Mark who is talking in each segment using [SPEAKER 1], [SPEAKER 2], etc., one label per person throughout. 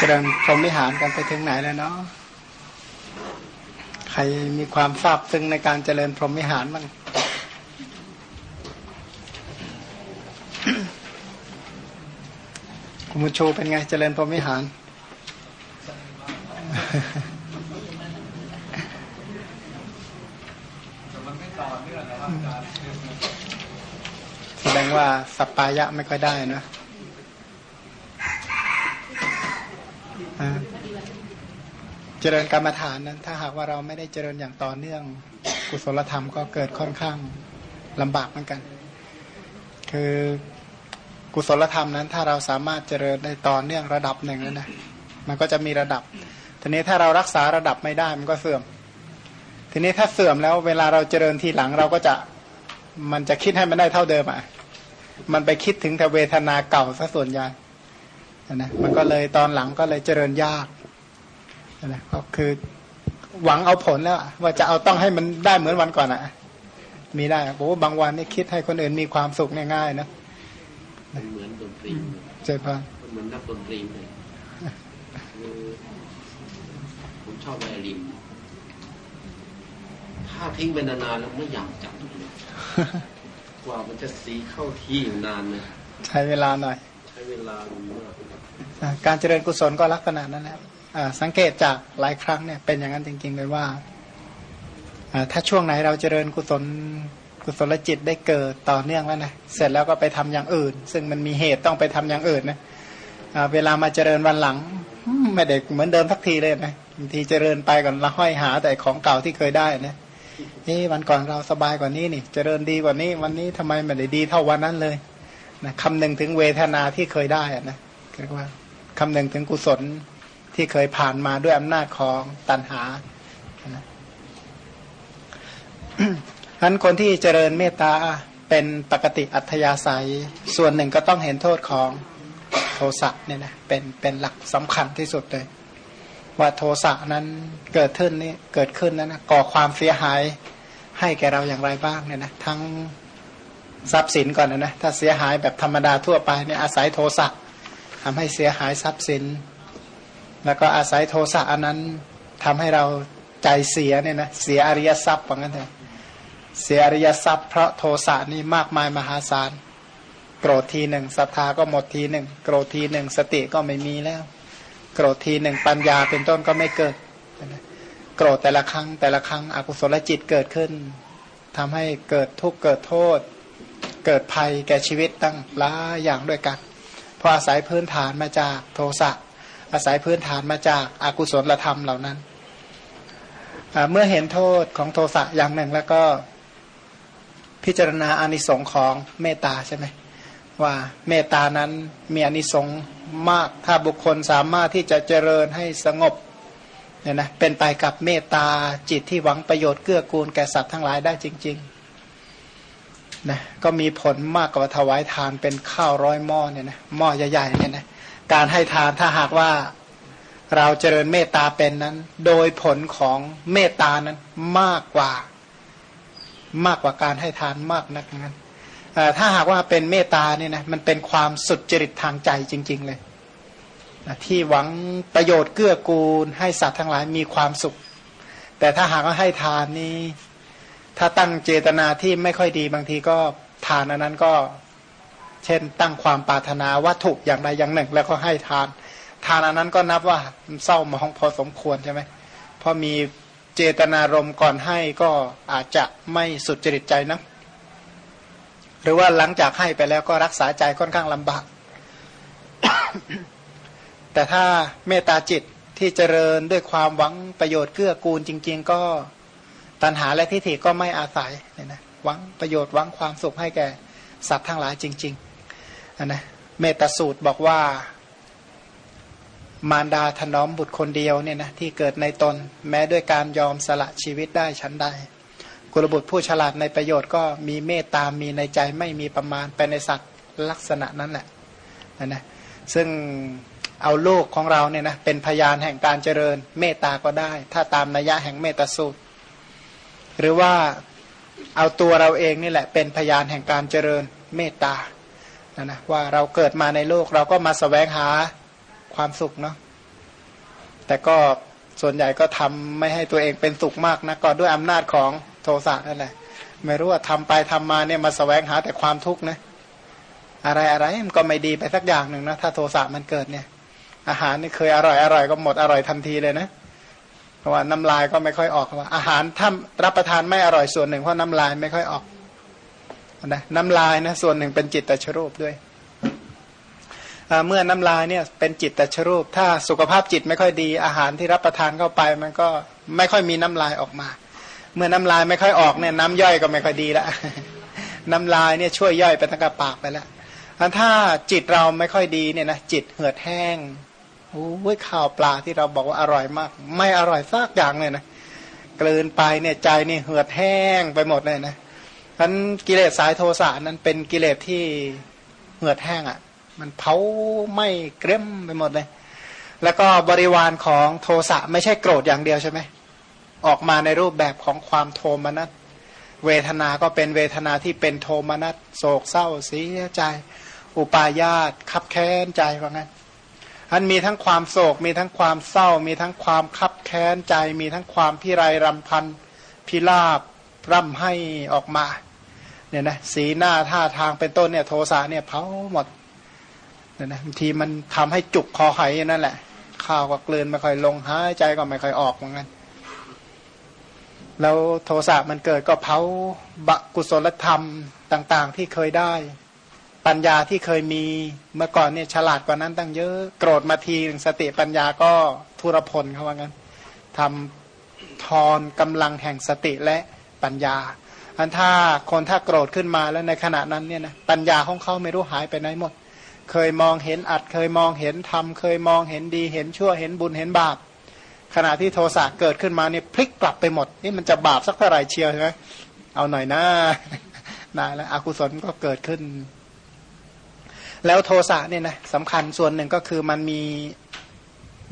[SPEAKER 1] เจริญพรหมิหารกันไปถึงไหนแล้วเนาะใครมีความทราบซึ้งในการเจริญพรหมิหารบ้างคุณมุชูเป็นไงเจริญพรหมิหาร แสดงว่าสปปายะไม่ค่อยได้นะ เจริญกรรมฐานนั้น ถ้าหากว่าเราไม่ได้เจริญอย่างต่อเนื่อง กุศลธรรมก็เกิดค่อนข้างลำบากเหมือนกัน คือกุศลธรรมนั้น ถ้าเราสามารถเจริญได้ต่อเนื่องระดับหนึ่งแล้วนะมันก็จะมีระดับ ทีนี้ถ้าเรารักษาระดับไม่ได้มันก็เสื่อม ทีนี้ถ้าเสื่อมแล้วเวลาเราเจริญทีหลังเราก็จะมันจะคิดให้มันได้เท่าเดิมอะ มันไปคิดถึงแต่เวทนาเก่าซะส่วนใหญ่นะ มันก็เลยตอนหลังก็เลยเจริญยาก นะก็คือหวังเอาผลแล้วว่าจะเอาต้องให้มันได้เหมือนวันก่อนอะ มีได้โอ้บางวันนี่คิดให้คนอื่นมีความสุขง่ายๆนะ
[SPEAKER 2] เหมือนดนตรี
[SPEAKER 1] เจ็บปะ
[SPEAKER 2] เหมือนนักดนตรีเลยผมชอบไวโอลินถ้าทิ้งไปนานๆแล้วไม่อยากจับเลยกว่ามันจะสีเข้าที่นานเลย
[SPEAKER 1] ใช้เวลาหน่อย
[SPEAKER 2] ใช้เวลามา
[SPEAKER 1] กการเจริญกุศลก็ลักษณะนั้นแหละ สังเกตจากหลายครั้งเนี่ยเป็นอย่างนั้นจริง ๆ เลยว่า ถ้าช่วงไหนเราเจริญกุศลกุศลจิตได้เกิดต่อเนื่องแล้วนะเสร็จแล้วก็ไปทำอย่างอื่น ซึ่งมันมีเหตุต้องไปทำอย่างอื่นนะเวลามาเจริญวันหลังไม่ได้เหมือนเดิมสักทีเลยนะบางทีเจริญไปก่อนละห้อยหาแต่ของเก่าที่เคยได้นะนี่วันก่อนเราสบายกว่านี้นี่ เจริญดีกว่านี้ วันนี้ทำไมไม่ได้ดีเท่าวันนั้นเลยนะคำหนึ่งถึงเวทนาที่เคยได้นะเรียกว่าคำหนึ่งถึงกุศล ที่เคยผ่านมาด้วยอำนาจของตัณหาฉะนั้นคนที่เจริญเมตตาเป็นปกติอัธยาศัย ส่วนหนึ่งก็ต้องเห็นโทษของโทสะเนี่ยนะเป็นเป็นหลักสำคัญที่สุดเลย ว่าโทสะนั้นเกิดขึ้นนี่เกิดขึ้นนั้นนะก่อความเสียหายให้แก่เราอย่างไรบ้างเนี่ยนะทั้งทรัพย์สินก่อนนะนะถ้าเสียหายแบบธรรมดาทั่วไปเนี่ยอาศัยโทสะทำให้เสียหายทรัพย์สิน แล้วก็อาศัยโทสะอันนั้นทำให้เราใจเสียเนี่ยนะเสียอริยทรัพย์ว่างั้นเถอะเสียอริยทรัพย์ เพราะโทสะนี่มากมายมหาศาล โกรธทีหนึ่งศรัทธาก็หมดทีหนึ่งโกรธทีหนึ่งสติก็ไม่มีแล้ว โกรธทีหนึ่งปัญญาเป็นต้นก็ไม่เกิดโกรธแต่ละครั้งแต่ละครั้งอกุศลจิตเกิดขึ้นทำให้เกิดทุกข์เกิดโทษ เกิดภัยแก่ชีวิตตั้งหลายอย่างด้วยกันเพราะอาศัยพื้นฐานมาจากโทสะ อาศัยพื้นฐานมาจากอากุศลธรรมเหล่านั้น เมื่อเห็นโทษของโทสะอย่างหนึ่งแล้วก็พิจารณาอานิสงส์ของเมตตาใช่ไหมว่าเมตตานั้นมีอานิสงส์มากถ้าบุคคลสามารถที่จะเจริญให้สงบเนี่ยนะเป็นไปกับเมตตาจิตที่หวังประโยชน์เกื้อกูลแก่สัตว์ทั้งหลายได้จริงๆนะก็มีผลมากกว่าถวายทานเป็นข้าวร้อยหม้อเนี่ยนะหม้อใหญ่ๆเนี่ยนะ การให้ทานถ้าหากว่าเราเจริญเมตตาเป็นนั้น โดยผลของเมตตานั้นมากกว่า มากกว่าการให้ทานมากนักนั้นถ้าหากว่าเป็นเมตตาเนี่ยนะมันเป็นความสุดจริตทางใจจริง ๆ เลยที่หวังประโยชน์เกื้อกูล ให้สัตว์ทั้งหลายมีความสุข แต่ถ้าหากว่าให้ทานนี้ ถ้าตั้งเจตนาที่ไม่ค่อยดีบางทีก็ทานอันนั้นก็ เช่น ตั้งความปรารถนาวัตถุอย่างใดอย่างหนึ่ง แล้วก็ให้ทาน ทานอันนั้นก็นับว่าเศร้ามองพอสมควรใช่ไหมเพราะมีเจตนารมณ์ก่อนให้ก็อาจจะไม่สุดจริตใจนะหรือว่าหลังจากให้ไปแล้วก็รักษาใจค่อนข้างลำบาก แต่ถ้าเมตตาจิตที่เจริญด้วยความหวังประโยชน์เกื้อกูลจริง ๆ ก็ตัณหาและทิฏฐิก็ไม่อาศัยเนี่ยนะหวังประโยชน์หวังความสุขให้แก่สัตว์ทั้งหลายจริง ๆ นนะเมตสูตรบอกว่ามารดาถนอมบุตรคนเดียวเนี่ยนะที่เกิดในตนแม้ด้วยการยอมสละชีวิตได้ชั้นใดกุลบุตรผู้ฉลาดในประโยชน์ก็มีเมตตามีในใจไม่มีประมาณไปในสัตว์ลักษณะนั้นแหละนะนะซึ่งเอาโลกของเราเนี่ยนะเป็นพยานแห่งการเจริญเมตตาก็ได้ ถ้าตามนัยยะแห่งเมตสูตร หรือว่าเอาตัวเราเองนี่แหละเป็นพยานแห่งการเจริญเมตตา นะนะว่าเราเกิดมาในโลกเราก็มาสแสวงหาความสุขเนาะแต่ก็ส่วนใหญ่ก็ทำไม่ให้ตัวเองเป็นสุขมากนะก็ด้วยอำนาจของโทสะนั่นแหละไม่รู้ว่าทำไปทำมาเนี่ยมาสแสวงหาแต่ความทุกข์นะอะไรอะไรมันก็ไม่ดีไปสักอย่างหนึ่งนะถ้าโทสะมันเกิดเนี่ย อาหารนี่เคยอร่อยอร่อยก็หมดอร่อยทันทีเลยนะเพราะว่าน้ำลายก็ไม่ค่อยออกว่าอาหารถ้ารับประทานไม่อร่อยส่วนหนึ่งเพราะน้ำลายไม่ค่อยออก นะน้ำลายนะส่วนหนึ่งเป็นจิตตชรูปด้วยเมื่อน้ำลายเนี่ยเป็นจิตตชรูป ถ้าสุขภาพจิตไม่ค่อยดีอาหารที่รับประทานเข้าไป มันก็ไม่ค่อยมีน้ำลายออกมา เมื่อน้ำลายไม่ค่อยออกเนี่ยน้ำย่อยก็ไม่ค่อยดีละน้ำลายเนี่ยช่วยย่อยไปทั้งกระปากไปแล้วถ้าจิตเราไม่ค่อยดีเนี่ยนะจิตเหือดแห้งโอ้ยข้าวปลาที่เราบอกว่าอร่อยมาก ไม่อร่อยสักอย่างเลยนะกลืนไปเนี่ยใจนี่เหือดแห้งไปหมดเลยนะ ท่านกิเลสสายโทสะนั้นเป็นกิเลสที่เหือดแห้งอะ่ะ มันเผาไหม้เกร็มไปหมดเลย แล้วก็บริวารของโทสะไม่ใช่โกรธอย่างเดียวใช่ไหมออกมาในรูปแบบของความโทมนัสเวทนาก็เป็นเวทนาที่เป็นโทมนัสโศกเศร้าเสียใจ อุปาญาตคับแค้นใจว่างั้นอันมีทั้งความโศก มีทั้งความเศร้า มีทั้งความคับแค้นใจ มีทั้งความพิไรรำพันพิลาบร่ำให้ออกมา เนี่ยนะสีหน้าท่าทางเป็นต้นเนี่ยโทสะเนี่ยเผาหมดเนี่ยนะบางทีมันทำให้จุกคอหายนั่นแหละข้าวก็กลืนไม่ค่อยลงหายใจก็ไม่ค่อยออกเหมือนกันแล้วโทสะมันเกิดก็เผาบกุศลธรรมต่าง ๆ ที่เคยได้ ปัญญาที่เคยมีเมื่อก่อนเนี่ยฉลาดกว่านั้นตั้งเยอะโกรธมาทีสติปัญญาก็ทุรพลเขาว่างั้นทำทอนกำลังแห่งสติและปัญญา อันถ้าคนถ้าโกรธขึ้นมาแล้วในขณะนั้นเนี่ยนะปัญญาของเขาไม่รู้หายไปไหนหมด เคยมองเห็นอัด เคยมองเห็นทำเคยมองเห็นดี เห็นชั่วเห็นบุญเห็นบาป ขณะที่โทสะเกิดขึ้นมาเนี่ยพลิกกลับไปหมด นี่มันจะบาปสักเท่าไหร่เชียวใช่ไหมเอาหน่อยนะนายแล้วอกุศลก็เกิดขึ้น แล้วโทสะเนี่ยนะสำคัญส่วนหนึ่งก็คือมันมี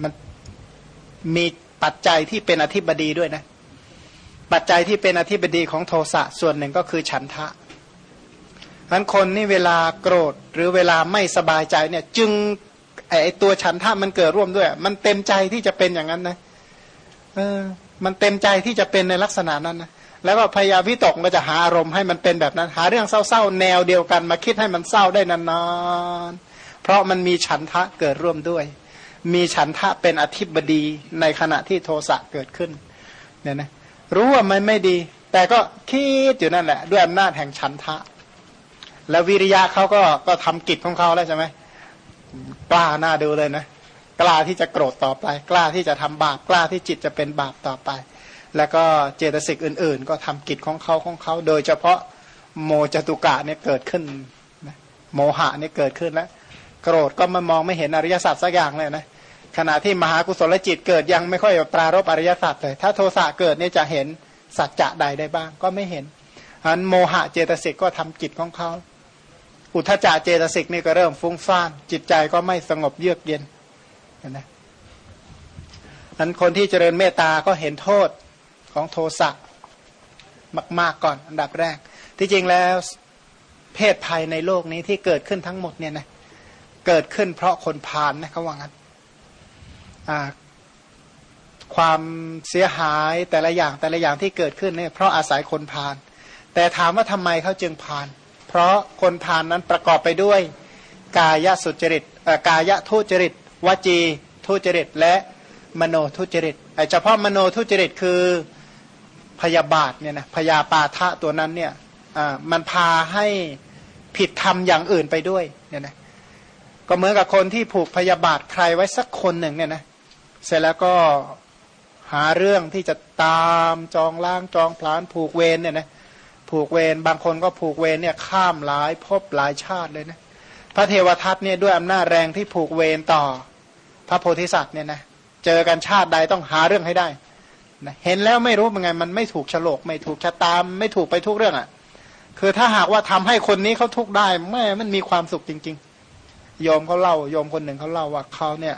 [SPEAKER 1] มันมีปัจจัยที่เป็นอธิบดีด้วยนะ ปัจจัยที่เป็นอธิบดีของโทสะส่วนหนึ่งก็คือฉันทะนั้นคนนี่เวลาโกรธหรือเวลาไม่สบายใจเนี่ยจึงไอตัวฉันทะมันเกิดร่วมด้วย มันเต็มใจที่จะเป็นอย่างนั้นนะเออ มันเต็มใจที่จะเป็นในลักษณะนั้นนะแล้วก็พยาวิตกก็จะหาอารมณ์ให้มันเป็นแบบนั้น หาเรื่องเศร้าๆแนวเดียวกันมาคิดให้มันเศร้าได้นานๆเพราะมันมีฉันทะเกิดร่วมด้วย มีฉันทะเป็นอธิบดีในขณะที่โทสะเกิดขึ้นเนี่ยนะ รู้ว่ามันไม่ดี แต่ก็คิดอยู่นั่นแหละ ด้วยอำนาจแห่งฉันทะ แล้ววิริยะเขาก็ก็ทำกิจของเขาแล้วใช่ไหมกล้าหน้าดูเลยนะกล้าที่จะโกรธต่อไป กล้าที่จะทำบาปกล้าที่จิตจะเป็นบาปต่อไป แล้วก็เจตสิกอื่น ๆ ก็ทำกิจของเขาของเขา โดยเฉพาะโมจตุกะเนี่ยเกิดขึ้นโมหะเนี่ยเกิดขึ้นแล้ว โกรธก็มามองไม่เห็นอริยสัจสักอย่างเลยนะ ขณะที่มหากุศลจิตเกิดยังไม่ค่อยปรารบอริยสัจเลย ถ้าโทสะเกิดเนี่ยจะเห็นสัจจะใดได้บ้างก็ไม่เห็นอันโมหะเจตสิกก็ทำจิตของเขา อุทจารเจตสิกนี่ก็เริ่มฟุ้งซ่าน จิตใจก็ไม่สงบเยือกเย็นนะอันคนที่เจริญเมตตาก็เห็นโทษของโทสะมาก ๆก่อนอันดับแรก ที่จริงแล้วเพศภัยในโลกนี้ที่เกิดขึ้นทั้งหมดเนี่ยนะเกิดขึ้นเพราะคนพาลนะเขาว่างั้น ความเสียหายแต่ละอย่างแต่ละอย่างที่เกิดขึ้นเนี่ยเพราะอาศัยคนพาลแต่ถามว่าทำไมเขาจึงพาลเพราะคนพาลนั้นประกอบไปด้วย กายสุจริตกายทุจริต วจีทุจริต และมโนทุจริตเฉพาะมโนทุจริตคือพยาบาทเนี่ยนะพยาปาทะตัวนั้นเนี่ยมันพาให้ผิดธรรมอย่างอื่นไปด้วยเนี่ยนะก็เหมือนกับคนที่ผูกพยาบาทใครไว้สักคนหนึ่งเนี่ยนะ เสร็จแล้วก็หาเรื่องที่จะตามจองล้างจองพลานผูกเวรเนี่ยนะผูกเวรบางคนก็ผูกเวรเนี่ยข้ามหลายพบหลายชาติเลยนะพระเทวทัตเนี่ยด้วยอำนาจแรงที่ผูกเวรต่อ พระโพธิสัตว์เนี่ยนะเจอกันชาติใดต้องหาเรื่องให้ได้นะเห็นแล้วไม่รู้เป็นไงมันไม่ถูกฉลก ไม่ถูกชะตามไม่ถูกไปทุกเรื่องอะ่ะคือถ้าหากว่าทำให้คนนี้เขาทุกได้แม่มันมีความสุขจริง ๆ โยมเขาเล่าโยมคนหนึ่งเขาเล่าว่าเขาเนี่ย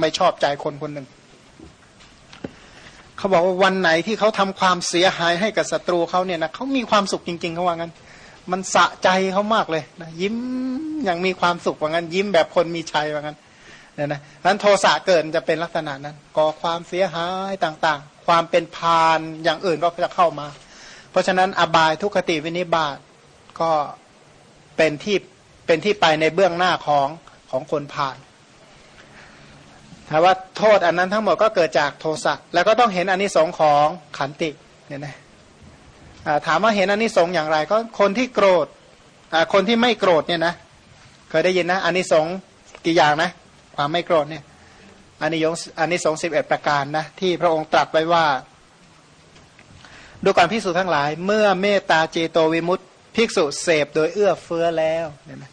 [SPEAKER 1] ไม่ชอบใจคนคนหนึ่ง เขาบอกว่าวันไหนที่เขาทำความเสียหายให้กับศัตรูเขาเนี่ยนะเขามีความสุขจริง ๆเขาว่างั้น มันสะใจเขามากเลยนะยิ้มอย่างมีความสุขว่างั้น ยิ้มแบบคนมีชัยว่างั้นเนี่ยนะนั้นโทสะเกิดจะเป็นลักษณะนั้นก่อความเสียหายต่างๆ ความเป็นพานอย่างอื่นก็จะเข้ามา เพราะฉะนั้นอบายทุกขติวินิบาตก็เป็นที่เป็นที่ไปในเบื้องหน้าของของคนพาน ถามว่าโทษอันนั้นทั้งหมดก็เกิดจากโทสะแล้วก็ต้องเห็นอนนิสงส์ของขันติเนี่ยนะถามว่าเห็นอนนิสงส์อย่างไร ก็คนที่โกรธคนที่ไม่โกรธเนี่ยนะเคยได้ยินนะอนนิสงส์กี่อย่างนะ ความไม่โกรธเนี่ยอันนี้ยงอันนี้สงสิบเอ็ดประการนะที่พระองค์ตรัสไว้ว่าดูการพิสูจน์ทั้งหลาย เมื่อเมตตาเจโตวิมุตติภิกษุเสพโดยเอื้อเฟื้อแล้ว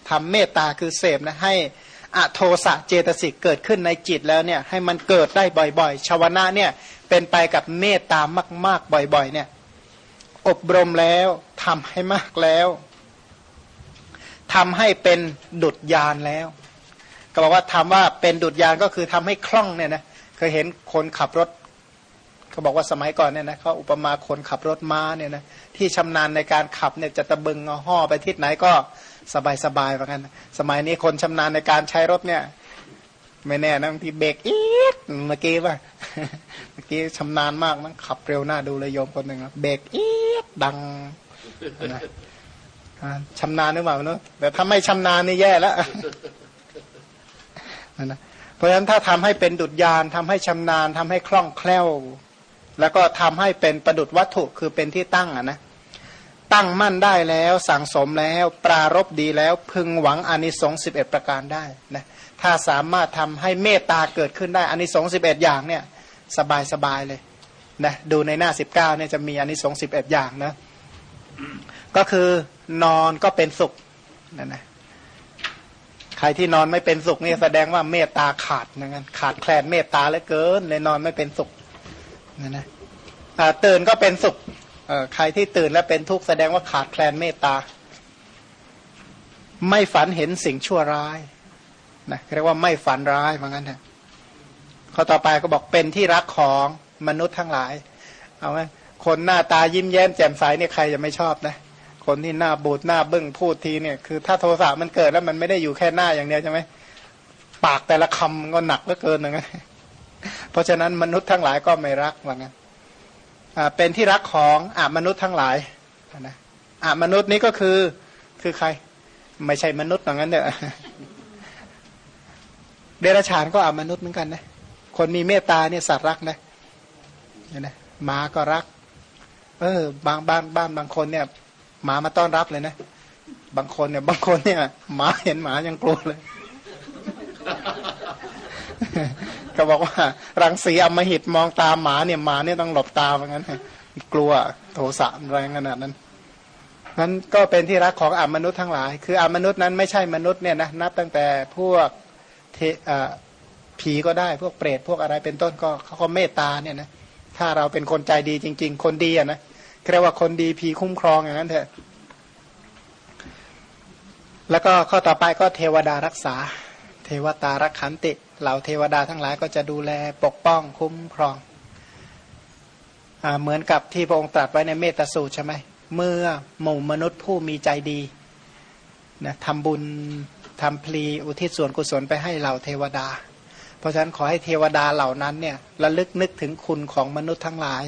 [SPEAKER 1] ทำเมตตาคือเสพนะให้ อโทสะเจตสิกเกิดขึ้นในจิตแล้วเนี่ยให้มันเกิดได้บ่อยๆ ชาวนะเนี่ยเป็นไปกับเมตตามาก ๆ บ่อยๆเนี่ยอบรมแล้วทำให้มากแล้วทำให้เป็นดุดยานแล้ว ก็บอกว่าทำว่าเป็นดุดยานก็คือทำให้คล่องเนี่ยนะเคยเห็นคนขับรถเขาบอกว่าสมัยก่อนเนี่ยนะเขาอุปมาคนขับรถม้าเนี่ยนะที่ชำนาญในการขับเนี่ยจะตะบึงเอาห่อไปทิศไหนก็ สบายสบายเหมือนกันสมัยนี้คนชำนาญในการใช้รถเนี่ย ไม่แน่นะบางทีเบรกอีดเมื่อกี้ว่าเมื่อกี้ชำนาญมากมันขับเร็วหน้าดูเลยโยมคนหนึ่งเบรกอีดดังนะชำนาญหรือเปล่าเนาะแต่ถ้าไม่ชำนาญนี่แย่แล้วนะเพราะฉะนั้นถ้าทำให้เป็นดุจยานทำให้ชำนาญทำให้คล่องแคล่ว แล้วก็ทำให้เป็นประดุจวัตถุคือเป็นที่ตั้งอะนะ ตั้งมั่นได้แล้วสั่งสมแล้ว ปรารบดีแล้วพึงหวังอานิสงส์สิบเอ็ดประการได้นะถ้าสามารถทำให้เมตตาเกิดขึ้นได้อานิสงส์สิบเอ็ดอย่างเนี่ยสบายสบายเลยนะดูในหน้าสิบเก้าเนี่ยจะมีอานิสงส์สิบเอ็ดอย่างนะก็คือนอนก็เป็นสุขนั่นนะใครที่นอนไม่เป็นสุขนี่แสดงว่าเมตตาขาดนะงั้นขาดแคลนเมตตาเหลือเกินเลยนอนไม่เป็นสุขนั่นนะตื่นก็เป็นสุข ใครที่ตื่นแล้วเป็นทุกข์แสดงว่าขาดแคลนเมตตา ไม่ฝันเห็นสิ่งชั่วร้ายนะเรียกว่าไม่ฝันร้ายเหมือนกันนะข้อต่อไปก็บอกเป็นที่รักของมนุษย์ทั้งหลาย เอาไหมคนหน้าตายิ้มแย้มแจ่มใสเนี่ยใครจะไม่ชอบนะ คนที่หน้าบูดหน้าบึ้งพูดทีเนี่ยคือ ถ้าโทสะมันเกิดแล้วมันไม่ได้อยู่แค่หน้าอย่างเดียวใช่ไหมปากแต่ละคำก็หนักเหลือเกินนะเพราะฉะนั้นมนุษย์ทั้งหลายก็ไม่รักว่างั้น เป็นที่รักของอามนุษย์ทั้งหลายนะอามนุษย์นี้ก็คือคือใคร ไม่ใช่มนุษย์อย่างนั้นเด้อเดรัจฉานก็อามนุษย์เหมือนกันนะคนมีเมตตาเนี่ยสัตว์รักนะเนี่ยนะหมาก็รัก เออบางบ้านบ้านบางคนเนี่ยหมามาต้อนรับเลยนะบางคนเนี่ย บางคนเนี่ยหมาเห็นหมายังกลัวเลย ก็บอกว่า รังสีอมหิตมองตามหมาเนี่ยหมาเนี่ยต้องหลบตาเหมือนกันกลัวโทสะแรงขนาดนั้นนั้นก็เป็นที่รักของอมนุษย์ทั้งหลาย คืออมนุษย์นั้นไม่ใช่มนุษย์เนี่ยนะนับตั้งแต่พวกเทผีก็ได้พวกเปรตพวกอะไรเป็นต้นก็เขาก็เมตตาเนี่ยนะถ้าเราเป็นคนใจดีจริง ๆ คนดีอะนะเรียกว่าคนดีผีคุ้มครองอย่างนั้นเถอะแล้วก็ข้อต่อไปก็เทวดารักษา เทวตารักขันติ เหล่าเทวดาทั้งหลายก็จะดูแลปกป้องคุ้มครองอเหมือนกับที่พระองค์ตรัสไว้ในเมตสูตรใช่ไหมเมื่อหมู่มนุษย์ผู้มีใจดีนะทำบุญทำพลีอุทิศส่วนกุศลไปให้เหล่าเทวดา เพราะฉะนั้นขอให้เทวดาเหล่านั้นเนี่ยระลึกนึกถึงคุณของมนุษย์ทั้งหลาย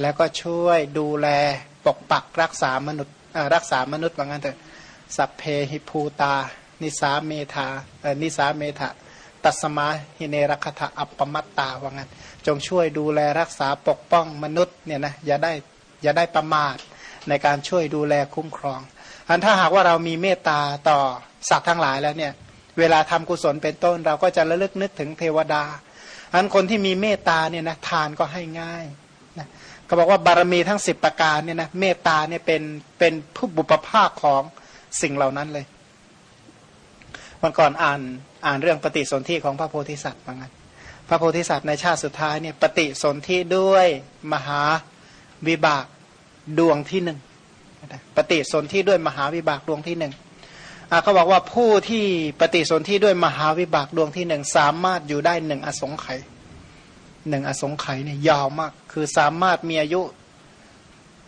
[SPEAKER 1] แล้วก็ช่วยดูแลปกปักรักษามนุษย์รักษามนุษย์ว่างั้นเถอะสัพเพหิภูตา นิสาเมธานิสาเมธา ตัสมาหิเนรคถะอัปปมัตตาว่างั้น จงช่วยดูแลรักษาปกป้องมนุษย์เนี่ยนะอย่าได้อย่าได้ประมาทในการช่วยดูแลคุ้มครอง อันถ้าหากว่าเรามีเมตตาต่อสัตว์ทั้งหลายแล้วเนี่ยเวลาทำกุศลเป็นต้น เราก็จะระลึกนึกถึงเทวดาอันคนที่มีเมตตาเนี่ยนะทานก็ให้ง่ายนะก็บอกว่าบารมีทั้งสิบประการเนี่ยนะเมตตาเนี่ยเป็นเป็นผู้บุปภาคของสิ่งเหล่านั้นเลย วันก่อนอ่านอ่านเรื่องปฏิสนธิของพระโพธิสัตว์เหมือนกันพระโพธิสัตว์ในชาติสุดท้ายเนี่ยปฏิสนธิด้วยมหาวิบากดวงที่หนึ่งปฏิสนธิด้วยมหาวิบากดวงที่หนึ่งเขาบอกว่าผู้ที่ปฏิสนธิด้วยมหาวิบากดวงที่หนึ่งสามารถอยู่ได้หนึ่งอสงไขยหนึ่งอสงไขยเนี่ยยาวมาก คือสามารถมีอายุ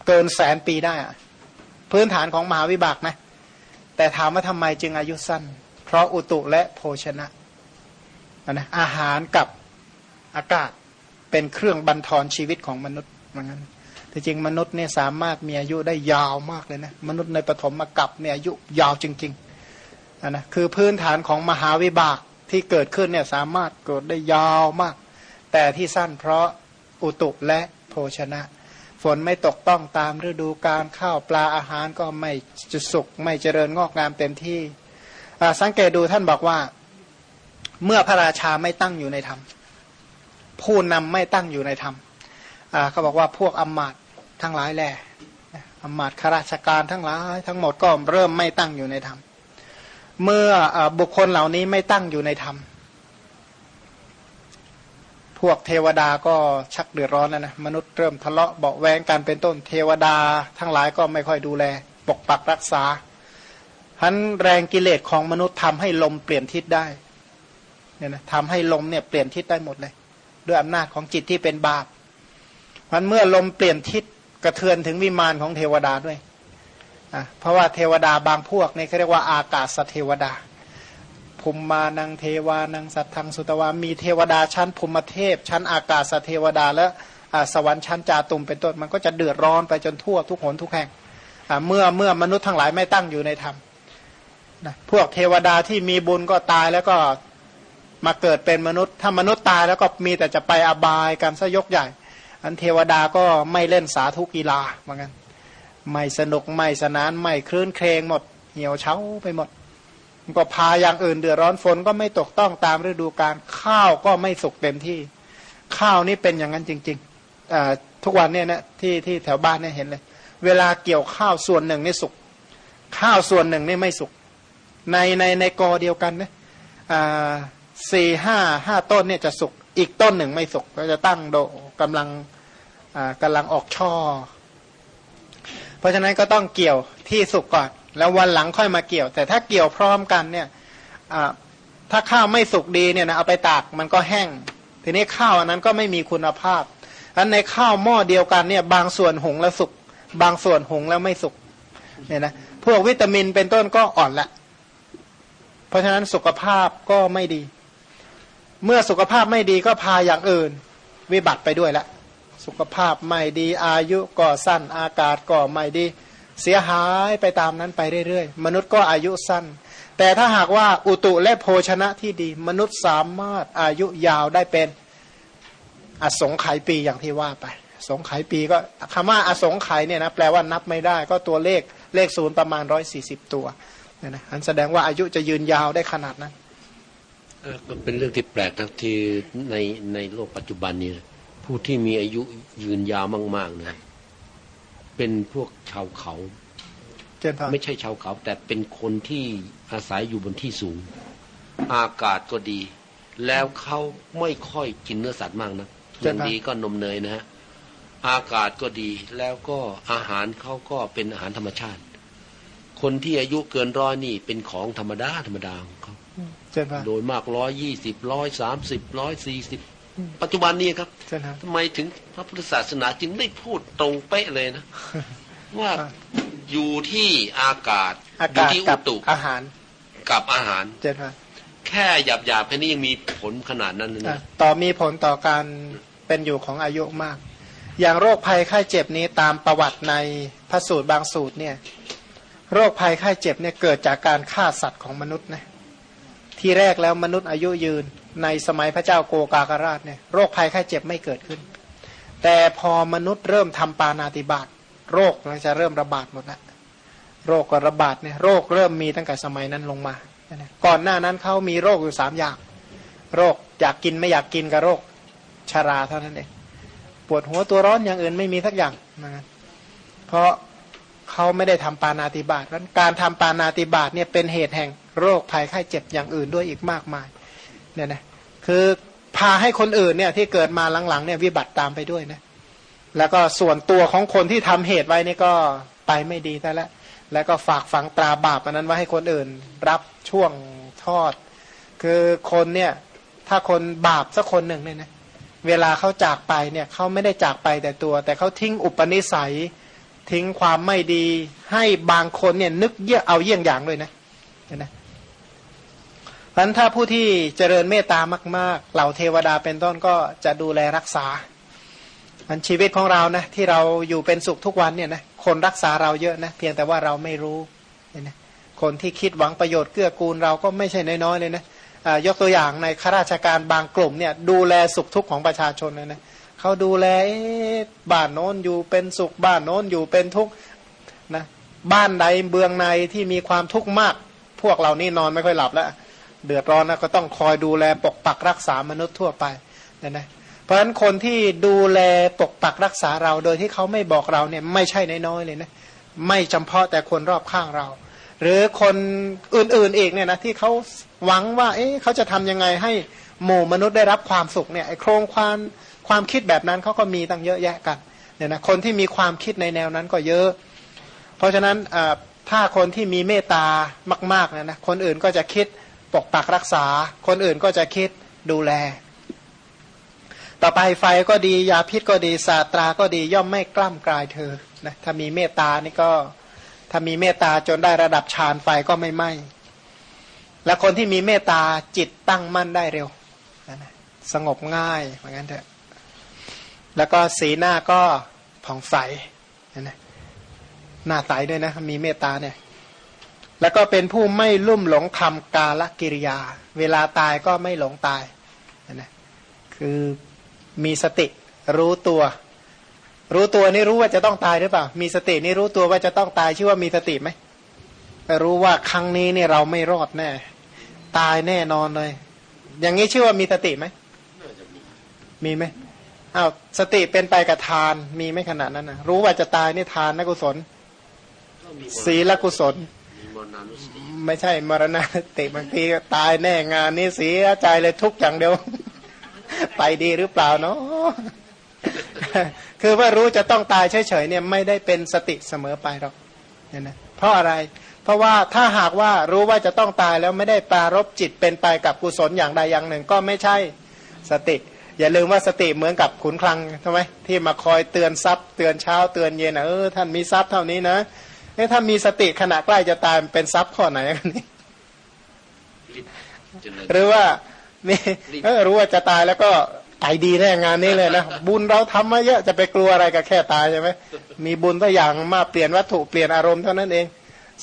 [SPEAKER 1] เกินแสนปีได้ พื้นฐานของมหาวิบากนะแต่ถามว่าทำไมจึงอายุสั้น เพราะอุตุและโภชนะนะอาหารกับอากาศเป็นเครื่องบันทอนชีวิตของมนุษย์เหมือนกันแต่จริงมนุษย์เนี่ยสามารถมีอายุได้ยาวมากเลยนะมนุษย์ในปฐมมกับเนี่ยอายุยาวจริงๆนะคือพื้นฐานของมหาวิบากที่เกิดขึ้นเนี่ยสามารถเกิดได้ยาวมาก แต่ที่สั้นเพราะอุตุและโภชนะ ฝนไม่ตกต้องตามฤดูการข้าวปลาอาหารก็ไม่จะสุกไม่เจริญงอกงามเต็มที่ สังเกตดูท่านบอกว่า เมื่อพระราชาไม่ตั้งอยู่ในธรรม ผู้นำไม่ตั้งอยู่ในธรรมเขาบอกว่าพวกอมมาตทั้งหลายแหละอมมาตข้าราชการทั้งหลาย ทั้งหมดก็เริ่มไม่ตั้งอยู่ในธรรม เมื่ออบุคคลเหล่านี้ไม่ตั้งอยู่ในธรรม พวกเทวดาก็ชักเดือดร้อนแล้วนะมนุษย์เริ่มทะเลาะเบาแวงกันเป็นต้นเทวดา ทั้งหลายก็ไม่ค่อยดูแล ปกปักรักษา ทันแรงกิเลสของมนุษย์ทำให้ลมเปลี่ยนทิศได้เนี่ยนะทำให้ลมเนี่ยเปลี่ยนทิศได้หมดเลย ด้วยอำนาจของจิตที่เป็นบาปมันเมื่อลมเปลี่ยนทิศกระเทือนถึงวิมานของเทวดาด้วยอะเพราะว่าเทวดาบางพวกเนี่ยเขาเรียกว่าอากาศสเทวดาภูมิมานังเทวานังสัตทังสุตวามีเทวดาชั้นภูมิเทพ ชั้นอากาศสเทวดาและสวรรค์ชั้นจาตุมเป็นต้นมันก็จะเดือดร้อนไปจนทั่วทุกหนทุกแห่งเมื่อเมื่อมนุษย์ทั้งหลายไม่ตั้งอยู่ในธรรม พวกเทวดาที่มีบุญก็ตายแล้วก็มาเกิดเป็นมนุษย์ ถ้ามนุษย์ตายแล้วก็มีแต่จะไปอบายกันซะยกใหญ่ อันเทวดาก็ไม่เล่นสาธุกีฬาเหมือนกันไม่สนุกไม่สนานไม่คลื่นเครงหมด เหี่ยวเฉาไปหมดก็พาอย่างอื่นเดือดร้อนฝนก็ไม่ตกต้องตามฤดูกาลข้าวก็ไม่สุกเต็มที่ ข้าวนี่เป็นอย่างนั้นจริงๆทุกวันเนี่ยนะที่ที่แถวบ้านเนี่ยเห็นเลย เวลาเกี่ยวข้าวส่วนหนึ่งนี่สุก ข้าวส่วนหนึ่งนี่ไม่สุก ในในในกอเดียวกันนะสี่ห้าห้าต้นเนี่ยจะสุกอีกต้นหนึ่งไม่สุกก็จะตั้งโดกำลังกำลังออกช่อ เพราะฉะนั้นก็ต้องเกี่ยวที่สุกก่อน แล้ววันหลังค่อยมาเกี่ยว แต่ถ้าเกี่ยวพร้อมกันเนี่ยถ้าข้าวไม่สุกดีเนี่ยนะเอาไปตากมันก็แห้ง ทีนี้ข้าวอันนั้นก็ไม่มีคุณภาพอันในข้าวหม้อเดียวกันเนี่ยบางส่วนหุงแล้วสุกบางส่วนหุงแล้วไม่สุกเนี่ยนะพวกวิตามินเป็นต้นก็อ่อนละ เพราะฉะนั้นสุขภาพก็ไม่ดี เมื่อสุขภาพไม่ดีก็พาอย่างอื่น วิบัติไปด้วยละสุขภาพไม่ดีอายุก็สั้นอากาศก็ไม่ดี เสียหายไปตามนั้นไปเรื่อยๆ มนุษย์ก็อายุสั้น แต่ถ้าหากว่าอุตุและโภชนะที่ดี มนุษย์สามารถอายุยาวได้เป็นอสงไขยปีอย่างที่ว่าไปสงไขยปีก็คำว่าอสงไขยเนี่ยนะแปลว่านับไม่ได้ ก็ตัวเลขเลขศูนย์ประมาณร้อยสี่สิบตัว เนี่ยนะอันแสดงว่าอายุจะยืนยาวได้ขนาดนั้น
[SPEAKER 2] ก็เป็นเรื่องที่แปลกนะที่ในในโลกปัจจุบันนี้ผู้ที่มีอายุยืนยาวมาก ๆนะเป็นพวกชาวเขาไม่ใช่ชาวเขา แต่เป็นคนที่อาศัยอยู่บนที่สูง อากาศก็ดี แล้วเขาไม่ค่อยกินเนื้อสัตว์มากนะอย่างดีก็นมเนยนะฮะอากาศก็ดีแล้วก็อาหารเขาก็เป็นอาหารธรรมชาติ คนที่อายุเกินร้อยนี่เป็นของธรรมดาธรรมดาของเขาโดยมากร้อยยี่สิบร้อยสามสิบร้อยสี่สิบปัจจุบันนี้ครับทำไมถึงพระพุทธศาสนาจึงไม่พูดตรงเป๊ะเลยนะ ว่าอยู่ที่อากาศอยู่ที่อุตุ
[SPEAKER 1] อาหาร
[SPEAKER 2] กับอาหารแค่หยาบหยาบแค่นี้ยังมีผลขนาดนั้นนะ
[SPEAKER 1] ต่อมีผลต่อการเป็นอยู่ของอายุมาก อย่างโรคภัยไข้เจ็บนี้ตามประวัติในพระสูตรบางสูตรเนี่ย โรคภัยไข้เจ็บเนี่ยเกิดจากการฆ่าสัตว์ของมนุษย์นะที่แรกแล้วมนุษย์อายุยืนในสมัยพระเจ้าโกกากราชเนี่ยโรคภัยไข้เจ็บไม่เกิดขึ้น แต่พอมนุษย์เริ่มทำปานาติบาตโรคมันจะเริ่มระบาดหมดละโรคก็ระบาดเนี่ยโรคเริ่มมีตั้งแต่สมัยนั้นลงมา ก่อนหน้านั้นเขามีโรคอยู่สามอย่าง โรคอยากกินไม่อยากกินกับโรคชาราเท่านั้นเองปวดหัวตัวร้อนอย่างอื่นไม่มีสักอย่างนะเพราะ เขาไม่ได้ทำปานาติบาตนั้นการทำปานาติบาตเนี่ยเป็นเหตุแห่งโรคภัยไข้เจ็บอย่างอื่นด้วยอีกมากมายเนี่ยนะคือพาให้คนอื่นเนี่ยที่เกิดมาหลังๆเนี่ยวิบัติตามไปด้วยนะแล้วก็ส่วนตัวของคนที่ทำเหตุไว้นี่ก็ไปไม่ดีแต่ละแล้วก็ฝากฝังตราบาปอันนั้นไว้ให้คนอื่น รับช่วงทอด คือคนเนี่ยถ้าคนบาปสักคนหนึ่งเนี่ยนะเวลาเขาจากไปเนี่ยเขาไม่ได้จากไปแต่ตัว แต่เขาทิ้งอุปนิสัย ทิ้งความไม่ดี ให้บางคนเนี่ยนึกเยี่ยเอาเยี่ยงอย่างเลยนะนะเพราะถ้าผู้ที่เจริญเมตตามาก ๆ เหล่าเทวดาเป็นต้นก็จะดูแลรักษาอันชีวิตของเรานะที่เราอยู่เป็นสุขทุกวันเนี่ยนะคนรักษาเราเยอะนะเพียงแต่ว่าเราไม่รู้เนี่ยนะคนที่คิดหวังประโยชน์เกื้อกูลเราก็ไม่ใช่น้อยๆเลยนะยกตัวอย่างในข้าราชการบางกลุ่มเนี่ยดูแลสุขทุกข์ของประชาชนเลยนะ เขาดูแลบ้านโน้นอยู่เป็นสุขบ้านโน้นอยู่เป็นทุกข์นะบ้านใดเบืองในที่มีความทุกข์มาก พวกเรานี่นอนไม่ค่อยหลับแล้วเดือดร้อนนะก็ต้องคอยดูแลปกปักรักษามนุษย์ทั่วไปนะนะเพราะฉะนั้นคนที่ดูแลปกปักรักษาเราโดยที่เขาไม่บอกเราเนี่ยไม่ใช่น้อยๆเลยนะไม่จำเพาะแต่คนรอบข้างเรา หรือคนอื่นๆอีกเนี่ยนะที่เขาหวังว่า เอ๊ะเขาจะทำยังไงให้หมู่มนุษย์ได้รับความสุขเนี่ยไอโครงความ ความคิดแบบนั้นเขาก็มีตั้งเยอะแยะกันเนี่ยนะคนที่มีความคิดในแนวนั้นก็เยอะ เพราะฉะนั้นถ้าคนที่มีเมตตามากๆนะนะคนอื่นก็จะคิดปกปักรักษา คนอื่นก็จะคิดดูแล ต่อไปไฟก็ดียาพิษก็ดีศาสตราก็ดีย่อมไม่กล้ำกลายเธอนะถ้ามีเมตตานี่ก็ถ้ามีเมตตาจนได้ระดับฌานไฟก็ไม่ไหม้และคนที่มีเมตตาจิตตั้งมั่นได้เร็ว สงบง่ายเหมือนกันเถอะ แล้วก็สีหน้าก็ผ่องใสนะหน้าใสด้วยนะมีเมตตาเนี่ย แล้วก็เป็นผู้ไม่ลุ่มหลงทำกาลกิริยา เวลาตายก็ไม่หลงตายนะคือมีสติรู้ตัว รู้ตัวนี่รู้ว่าจะต้องตายหรือเปล่า มีสตินี่รู้ตัวว่าจะต้องตายชื่อว่ามีสติไหมรู้ว่าครั้งนี้นี่เราไม่รอดแน่ ตายแน่นอนเลย อย่างนี้ชื่อว่ามีสติไหมมีไหม อ้าวสติเป็นไปกับทานมีไม่ขนาดนั้นนะรู้ว่าจะตายนี่ทานนะกุศลศีลกุศล ไม่ใช่มรณะติบางทีตายแน่งานนี้เสียใจเลยทุกอย่างเดียว ไปดีหรือเปล่าเนาะคือว่ารู้จะต้องตายเฉยๆเนี่ยไม่ได้เป็นสติเสมอไปหรอกเนี่ยนะเพราะอะไร เพราะว่าถ้าหากว่ารู้ว่าจะต้องตายแล้วไม่ได้ปารบจิตเป็นไปกับกุศลอย่างใดอย่างหนึ่ง ก็ไม่ใช่สติ อย่าลืมว่าสติเหมือนกับขุนคลังใช่ไหมที่มาคอยเตือนทรัพย์ เตือนเช้าเตือนเย็นเออท่านมีทรัพย์เท่านี้นะเอ้ถ้ามีสติขณะใกล้จะตายเป็นทรัพย์ข้อไหนกันนี่หรือว่านี่เออรู้ว่าจะตายแล้วก็ตายดีแน่งานนี้เลยนะบุญเราทำมาเยอะจะไปกลัวอะไรกับแค่ตายใช่ไหมมีบุญตัวอย่างมาเปลี่ยนวัตถุเปลี่ยนอารมณ์เท่านั้นเอง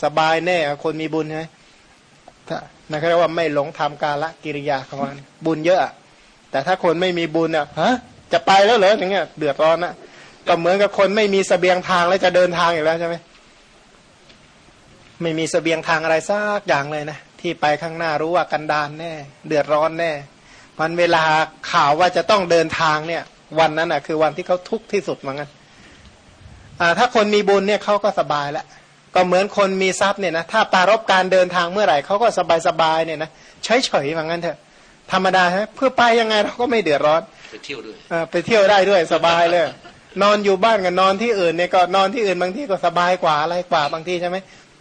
[SPEAKER 1] สบายแน่คนมีบุญใช่ไหมนั่นเรียกว่าไม่หลงทำกาละกิริยาของมันบุญเยอะ แต่ถ้าคนไม่มีบุญเนี่ยฮะจะไปแล้วเหรออย่างเงี้ยเดือดร้อนนะก็เหมือนกับคนไม่มีสเสบียงทางแล้วจะเดินทางอีกแล้วใช่ไหมไม่มีสเสบียงทางอะไรสักอย่างเลยนะที่ไปข้างหน้ารู้ว่ากันดานแน่ เดือดร้อนแน่มันเวลาข่าวว่าจะต้องเดินทางเนี่ย วันนั้นอะ คือวันที่เขาทุกข์ที่สุดเหมือนกันอ่าถ้าคนมีบุญเนี่ยเขาก็สบายแล้วก็เหมือนคนมีทรัพย์เนี่ยนะถ้าปารบการเดินทางเมื่อไหร่เขาก็สบายสบายเนี่ยนะเฉยเฉยเหมือนกันเถอะ ธรรมดาฮะเพื่อไปยังไงเราก็ไม่เดือดร้อน
[SPEAKER 2] ไปเที่ยวด้วย
[SPEAKER 1] ไปเที่ยวได้ด้วยสบายเลย นอนอยู่บ้านกับนอนที่อื่นเนี่ยก็นอนที่อื่นบางที่ก็สบายกว่าอะไรกว่าบางที่ใช่ไหม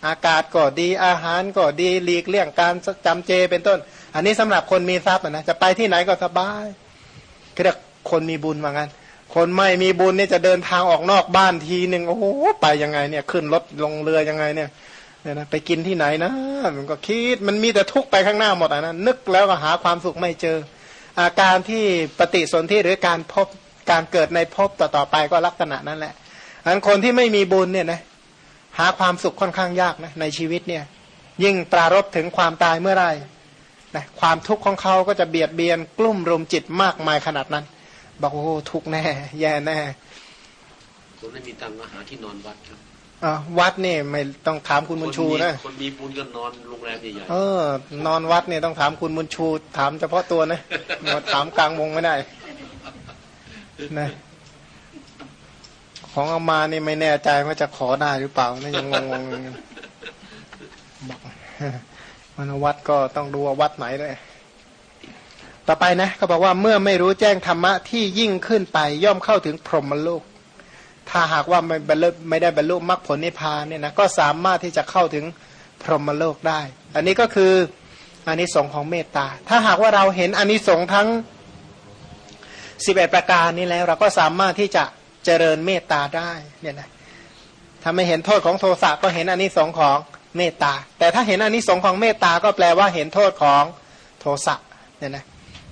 [SPEAKER 1] อากาศก็ดีอาหารก็ดีหลีกเลี่ยงการจำเจเป็นต้น อันนี้สำหรับคนมีทรัพย์นะจะไปที่ไหนก็สบายคือคนมีบุญว่างั้น คนไม่มีบุญเนี่ยจะเดินทางออกนอกบ้านทีหนึ่งโอ้โหไปยังไงเนี่ยขึ้นรถลงเรือยังไงเนี่ย เนี่ยนะไปกินที่ไหนนะมันก็คิดมันมีแต่ทุกข์ไปข้างหน้าหมดอะนะนึกแล้วก็หาความสุขไม่เจอ อาการที่ปฏิสนธิหรือการพบการเกิดในภพต่อๆไปก็ลักษณะนั้นแหละอันคนที่ไม่มีบุญเนี่ยนะหาความสุขค่อนข้างยากนะในชีวิตเนี่ย ยิ่งปรารบถึงความตายเมื่อไรนะความทุกข์ของเขาก็จะเบียดเบียนกลุ่มรุมจิตมากมายขนาดนั้น บอกโอ้ทุกแน่ แย่แน่
[SPEAKER 2] คนไม่มีตังค์มาหาที่นอนวัดครับ
[SPEAKER 1] วัดนี่ไม่ต้องถามคุณบุญชูนะ
[SPEAKER 2] คนมีบุญก็นอนโรงแรมใหญ่
[SPEAKER 1] เออนอนวัดเนี่ยต้องถามคุณบุญชู ถามเฉพาะตัวนะมาถามกลางวงไม่ได้นะของเอามานี่ไม่แน่ใจว่าจะขอได้หรือเปล่านะยังงงๆบอกมันวัดก็ต้องดูว่าวัดไหนด้วยต่อไปนะเขาบอกว่าเมื่อไม่รู้แจ้งธรรมะที่ยิ่งขึ้นไปย่อมเข้าถึงพรหมโลก ถ้าหากว่าไม่บรรลุไม่ได้บรรลุมรรคผลนิพพานเนี่ยนะก็สามารถที่จะเข้าถึงพรหมโลกได้ อันนี้ก็คืออันนี้สงของเมตตา ถ้าหากว่าเราเห็นอันนี้สงทั้งสิบเอ็ดประการนี้แล้ว เราก็สามารถที่จะเจริญเมตตาได้เนี่ยนะถ้าไม่เห็นโทษของโทสะก็เห็นอันนี้สงของเมตตา แต่ถ้าเห็นอันนี้สงของเมตตาก็แปลว่าเห็นโทษของโทสะเนี่ยนะ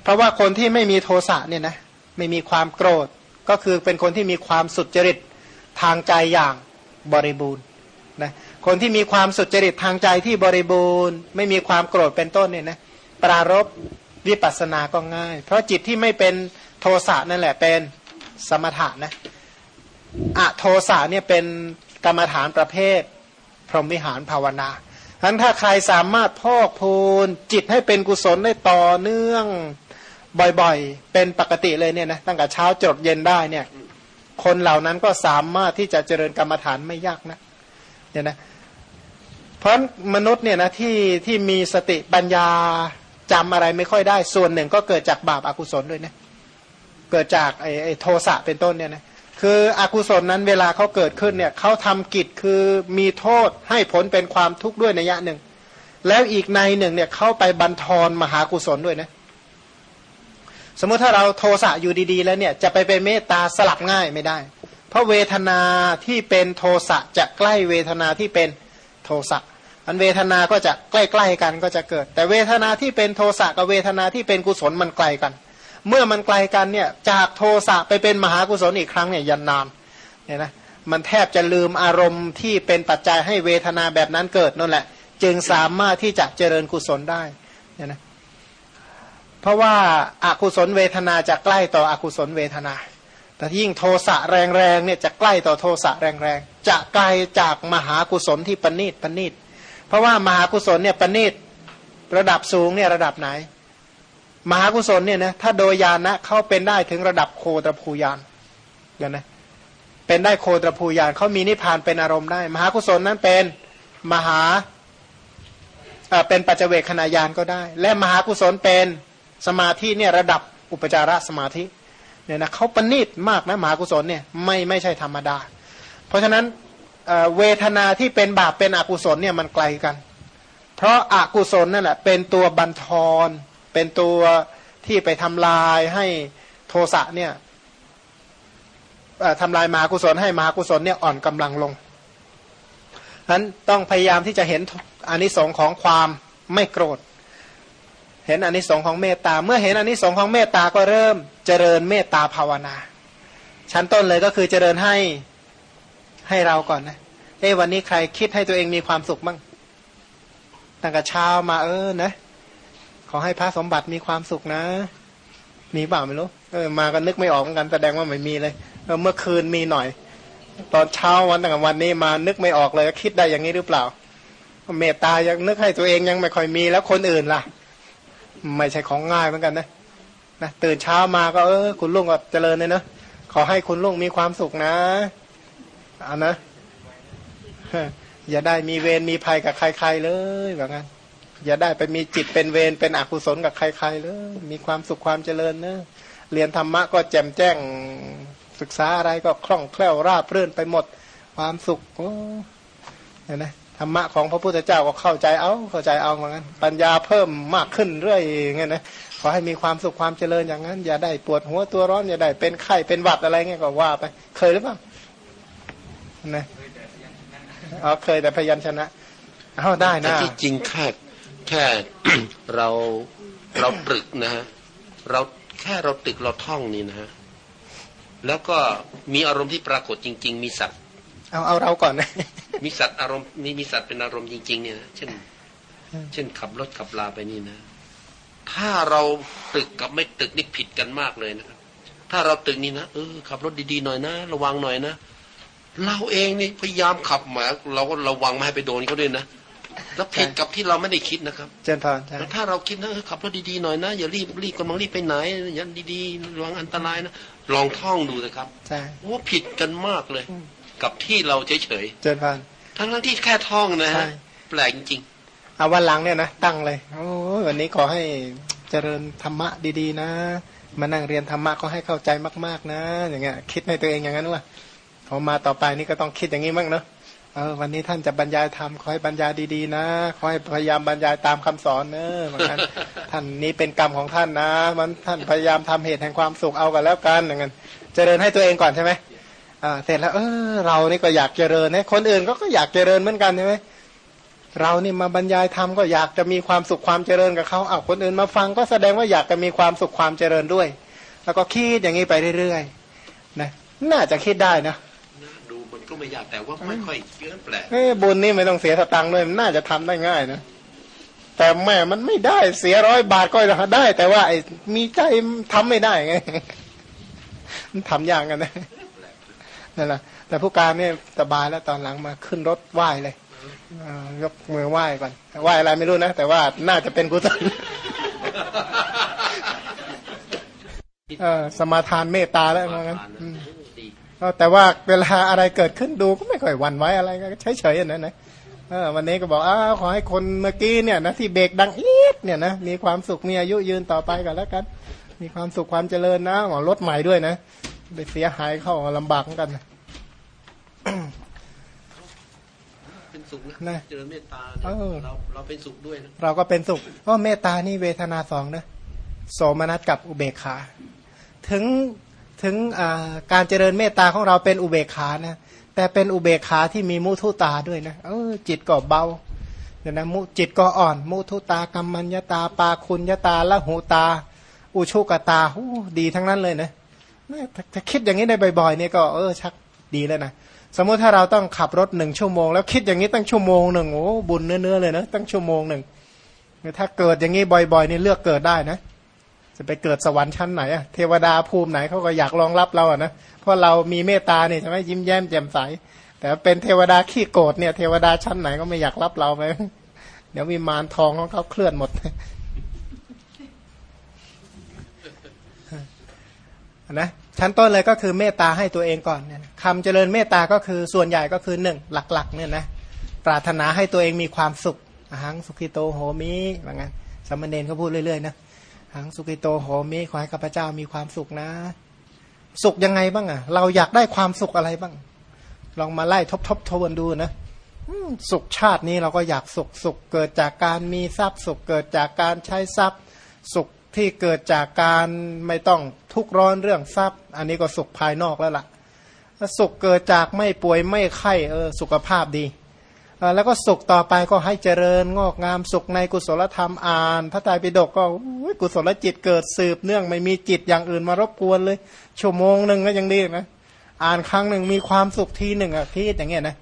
[SPEAKER 1] เพราะว่าคนที่ไม่มีโทสะเนี่ยนะไม่มีความโกรธ ก็คือเป็นคนที่มีความสุจริตทางใจอย่างบริบูรณ์นะคนที่มีความสุจริตทางใจที่บริบูรณ์ ไม่มีความโกรธเป็นต้นเนี่ยนะปรารบวิปัสสนาก็ง่าย เพราะจิตที่ไม่เป็นโทสะนั่นแหละเป็นสมถะนะอะโทสะเนี่ยเป็นกรรมฐานประเภท พรหมวิหารภาวนาทั้นถ้าใครสามารถพอกพูนจิตให้เป็นกุศลได้ต่อเนื่อง บ่อยๆ เป็นปกติเลยเนี่ยนะตั้งแต่เช้าจดเย็นได้เนี่ย คนเหล่านั้นก็สามารถที่จะเจริญกรรมฐานไม่ยากนะเนี่ยนะเพราะมนุษย์เนี่ยนะที่ที่มีสติปัญญาจำอะไรไม่ค่อยได้ส่วนหนึ่งก็เกิดจากบาปอากุศลด้วยนะเกิดจากไอ้ไอโทสะเป็นต้นเนี่ยนะคืออกุศลนั้นเวลาเขาเกิดขึ้นเนี่ยเขาทำกิจคือมีโทษให้ผลเป็นความทุกข์ด้วยในยะหนึ่ง แล้วอีกในหนึ่งเนี่ยเข้าไปบันทอนมหากุศลด้วยนะ สมมติถ้าเราโทสะอยู่ดีๆ แล้วเนี่ยจะไปเป็นเมตตาสลับง่ายไม่ได้ เพราะเวทนาที่เป็นโทสะจะใกล้เวทนาที่เป็นโทสะอันเวทนาก็จะใกล้ๆกันก็จะเกิด แต่เวทนาที่เป็นโทสะกับเวทนาที่เป็นกุศลมันไกลกัน เมื่อมันไกลกันเนี่ยจากโทสะไปเป็นมหากุศลอีกครั้งเนี่ยยันนานเนี่ยนะมันแทบจะลืมอารมณ์ที่เป็นปัจจัยให้เวทนาแบบนั้นเกิดนั่นแหละ จึงสามารถที่จะเจริญกุศลได้เนี่ยนะ เพราะว่าอากุศลเวทนาจะใกล้ต่ออกุศลเวทนา แต่ยิ่งโทสะแรงๆเนี่ยจะใกล้ต่อโทสะแรงๆ จะไกลจากมหากุศลที่ปณีตปณีตเพราะว่ามหากุศลเนี่ยปณีตระดับสูงเนี่ยระดับไหน มหากุศลเนี่ยนะถ้าโดยญาณนะเขาเป็นได้ถึงระดับโคตรภูยานกันนะเป็นได้โคตรภูยานเขามีนิพพานเป็นอารมณ์ได้ มหากุศลนั้นเป็นมหาเป็นปัจเจเวคขณะยานก็ได้ และมหากุศลเป็น สมาธิเนี่ยระดับอุปจารสมาธิเนี่ยนะเขาปณิตมากนะมหากุศลเนี่ยไม่ไม่ใช่ธรรมดา เพราะฉะนั้นเวทนาที่เป็นบาปเป็นอกุศลเนี่ยมันไกลกัน เพราะอากุศลนั่นแหละเป็นตัวบันทอนเป็นตัวที่ไปทำลายให้โทสะเนี่ยทำลายมหากุศลให้มหากุศลเนี่ยอ่อนกำลังลงนั้นต้องพยายามที่จะเห็นอานิสงส์ของความไม่โกรธ เห็นอันนิสองของเมตตา เมื่อเห็นอันนิสองของเมตตาก็เริ่มเจริญเมตตาภาวนา ชั้นต้นเลยก็คือเจริญให้ให้เราก่อนนะเอ้วันนี้ใครคิดให้ตัวเองมีความสุขบ้างตั้งแต่เช้ามาเออนะ ขอให้พระสมบัติมีความสุขนะ มีเปล่าไม่รู้เออมาก็นึกไม่ออกเหมือนกันแสดงว่าไม่มีเลยเออเมื่อคืนมีหน่อย ตอนเช้าวันตั้งแต่วันนี้มานึกไม่ออกเลยคิดได้อย่างนี้หรือเปล่า เมตตายังนึกให้ตัวเองยังไม่ค่อยมีแล้วคนอื่นล่ะ ไม่ใช่ของง่ายเหมือนกันนะนะตื่นเช้ามาก็เออคุณลุงก็เจริญเลยนะขอให้คุณลุงมีความสุขนะอันะอย่าได้มีเวรมีภัยกับใคร ๆเลยแบบนั้นอย่าได้ไปมีจิตเป็นเวรเป็นอกุศลกับใคร ๆ เลย มีความสุขความเจริญนะเรียนธรรมะก็แจ่มแจ้งศึกษาอะไรก็คล่องแคล่วราบรื่นไปหมด ความสุขโอ้เห็นไหม ธรรมะของพระพุทธเจ้าก็เข้าใจเอาเข้าใจเอาเหมือนกันปัญญาเพิ่มมากขึ้นเรื่อยเงี้ยนะขอให้มีความสุขความเจริญอย่างนั้น อย่าได้ปวดหัวตัวร้อน อย่าได้เป็นไข้เป็นหวัดอะไรเงี้ยก็ว่าไปเคยหรือเปล่านะอ๋อเคยแต่พยัญชนะเอาได้นะ
[SPEAKER 2] ที่จริงแค่แค่เราเราตรึกนะฮะเราแค่เราตึกเราท่องนี่นะฮะแล้วก็มีอารมณ์ที่ปรากฏจริง ๆ มีสัตว
[SPEAKER 1] เอาเอาเราก่อนนะ
[SPEAKER 2] มีสัตว์อารมณ์มีมีสัตว์เป็นอารมณ์จริง ๆ เนี่ยนะเช่น เช่นขับรถขับลาไปนี่นะ ถ้าเราตึกกับไม่ตึกนี่ผิดกันมากเลยนะครับ ถ้าเราตึกนี่นะเออขับรถดีๆหน่อยนะ ระวังหน่อยนะเราเองนี่พยายามขับมาเราก็ระวังไม่ให้ไปโดนเขาด้วยนะแล้วผิดกับที่เราไม่ได้คิดนะครับ
[SPEAKER 1] เจนพาน
[SPEAKER 2] แต่ถ้าเราคิดนะขับรถดีๆหน่อยนะอย่ารีบรีบกำลังรีบไปไหนอย่าดีๆระวังอันตรายนะลองท่องดูนะครับ
[SPEAKER 1] ใช่
[SPEAKER 2] ว่าผิดกันมากเลย กับที่เราเฉย
[SPEAKER 1] ๆเจนพาน
[SPEAKER 2] ทั้งทั้งที่แค่ท่องนะฮะแปลกจริง
[SPEAKER 1] เอาวันหลังเนี่ยนะตั้งเลยโอ้วันนี้ขอให้เจริญธรรมะดีๆ นะ มานั่งเรียนธรรมะก็ให้เข้าใจมาก ๆนะ อย่างเงี้ย คิดในตัวเองอย่างนั้นว่าพอมาต่อไปนี่ก็ต้องคิดอย่างนี้มั้งเนาะเออวันนี้ท่านจะบรรยายธรรมขอให้บรรยายดีๆนะขอให้พยายามบรรยายตามคำสอนเนอะเหมือนกันท่านนี้เป็นกรรมของท่านนะ มันท่านพยายามทำเหตุแห่งความสุขเอากันแล้วกันอย่างนั้นเจริญให้ตัวเองก่อนใช่ไหม เสร็จแล้วเออเรานี่ก็อยากเจริญนะคนอื่นก็ก็อยากเจริญเหมือนกันใช่ไหมเรานี่มาบรรยายธรรมก็อยากจะมีความสุขความเจริญกับเขาเอาคนอื่นมาฟังก็แสดงว่าอยากจะมีความสุขความเจริญด้วย แล้วก็คิดอย่างนี้ไปเรื่อยๆนะน่าจะคิดได้นะ
[SPEAKER 2] ดูมันก็ไม่ยากแต่ว่าไม่ค่อยเยอะแปลก
[SPEAKER 1] บุญนี่ไม่ต้องเสียสตังค์ด้วยมันน่าจะทำได้ง่ายนะแต่แม่มันไม่ได้เสียร้อยบาทก็ได้ แต่ว่าไอ้มีใจทำไม่ได้ไงมันทำยากกันนะ นั่นแหละแต่ผู้การเนี่ยสบายแล้วตอนหลังมาขึ้นรถไหว้เลยยกมือไหว้ก่อนไหว้อะไรไม่รู้นะ แต่ว่าน่าจะเป็นกุศลสมาทานเมตตาแล้วงั้นแต่ว่าเวลาอะไรเกิดขึ้นดูก็ไม่ค่อยหวั่นไหวอะไรก็เฉยๆอย่างนั้นนะวันนี้ก็บอกอ้าขอให้คนเมื่อกี้เนี่ยนะที่เบรกดังอีดเนี่ยนะมีความสุขมีอายุยืนต่อไปกันแล้วกัน มีความสุขความเจริญนะหมอรถใหม่ด้วยนะ ไปเสียหายเข้าลำบากกัน
[SPEAKER 2] เป็นสุขนะเจริญเมตตาเราเราเป็นสุขด้วยนะ
[SPEAKER 1] เราก็เป็นสุขเพราะเมตตานี่เวทนาสองนะโสมนัสกับอุเบกขา ถึงถึงการเจริญเมตตาของเราเป็นอุเบกขานะแต่เป็นอุเบกขาที่มีมุทุตาด้วยนะเออจิตก็เบาเนี่ยนะมุจิตก็อ่อน มุทุตากรรมัญญาตา ปาคุณยตาละหูตา อุชุกตาหูดีทั้งนั้นเลยนะ ถ้าคิดอย่างนี้ได้บ่อยๆเนี่ยก็เออชักดีแล้วนะสมมติถ้าเราต้องขับรถหนึ่งชั่วโมง แล้วคิดอย่างนี้ตั้งชั่วโมงหนึ่งโอ้บุญเนื้อๆเลยนะตั้งชั่วโมงหนึ่งถ้าเกิดอย่างนี้บ่อยๆนี่เลือกเกิดได้นะ จะไปเกิดสวรรค์ชั้นไหนอะเทวดาภูมิไหนเขาก็อยากรองรับเราอะนะเพราะเรามีเมตตาเนี่ยใช่ไหมยิ้มแย้มแจ่มใส แต่เป็นเทวดาขี้โกรธเนี่ยเทวดาชั้นไหนก็ไม่อยากรับเราไปเดี๋ยวมีมารทองของเขาเคลื่อนหมดนะ ชั้นต้นเลยก็คือเมตตาให้ตัวเองก่อนเนี่ยคำเจริญเมตตาก็คือส่วนใหญ่ก็คือหนึ่งหลักๆเนี่ยนะปรารถนาให้ตัวเองมีความสุขหังสุขิโตโหมิว่างั้นสมณเณรเขาพูดเรื่อยๆนะหังสุขิโตโหมิขอให้ข้าพเจ้ามีความสุขนะ สุขยังไงบ้างอะ เราอยากได้ความสุขอะไรบ้าง ลองมาไล่ทบทบทวนดูนะสุขชาตินี้เราก็อยากสุขสุขเกิดจากการมีทรัพย์ สุขเกิดจากการใช้ทรัพย์ สุขที่เกิดจากการไม่ต้อง ทุกร้อนเรื่องทรัพย์ อันนี้ก็สุขภายนอกแล้วล่ะสุขเกิดจากไม่ป่วยไม่ไข้เออสุขภาพดี แล้วก็สุขต่อไปก็ให้เจริญงอกงามสุขในกุศลธรรมอ่าน พระไตรปิฎกก็กุศลจิตเกิดสืบเนื่องไม่มีจิตอย่างอื่นมารบกวนเลย ชั่วโมงหนึ่งก็ยังดีนะอ่านครั้งหนึ่งมีความสุขทีหนึ่งอะคิดอย่างเงี้ยนะ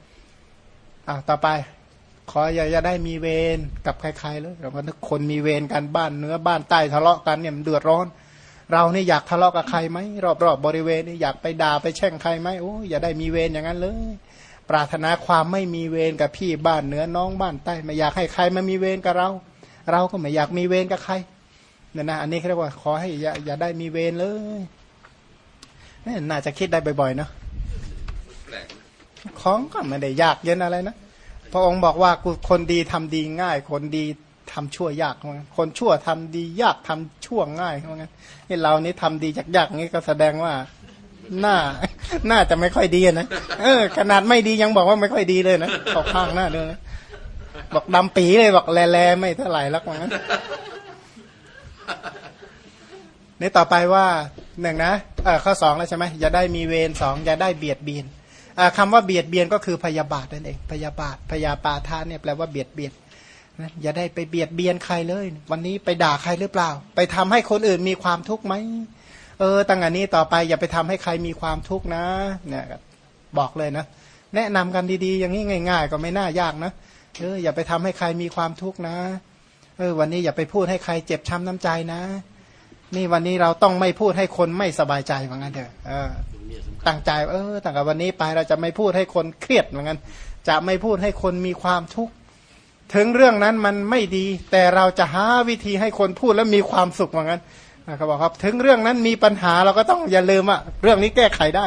[SPEAKER 1] อ่าต่อไป ขออย่าอย่าได้มีเวรกับใครๆเลยเราก็ทุกคนมีเวรกันบ้านเนื้อบ้านใต้ทะเลาะกันเนี่ยมันเดือดร้อน เรานี่อยากทะเลาะกับใครไหมรอบๆบบริเวณนี่อยากไปด่าไปแช่งใครไหมโอ้อย่าได้มีเวรอย่างนั้นเลย ปรารถนาความไม่มีเวรกับพี่บ้านเหนือน้องบ้านใต้ไม่อยากให้ใครมามีเวรกับเรา เราก็ไม่อยากมีเวรกับใครเนี่ยนะอันนี้เรียกว่าขอให้อย่าอย่าได้มีเวรเลยนี่น่าจะคิดได้บ่อยๆเนาะของก็ไม่ได้ยากเย็นอะไรนะพระองค์บอกว่าคนดีทำดีง่าย คนดี ทำชั่วยากเหมือนคนชั่วทำดียากทำชั่วง่ายเหมือนกันนี่เรานี่ทำดียากนี้ก็แสดงว่าหน้าหน้าจะไม่ค่อยดีนะเออ ขนาดไม่ดียังบอกว่าไม่ค่อยดีเลยนะขอข้างหน้าเลยนะบอกดำปีเลยบอกแลๆไม่เท่าไหร่ล้วว่างั้นนี่ต่อไปว่าหนึ่งนะเออข้อสองแล้วใช่ไหมอย่าได้มีเวรสองอย่าได้เบียดเบียนคำว่าเบียดเบียนก็คือพยาบาทนั่นเอง พยาบาทพยาปาทานเนี่ยแปลว่าเบียดเบียน อย่าได้ไปเบียดเบียนใครเลย วันนี้ไปด่าใครหรือเปล่า ไปทำให้คนอื่นมีความทุกข์ไหมเออตั้งอันนี้ต่อไปอย่าไปทำให้ใครมีความทุกข์นะ เนี่ยบอกเลยนะ แนะนำกันดีๆ อย่างนี้ง่าย ๆ ก็ไม่น่ายากนะเอออย่าไปทำให้ใครมีความทุกข์นะเออวันนี้อย่าไปพูดให้ใครเจ็บช้ำน้ำใจนะ นี่วันนี้เราต้องไม่พูดให้คนไม่สบายใจเหมือนกันเถอะเออตั้งใจเออตั้งแต่วันนี้ไปเราจะไม่พูดให้คนเครียดเหมือนกันจะไม่พูดให้คนมีความทุกข์ ถึงเรื่องนั้นมันไม่ดี แต่เราจะหาวิธีให้คนพูดแล้วมีความสุขเหมือนกันเขาบอกครับถึงเรื่องนั้นมีปัญหาเราก็ต้องอย่าลืมอะเรื่องนี้แก้ไขได้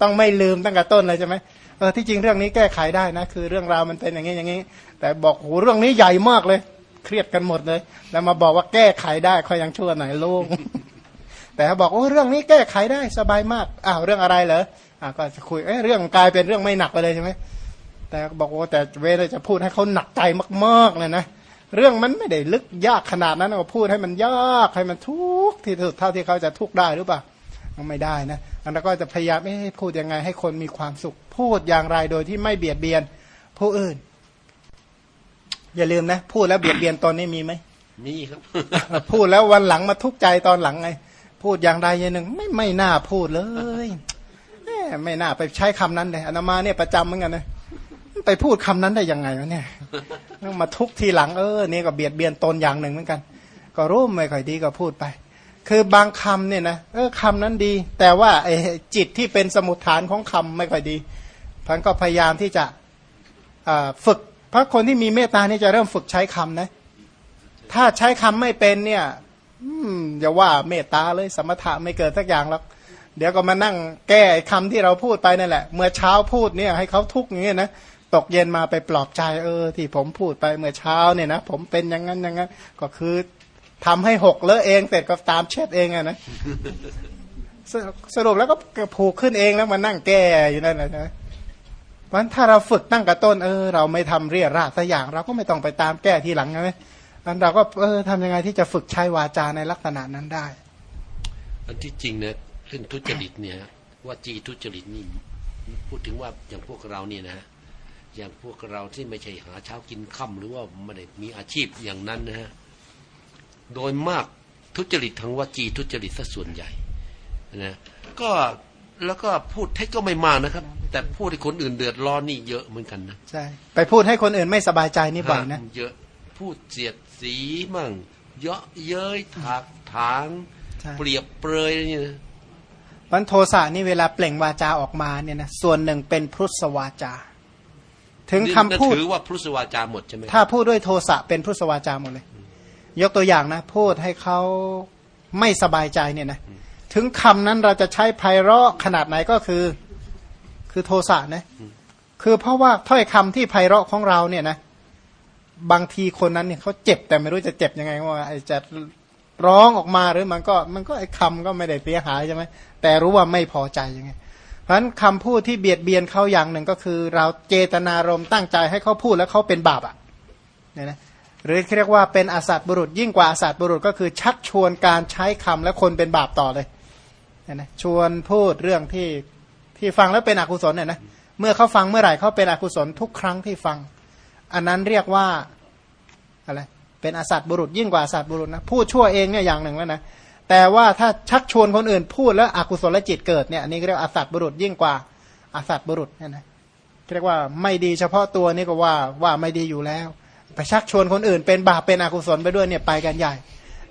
[SPEAKER 1] ต้องไม่ลืมตั้งแต่ต้นเลยใช่ไหมเออที่จริงเรื่องนี้แก้ไขได้นะ คือเรื่องราวมันเป็นอย่างนี้อย่างนี้ แต่บอกโหเรื่องนี้ใหญ่มากเลย เครียดกันหมดเลย แล้วมาบอกว่าแก้ไขได้คอยยังชั่วหน่อยลูกแต่เขาบอกโอ้เรื่องนี้แก้ไขได้สบายมากอ้าวเรื่องอะไรเหรออ่าก็จะคุยเอ้เรื่องกลายเป็นเรื่องไม่หนักไปเลยใช่ไหม แต่บอกว่าแต่เวลาจะพูดให้เขาหนักใจมากๆเลยนะเรื่องมันไม่ได้ลึกยากขนาดนั้นเราพูดให้มันยากให้มันทุกที่สุดเท่าที่เขาจะทุกได้หรือเปล่าไม่ได้นะอันนั้นก็จะพยายามให้พูดยังไงให้คนมีความสุข พูดอย่างไรโดยที่ไม่เบียดเบียน ผู้อื่น อย่าลืมนะ พูดแล้วเบียดเบียนตนนี่มีไหม
[SPEAKER 2] มีครับ
[SPEAKER 1] พูดแล้ววันหลังมาทุกข์ใจตอนหลังไง พูดอย่างใดอย่างหนึ่ง ไม่ไม่น่าพูดเลยไม่น่าไปใช้คำนั้นเลยอนามาเนี่ยประจำเหมือนกันนะ ไปพูดคำนั้นได้ยังไงวะเนี่ยมาทุกทีหลังเออเนี่ยก็เบียดเบียนตนอย่างหนึ่งเหมือนกัน ก็รู้ไม่ค่อยดีก็พูดไป คือบางคำเนี่ยนะเออคำนั้นดี แต่ว่าไอ้จิตที่เป็นสมุดฐานของคำไม่ค่อยดีพันก็พยายามที่จะฝึกเพราะคนที่มีเมตตานี่จะเริ่มฝึกใช้คำนะ ถ้าใช้คำไม่เป็นเนี่ยอย่าว่าเมตตาเลยสมถะไม่เกิดสักอย่างหรอก เดี๋ยวก็มานั่งแก้คำที่เราพูดไปนั่นแหละ เมื่อเช้าพูดเนี่ย ให้เขาทุกข์อย่างเงี้ยนะ ตกเย็นมาไปปลอบใจเออ ที่ผมพูดไปเมื่อเช้าเนี่ยนะผมเป็นอย่างนั้นอย่างนั้นก็คือทำให้หกเลอะเองเสร็จก็ตามเช็ดเองอะนะสรุปแล้วก็ผูกขึ้นเองแล้วมานั่งแก้อยู่นั่นแหละนะมันถ้าเราฝึกตั้งกระต้นเออ เราไม่ทำเรียราสักอย่าง เราก็ไม่ต้องไปตามแก้ทีหลังใช่ไหมนั้นเราก็เออทำยังไงที่จะฝึกใช้วาจาในลักษณะนั้นได้
[SPEAKER 2] อันที่จริงเนี่ยเรื่องทุจริตเนี่ยว่าจีทุจริตนี่พูดถึงว่าอย่างพวกเราเนี่ยนะ อย่างพวกเราที่ไม่ใช่หาเช้ากินค่ำหรือว่าไม่ได้มีอาชีพอย่างนั้นนะฮะโดยมากทุจริตทางวจีทุจริตซะส่วนใหญ่นะก็แล้วก็พูดเท็จก็ไม่มากนะครับ แต่พูดให้คนอื่นเดือดร้อนนี่เยอะเหมือนกันนะ
[SPEAKER 1] ใช่ไปพูดให้คนอื่นไม่สบายใจนี่บ่อยนะ
[SPEAKER 2] เยอะพูดเสียดสีมั่ง เยอะเย้ยถากถางเปรียบเปรยนี่นะ
[SPEAKER 1] วันโทสะนี่เวลาเปล่งวาจาออกมาเนี่ยนะส่วนหนึ่งเป็นพุทธวาจา
[SPEAKER 2] ถึงคำพูดถือว่าพุทธวาจาหมดใช่ไหม
[SPEAKER 1] ถ้าพูดด้วยโทสะเป็นพุทธวาจาหมดเลย ยกตัวอย่างนะ พูดให้เขาไม่สบายใจเนี่ยนะถึงคำนั้นเราจะใช้ไพเราะขนาดไหนก็คือ คือโทสะนะคือเพราะว่าถ้อยคำที่ไพเราะของเราเนี่ยนะบางทีคนนั้นเนี่ยเขาเจ็บแต่ไม่รู้จะเจ็บยังไงว่าจะร้องออกมาหรือมันก็มันก็ไอ้คำก็ไม่ได้เสียหายใช่ไหมแต่รู้ว่าไม่พอใจยังไง เพราะฉะนั้นคำพูดที่เบียดเบียนเขาอย่างหนึ่งก็คือ เราเจตนารมณ์ตั้งใจให้เขาพูดแล้วเขาเป็นบาปอะเนี่ยนะหรือเรียกว่าเป็นอาสัตบุรุษ ยิ่งกว่าอาสัตบุรุษก็คือชักชวนการใช้คำและคนเป็นบาปต่อเลยเนี่ยนะชวนพูดเรื่องที่ที่ฟังแล้วเป็นอกุศลเนี่ยนะเมื่อเขาฟังเมื่อไหร่เขาเป็นอกุศลทุกครั้งที่ฟัง อันนั้นเรียกว่าอะไรเป็นอาสัตบุรุษ ยิ่งกว่าอาสัตบุรุษนะพูดชั่วเองเนี่ยอย่างหนึ่งแล้วนะ แต่ว่าถ้าชักชวนคนอื่นพูดแล้วอกุศลจิตเกิดเนี่ยอันนี้เรียกอสัตบุรุษยิ่งกว่าอสัตบุรุษเนี่ยนะเรียกว่าไม่ดีเฉพาะตัวนี่ก็ว่าว่าไม่ดีอยู่แล้ว ไปชักชวนคนอื่น เป็นบาปเป็นอกุศลไปด้วยเนี่ยไปกันใหญ่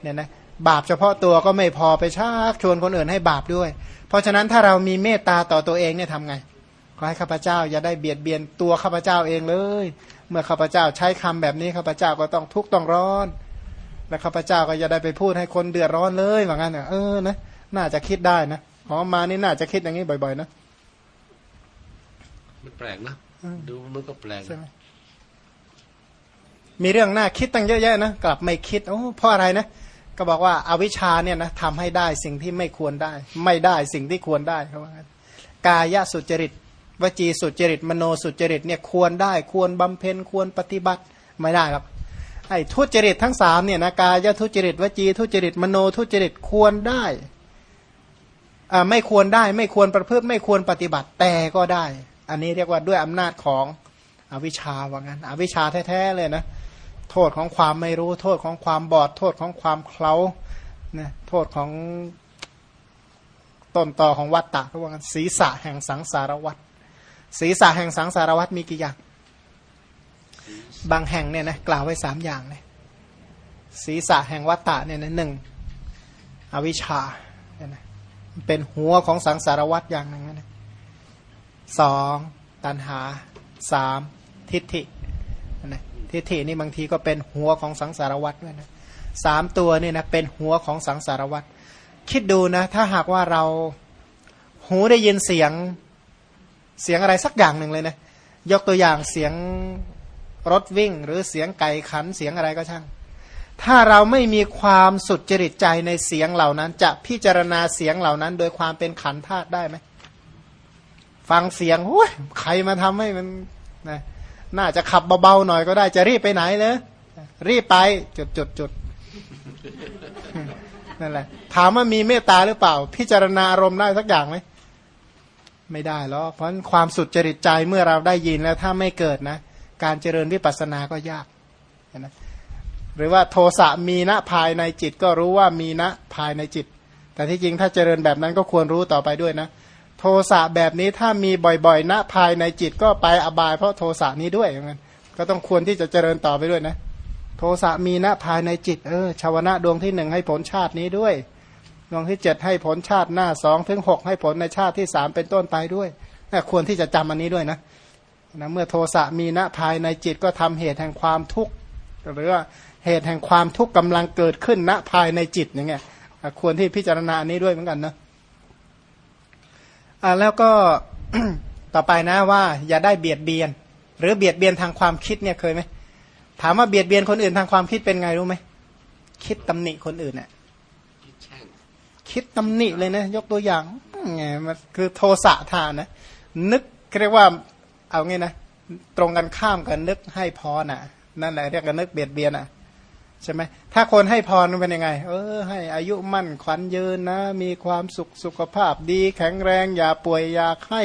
[SPEAKER 1] เนี่ยนะบาปเฉพาะตัวก็ไม่พอไปชักชวนคนอื่นให้บาปด้วย เพราะฉะนั้นถ้าเรามีเมตตาต่อตัวเองเนี่ยทำไงขอให้ข้าพเจ้าอย่าได้เบียดเบียนตัวข้าพเจ้าเองเลย เมื่อข้าพเจ้าใช้คำแบบนี้ข้าพเจ้าก็ต้องทุกข์ต้องร้อน และข้าพเจ้าก็อย่าได้ไปพูดให้คนเดือดร้อนเลยว่างั้นเออนะน่าจะคิดได้นะขอมานี่น่าจะคิดอย่างนี้บ่อยๆนะ
[SPEAKER 2] มันแปลกนะดูมันก็แปลกใช่ไหม
[SPEAKER 1] มีเรื่องน่าคิดตั้งเยอะแยะนะกลับไม่คิดโอ้เพราะอะไรนะก็บอกว่าอาวิชาเนี่ยนะทำให้ได้สิ่งที่ไม่ควรได้ ไม่ได้สิ่งที่ควรได้เขาว่ากายสุจริตวจีสุจริต มโนสุจริตเนี่ยควรได้ควรบำเพ็ญควรปฏิบัติไม่ได้ครับ ไอ้ทุจริตทั้งสามเนี่ยนะกายทุจริตวจี ทุจริตมโนทุจริตควรได้อ่าไม่ควรได้ไม่ควรประพฤติไม่ควรปฏิบัติแต่ก็ได้ อันนี้เรียกว่าด้วยอำนาจของอวิชชาว่างั้น อวิชชาแท้ๆเลยนะโทษของความไม่รู้โทษของความบอด โทษของความเคล้าเนี่ยโทษของต้นต่อของวัตตะเขาว่ากันศีรษะแห่งสังสารวัตศีรษะแห่งสังสารวัตมีกี่อย่าง บางแห่งเนี่ยนะกล่าวไว้สามอย่างเลยศีรษะแห่งวัตตะเนี่ยนะหนึ่งอวิชชาเนี่ยนะเป็นหัวของสังสารวัตอย่างหนึ่งนะสองตันหาสามทิฏฐินะทิฏฐินี่บางทีก็เป็นหัวของสังสารวัตด้วยนะสามตัวเนี่ยนะเป็นหัวของสังสารวัตคิดดูนะถ้าหากว่าเราหูได้ยินเสียงเสียงอะไรสักอย่างหนึ่งเลยนะยกตัวอย่างเสียง รถวิ่ง หรือเสียงไก่ขันเสียงอะไรก็ช่าง ถ้าเราไม่มีความสุดจริตใจในเสียงเหล่านั้น จะพิจารณาเสียงเหล่านั้น โดยความเป็นขันธาตุได้ไหมฟังเสียงโอ้ยใครมาทำให้มันนะน่าจะขับเบาๆหน่อยก็ได้จะรีบไปไหนเลยรีบไปจุดจุดจุดนั่นแหละ ถามว่ามีเมตตาหรือเปล่า พิจารณาอารมณ์ได้สักอย่างไหมไม่ได้หรอกเพราะความสุดจริตใจเมื่อเราได้ยินแล้วถ้าไม่เกิดนะ การเจริญวิปัสสนาก็ยากนะหรือว่าโทสะมีณภายในจิตก็รู้ว่ามีณภายในจิต แต่ที่จริงถ้าเจริญแบบนั้นก็ควรรู้ต่อไปด้วยนะ โทสะแบบนี้ถ้ามีบ่อยๆณภายในจิตก็ไปอบาย เพราะโทสะนี้ด้วยอย่างนั้นก็ต้องควรที่จะเจริญต่อไปด้วยนะ โทสะมีณภายในจิตเออชาวนะดวงที่หนึ่งให้ผลชาตินี้ด้วย ดวงที่เจ็ดให้ผลชาติหน้าสองถึงหกให้ผลในชาติที่สามเป็นต้นไปด้วยนะควรที่จะจำอันนี้ด้วยนะ นะเมื่อโทสะมีณภายในจิตก็ทำเหตุแห่งความทุกข์หรือว่าเหตุแห่งความทุกข์กำลังเกิดขึ้นณภายในจิตอย่างเงี้ยควรที่พิจารณานี้ด้วยเหมือนกันนะอ่าแล้วก็ต่อไปนะว่า อย่าได้เบียดเบียน หรือเบียดเบียนทางความคิดเนี่ยเคยไหมถามว่าเบียดเบียนคนอื่นทางความคิดเป็นไงรู้ไหมคิดตำหนิคนอื่นเนี่ยคิดตำหนิเลยนะ ยกตัวอย่างไงมันคือโทสะทานนะ นึกเรียกว่า เอางี้นะตรงกันข้ามกันนึกให้พรน่ะ นั่นแหละเรียกกันนึกเบียดเบียนอะใช่ไหมถ้าคนให้พรมันเป็นยังไง เออ ให้อายุมั่นขวัญยืนนะ มีความสุขสุขภาพดี แข็งแรงอย่าป่วยอย่าไข้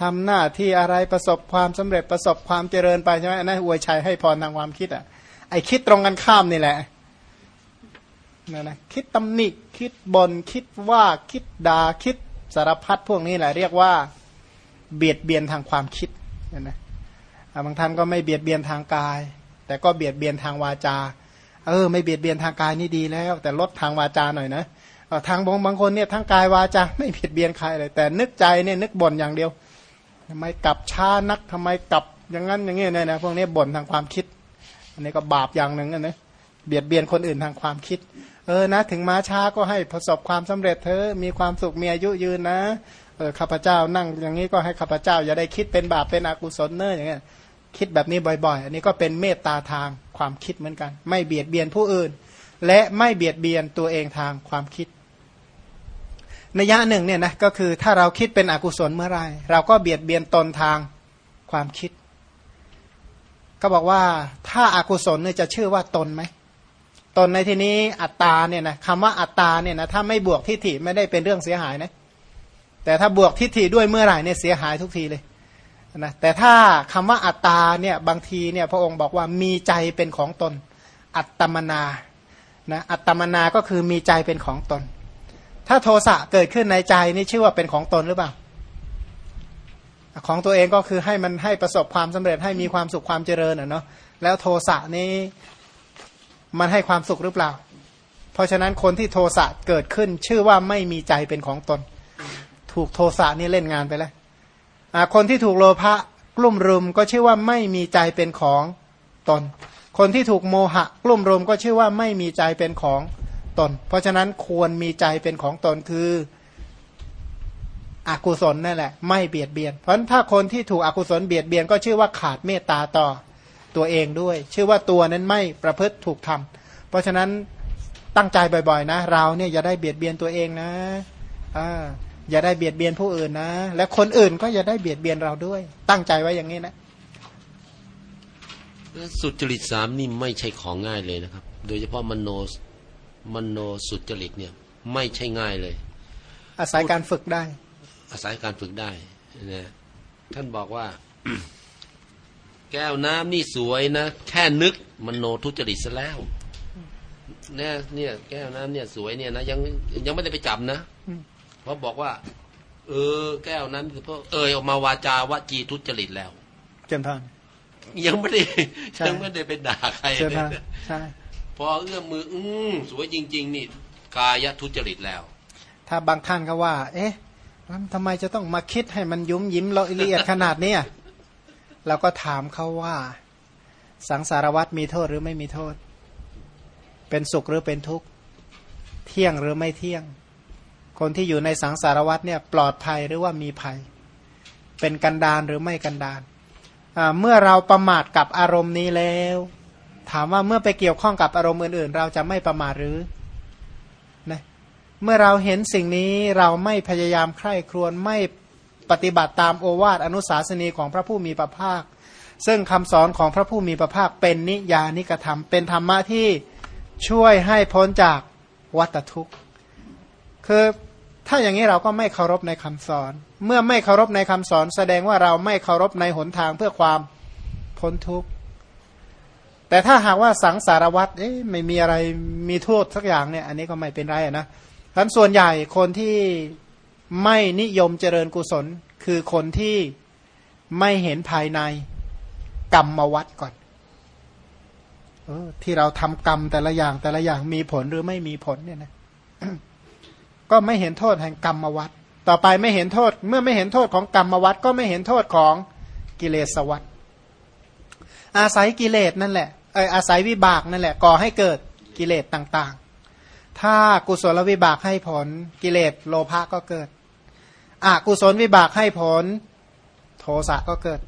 [SPEAKER 1] ทำหน้าที่อะไรประสบความสำเร็จประสบความเจริญไปใช่ไหมนั่นอวยชัยให้พรทางความคิดอะ ไอคิดตรงกันข้ามนี่แหละนะนะคิดตำหนิคิดบนคิดว่าคิดดา่าคิดสารพัดพวกนี้แหละ เรียกว่า เบียดเบียนทางความคิด นะนะบางท่านก็ไม่เบียดเบียนทางกาย แต่ก็เบียดเบียนทางวาจา เออ ไม่เบียดเบียนทางกายนี่ดีแล้ว แต่ลดทางวาจาหน่อยนะทางบางบางคนเนี่ยทั้งกายวาจาไม่เบียดเบียนใครเลย แต่นึกใจเนี่ยนึกบ่นอย่างเดียวทำไมกลับช้านักทำไมกลับอย่างนั้นอย่างนี้เนี่ยนะพวกนี้บ่นทางความคิด อันนี้ก็บาปอย่างหนึ่งนะเบียดเบียนคนอื่นทางความคิด เออนะ ถึงมาช้าก็ให้ประสบความสำเร็จเธอมีความสุขมีอายุยืนนะ เออข้าพเจ้านั่งอย่างนี้ก็ให้ข้าพเจ้า อย่าได้คิดเป็นบาปเป็นอกุศลเนออย่างเงี้ยคิดแบบนี้บ่อยๆ อันนี้ก็เป็นเมตตาทางความคิดเหมือนกัน ไม่เบียดเบียนผู้อื่น และไม่เบียดเบียนตัวเองทางความคิดในยะหนึ่งเนี่ยนะก็คือถ้าเราคิดเป็นอกุศลเมื่อไรเราก็เบียดเบียนตนทางความคิด ก็บอกว่าถ้าอากุศลเนี่ยจะชื่อว่าตนไหมตนในที่นี้อัตตาเนี่ยนะคำว่าอัตตาเนี่ยนะถ้าไม่บวกทิฏฐิไม่ได้เป็นเรื่องเสียหายนะ แต่ถ้าบวกทิฏฐิด้วยเมื่อไหร่เนี่ยเสียหายทุกทีเลยนะแต่ถ้าคำว่าอัตตาเนี่ยบางทีเนี่ยพระองค์บอกว่ามีใจเป็นของตน อัตตมนานะอัตตมนาก็คือมีใจเป็นของตน ถ้าโทสะเกิดขึ้นในใจนี่ชื่อว่าเป็นของตนหรือเปล่า ของตัวเองก็คือให้มันให้ประสบความสำเร็จให้มีความสุขความเจริญอะเนาะแล้วโทสะนี้มันให้ความสุขหรือเปล่า เพราะฉะนั้นคนที่โทสะเกิดขึ้นชื่อว่าไม่มีใจเป็นของตน ถูกโทสะนี่เล่นงานไปแล้วคนที่ถูกโลภะกลุ่มรุมก็ชื่อว่าไม่มีใจเป็นของตน คนที่ถูกโมหะกลุ่มรุมก็ชื่อว่าไม่มีใจเป็นของตน เพราะฉะนั้นควรมีใจเป็นของตนคืออกุศลนั่นแหละ ไม่เบียดเบียน เพราะถ้าคนที่ถูกอกุศลเบียดเบียนก็ชื่อว่าขาดเมตตาต่อตัวเองด้วย ชื่อว่าตัวนั้นไม่ประพฤติถูกทำเพราะฉะนั้นตั้งใจบ่อยๆ นะ เราเนี่ยอย่าได้เบียดเบียนตัวเองนะอ่า อย่าได้เบียดเบียนผู้อื่นนะ และคนอื่นก็อย่าได้เบียดเบียนเราด้วย ตั้งใจไว้อย่างนี้นะ
[SPEAKER 2] สุจริตสามนี่ไม่ใช่ของง่ายเลยนะครับ โดยเฉพาะมโนมโนสุจริตเนี่ย ไม่ใช่ง่ายเลย
[SPEAKER 1] อาศัยการฝึกได้
[SPEAKER 2] อาศัยการฝึกได้นะท่านบอกว่า แก้วน้ำนี่สวยนะ แค่นึกมโนทุจริตซะแล้วเนี่ยเนี่ย แก้วน้ำเนี่ยสวยเนี่ยนะยังยังไม่ได้ไปจับนะ เพราะบอกว่า เออ แก้วนั้นคือเพราะเออออกมาวาจาวจีทุจริตแล้ว
[SPEAKER 1] เจมทาน
[SPEAKER 2] ยังไม่ได้ยังไม่ได้ไปด่าใคร
[SPEAKER 1] เลยใช่
[SPEAKER 2] พอเอื้อมมือ อืมสวยจริง ๆ นี่ กายทุจริตแล้ว
[SPEAKER 1] ถ้าบางท่านก็ว่า เอ๊ะทำไมจะต้องมาคิดให้มันยุ้มยิ้มละเอียดขนาดนี้เราก็ถามเขาว่า สังสารวัตมีโทษหรือไม่มีโทษ เป็นสุขหรือเป็นทุกข์ เที่ยงหรือไม่เที่ยง คนที่อยู่ในสังสารวัตเนี่ยปลอดภัยหรือว่ามีภัย เป็นกันดานหรือไม่กันดานเมื่อเราประมาทกับอารมณ์นี้แล้ว ถามว่าเมื่อไปเกี่ยวข้องกับอารมณ์อื่น ๆ เราจะไม่ประมาทหรือนะเมื่อเราเห็นสิ่งนี้เราไม่พยายามใคร่ครวญไม่ปฏิบัติตามโอวาทอนุสาสนีของพระผู้มีพระภาค ซึ่งคำสอนของพระผู้มีพระภาคเป็นนิยานิกธรรม เป็นธรรมะที่ช่วยให้พ้นจากวัตทุกข์ คือ ถ้าอย่างนี้เราก็ไม่เคารพในคำสอน เมื่อไม่เคารพในคำสอน แสดงว่าเราไม่เคารพในหนทางเพื่อความพ้นทุกข์แต่ถ้าหากว่าสังสารวัตรเอ๊ะไม่มีอะไรมีโทษสักอย่างเนี่ย อันนี้ก็ไม่เป็นไรนะท่านส่วนใหญ่คนที่ไม่นิยมเจริญกุศล คือคนที่ไม่เห็นภายในกรรมวัดก่อนออที่เราทำกรรมแต่ละอย่างแต่ละอย่างมีผลหรือไม่มีผลเนี่ยนะ ก็ไม่เห็นโทษแห่งกรรมวัดต่อไปไม่เห็นโทษ เมื่อไม่เห็นโทษของกรรมวัดก็ไม่เห็นโทษของกิเลสวัดอาศัยกิเลสนั่นแหละเอออาศัยวิบากนั่นแหละก่อให้เกิดกิเลสต่างๆ ถ้ากุศลวิบากให้ผลกิเลสโลภะก็เกิดอกุศลวิบากให้ผลโทสะก็เกิด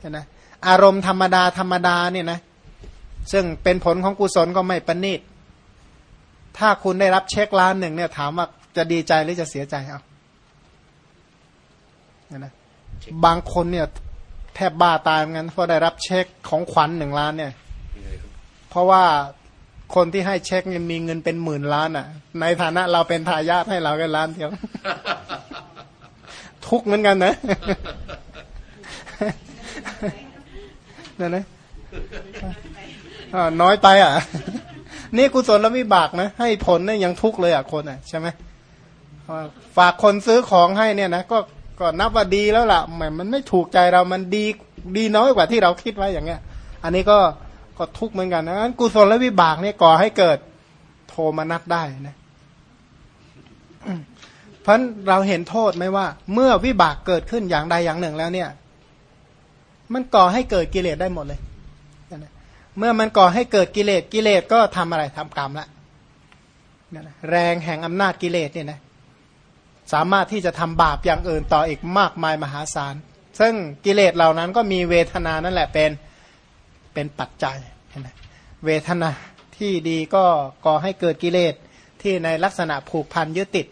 [SPEAKER 1] เห็นไหมอารมณ์ธรรมดาธรรมดาเนี่ยนะซึ่งเป็นผลของกุศลก็ไม่ประณีตถ้าคุณได้รับเช็คล้านหนึ่งเนี่ยถามว่า จะดีใจหรือจะเสียใจเอานะบางคนเนี่ย แทบบ้าตายเหมือนกันเพราะได้รับเช็คของขวัญหนึ่งล้านเนี่ย เพราะว่าคนที่ให้เช็คเนี่ยมีเงินเป็นหมื่นล้านอะ ในฐานะเราเป็นทายาทให้เราแค่ล้านเดียว ทุกเหมือนกันนะนั่นนะน้อยไปอะ นี่กุศลวิบากนะ ให้ผลเนี่ยยังทุกเลยอะคนอะใช่ไหม ฝากคนซื้อของให้เนี่ยนะก็ก็นับว่าดีแล้วล่ะแหมมันไม่ถูกใจเรามันดีดีน้อยกว่าที่เราคิดไว้อย่างเงี้ย อันนี้ก็ก็ทุกเหมือนกันนะงั้นกุศลและวิบากเนี่ยก่อให้เกิดโทมนัสได้นะเพราะเราเห็นโทษไหมว่า เมื่อวิบากเกิดขึ้นอย่างใดอย่างหนึ่งแล้วเนี่ย มันก่อให้เกิดกิเลสได้หมดเลยเมื่อมันก่อให้เกิดกิเลสกิเลสก็ทำอะไรทำกรรมละแรงแห่งอำนาจกิเลสเนี่ยนะ สามารถที่จะทำบาปอย่างอื่นต่ออีกมากมายมหาศาล ซึ่งกิเลสเหล่านั้นก็มีเวทนานั่นแหละเป็นเป็นปัจจัยเวทนาที่ดีก็ก่อให้เกิดกิเลสที่ในลักษณะผูกพันยึดติด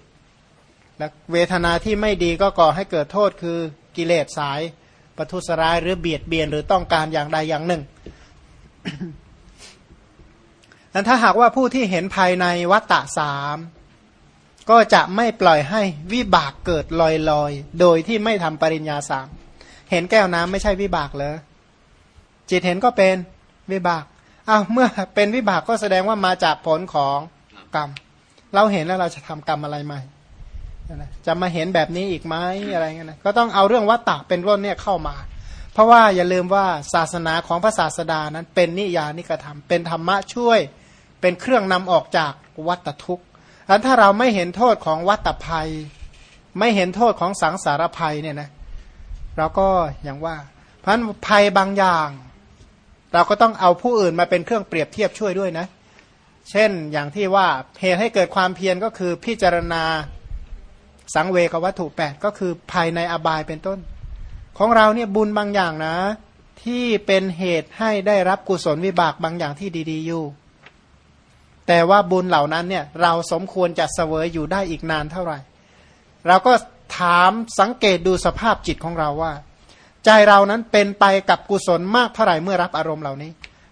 [SPEAKER 1] และเวทนาที่ไม่ดีก็ก่อให้เกิดโทษคือกิเลสสายปทุสร้ายหรือเบียดเบียนหรือต้องการอย่างใดอย่างหนึ่งนั้นถ้าหากว่าผู้ที่เห็นภายในวัตตะสาม ก็จะไม่ปล่อยให้วิบากเกิดลอยลอยโดยที่ไม่ทำปริญญาสามเห็นแก้วน้ำไม่ใช่วิบากเลยจิตเห็นก็เป็นวิบากอ้าวเมื่อเป็นวิบากก็แสดงว่ามาจากผลของกรรม เราเห็นแล้วเราจะทำกรรมอะไรใหม่จะมาเห็นแบบนี้อีกไหมอะไรเงี้ยนะก็ต้องเอาเรื่องวัตตะเป็นร่นเนี่ยเข้ามา เพราะว่าอย่าลืมว่าศาสนาของพระศาสดานั้นเป็นนิยานิกระทำเป็นธรรมะช่วย เป็นเครื่องนำออกจากวัตทุกข์ อันถ้าเราไม่เห็นโทษของวัตภัย ไม่เห็นโทษของสังสารภัยเนี่ยนะเราก็อย่างว่าเพราะภัยบางอย่าง เราก็ต้องเอาผู้อื่นมาเป็นเครื่องเปรียบเทียบช่วยด้วยนะ เช่นอย่างที่ว่าเหตุให้เกิดความเพียรก็คือพิจารณาสังเวกวัตถุแปดก็คือภายในอบายเป็นต้น ของเราเนี่ยบุญบางอย่างนะ ที่เป็นเหตุให้ได้รับกุศลวิบากบางอย่างที่ดี ๆ อยู่ แต่ว่าบุญเหล่านั้นเนี่ยเราสมควรจะเสวยอยู่ได้อีกนานเท่าไหร่ เราก็ถามสังเกตดูสภาพจิตของเราว่า ใจเรานั้นเป็นไปกับกุศลมากเท่าไหร่เมื่อรับอารมณ์เหล่านี้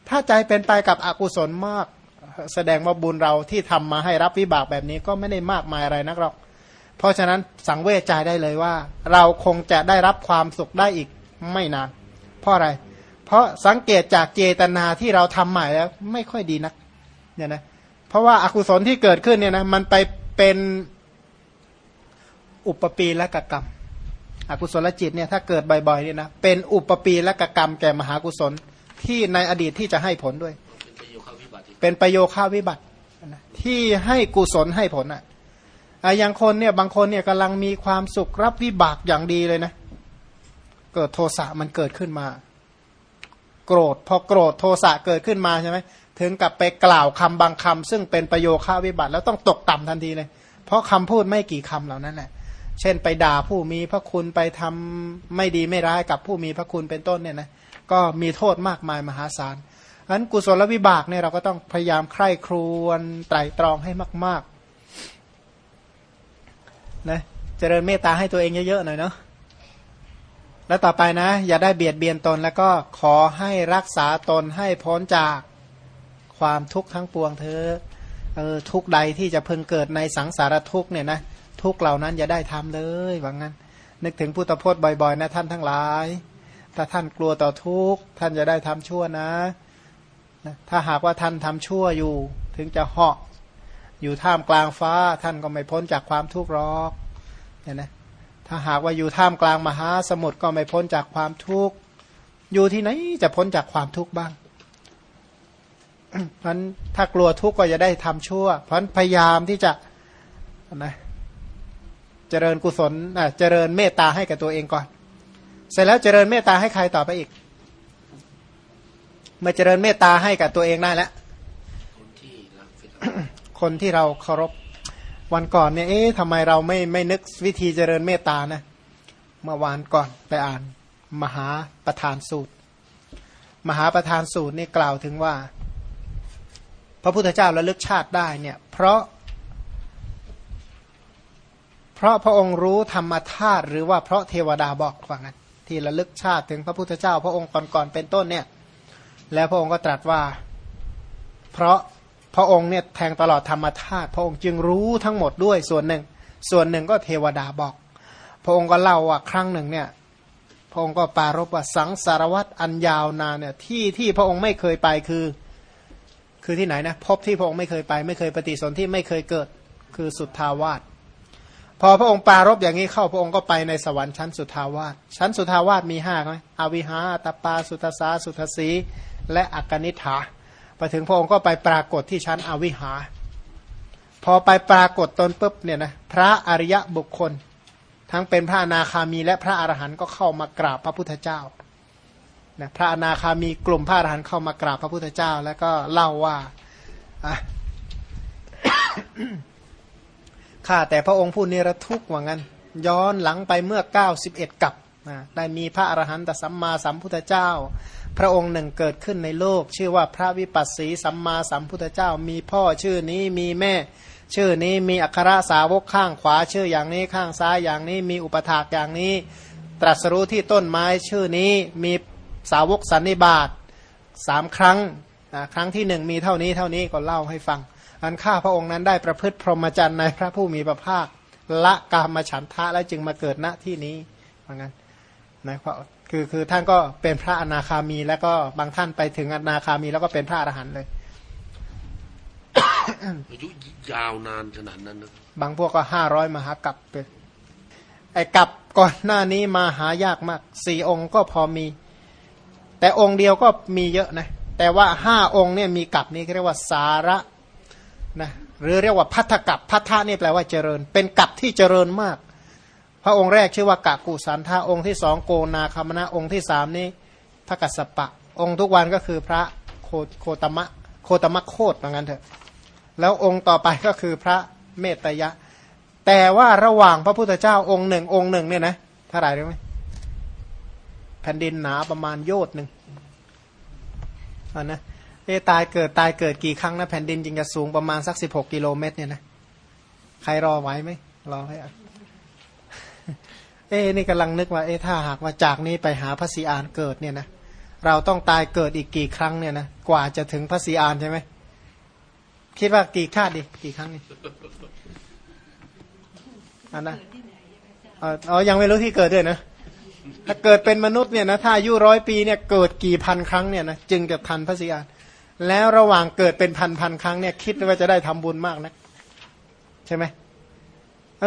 [SPEAKER 1] ถ้าใจเป็นไปกับอกุศลมาก แสดงว่าบุญเราที่ทำมาให้รับวิบากแบบนี้ก็ไม่ได้มากมายอะไรนักหรอก เพราะฉะนั้นสังเวชใจได้เลยว่า เราคงจะได้รับความสุขได้อีกไม่นาน เพราะอะไร เพราะสังเกตจากเจตนาที่เราทำใหม่แล้วไม่ค่อยดีนักเนี่ยนะ เพราะว่าอากุศลที่เกิดขึ้นเนี่ยนะมันไปเป็นอุปปีและกกรรม อกุศลจิตเนี่ยถ้าเกิดบ่อยๆเนี่ยนะเป็นอุปปีและกกรรมแก่มหากุศลที่ในอดีตที่จะให้ผลด้วย เป็นประโยค่าวิบัติที่ให้กุศลให้ผลอะอย่างคนเนี่ยบางคนเนี่ยกำลังมีความสุขรับวิบากอย่างดีเลยนะเกิดโทสะมันเกิดขึ้นมา โกรธพอโกรธโทสะเกิดขึ้นมาใช่ไหม ถึงกับไปกล่าวคำบางคำซึ่งเป็นประโยค่าวิบัติแล้วต้องตกต่ำทันทีเลย เพราะคำพูดไม่กี่คำเหล่านั้นแหละเช่นไปด่าผู้มีพระคุณไปทำไม่ดีไม่ร้ายกับผู้มีพระคุณเป็นต้นเนี่ยนะก็มีโทษมากมายมหาศาลอันกุศลวิบากเนี่ยเราก็ต้องพยายามใคร่ครวญไตรตรองให้มากๆนะเจริญเมตตาให้ตัวเองเยอะๆหน่อยเนาะแล้วต่อไปนะ อย่าได้เบียดเบียนตนแล้วก็ขอให้รักษาตนให้พ้นจาก ความทุกข์ทั้งปวงเธอเออทุกใดที่จะเพิ่งเกิดในสังสารทุกเนี่ยนะทุกเหล่านั้นอย่าได้ทำเลยว่างั้น นึกถึงพุทธพจน์บ่อยๆนะท่านทั้งหลายถ้าท่านกลัวต่อทุกข์ท่านจะได้ทำชั่วนะนะถ้าหากว่าท่านทำชั่วอยู่ ถึงจะเหาะอยู่ท่ามกลางฟ้าท่านก็ไม่พ้นจากความทุกข์หรอกเนี่ยนะถ้าหากว่าอยู่ท่ามกลางมหาสมุทรก็ไม่พ้นจากความทุกข์อยู่ที่ไหนจะพ้นจากความทุกข์บ้าง เพราะถ้ากลัวทุกข์ก็จะได้ทำชั่ว เพราะพยายามที่จะนะเจริญกุศลเจริญเมตตาให้กับตัวเองก่อน เสร็จแล้วเจริญเมตตาให้ใครต่อไปอีกเมื่อเจริญเมตตาให้กับตัวเองได้แล้วคนที่เราเคารพวันก่อนเนี่ยเอ๊ะทำไมเราไม่ไม่นึกวิธีเจริญเมตตานะเมื่อวานก่อนไปอ่าน มหาประธานสูตร มหาประธานสูตรนี่กล่าวถึงว่า พระพุทธเจ้าระลึกชาติได้เนี่ยเพราะ เพราะพระองค์รู้ธรรมธาตุหรือว่าเพราะเทวดาบอกว่างั้นที่ระลึกชาติถึงพระพุทธเจ้า พระองค์ก่อนๆเป็นต้นเนี่ยแล้วพระองค์ก็ตรัสว่า เพราะพระองค์เนี่ยแทงตลอดธรรมธาตุพระองค์จึงรู้ทั้งหมดด้วยส่วนหนึ่ง ส่วนหนึ่งก็เทวดาบอก พระองค์ก็เล่าว่าครั้งหนึ่งเนี่ยพระองค์ก็ปารบว่าสังสารวัตรอันยาวนานเนี่ยที่ที่พระองค์ไม่เคยไปคือ คือที่ไหนนะพบที่พระองค์ไม่เคยไป ไม่เคยปฏิสนธิไม่เคยเกิด คือสุทธาวาสพอพระองค์ปารบอย่างนี้เข้าพระองค์ก็ไปในสวรรค์ชั้นสุทาวาสชั้นสุทาวาสมีห้าไหมอวิหาตปาสุทสาสุทสีและอักนิฐาไปถึงพระองค์ก็ไปปรากฏที่ชั้นอวิหา พอไปปรากฏตนปุ๊บเนี่ยนะพระอริยะบุคคล ทั้งเป็นพระอนาคามีและพระอรหันต์ก็เข้ามากราบพระพุทธเจ้า นะพระอนาคามีกลุ่มพระอรหันต์เข้ามากราบพระพุทธเจ้า แล้วก็เล่าว่าข้าแต่พระองค์ผู้เนรทุกข์ว่างั้น ย้อนหลังไปเมื่อ 91 กับนะได้มีพระอรหันตสัมมาสัมพุทธเจ้า พระองค์หนึ่งเกิดขึ้นในโลก ชื่อว่าพระวิปัสสีสัมมาสัมพุทธเจ้า มีพ่อชื่อนี้มีแม่ ชื่อนี้มีอัครสาวกข้างขวา ชื่ออย่างนี้ข้างซ้ายอย่างนี้มีอุปถากอย่างนี้ ตรัสรู้ที่ต้นไม้ชื่อนี้มี สาวกสันนิบาตสามครั้งครั้งที่หนึ่งมีเท่านี้เท่านี้ก็เล่าให้ฟัง อันข้าพระองค์นั้นได้ประพฤติพรหมจรรย์ในพระผู้มีพระภาค ละกามฉันทะและจึงมาเกิดณที่นี้เหมือนกันนะเพราะคือคือท่านก็เป็นพระอนาคามี แล้วก็บางท่านไปถึงอนาคามีแล้วก็เป็นพระอรหันต์เลย
[SPEAKER 2] อายุยาวนานขนาดนั้นนะ
[SPEAKER 1] บางพวกก็ห้าร้อยมหากับเป็นไอ้กับก่อนหน้านี้มาหายากมากสี่องค์ก็พอมี แต่องค์เดียวก็มีเยอะนะ แต่ว่าห้าองค์เนี่ยมีกับนี่เรียกว่าสาระนะหรือเรียกว่าพัทธกับพัทธะนี่แปลว่าเจริญ เป็นกับที่เจริญมาก พระองค์แรกชื่อว่ากะกุสันทาองค์ที่สองโกนาคามนะองค์ที่สามนี้พระกัสสปะ องค์ทุกวันก็คือพระโคโคตมะโคตมะโคตเหมือนกันเถอะแล้วองค์ต่อไปก็คือพระเมตยะ แต่ว่าระหว่างพระพุทธเจ้าองค์หนึ่งองค์หนึ่งเนี่ยนะเท่าไหร่รู้ไหม แผ่นดินหนาประมาณโยชน์หนึ่งอันะเอตายเกิดตายเกิดกี่ครั้งนะแผ่นดินจริงจะสูงประมาณสักสิบหกกิโลเมตรเนี่ยนะใครรอไหวไหมรอให้อะเอ้นี่กำลังนึกว่าเอ้ถ้าหากว่าจากนี้ไปหาพระสีอานเกิดเนี่ยนะเราต้องตายเกิดอีกกี่ครั้งเนี่ยนะกว่าจะถึงพระสีอานใช่ไหมคิดว่ากี่ชาติดิกี่ครั้งนี่อันนะอ๋อยังไม่รู้ที่เกิดด้วยนะ ถ้าเกิดเป็นมนุษย์เนี่ยนะถ้าอายุร้อยปีเนี่ยเกิดกี่พันครั้งเนี่ยนะจึงจะทันพระสีอานแล้วระหว่างเกิดเป็นพันพันครั้งเนี่ยคิดว่าจะได้ทำบุญมากนะใช่ไหม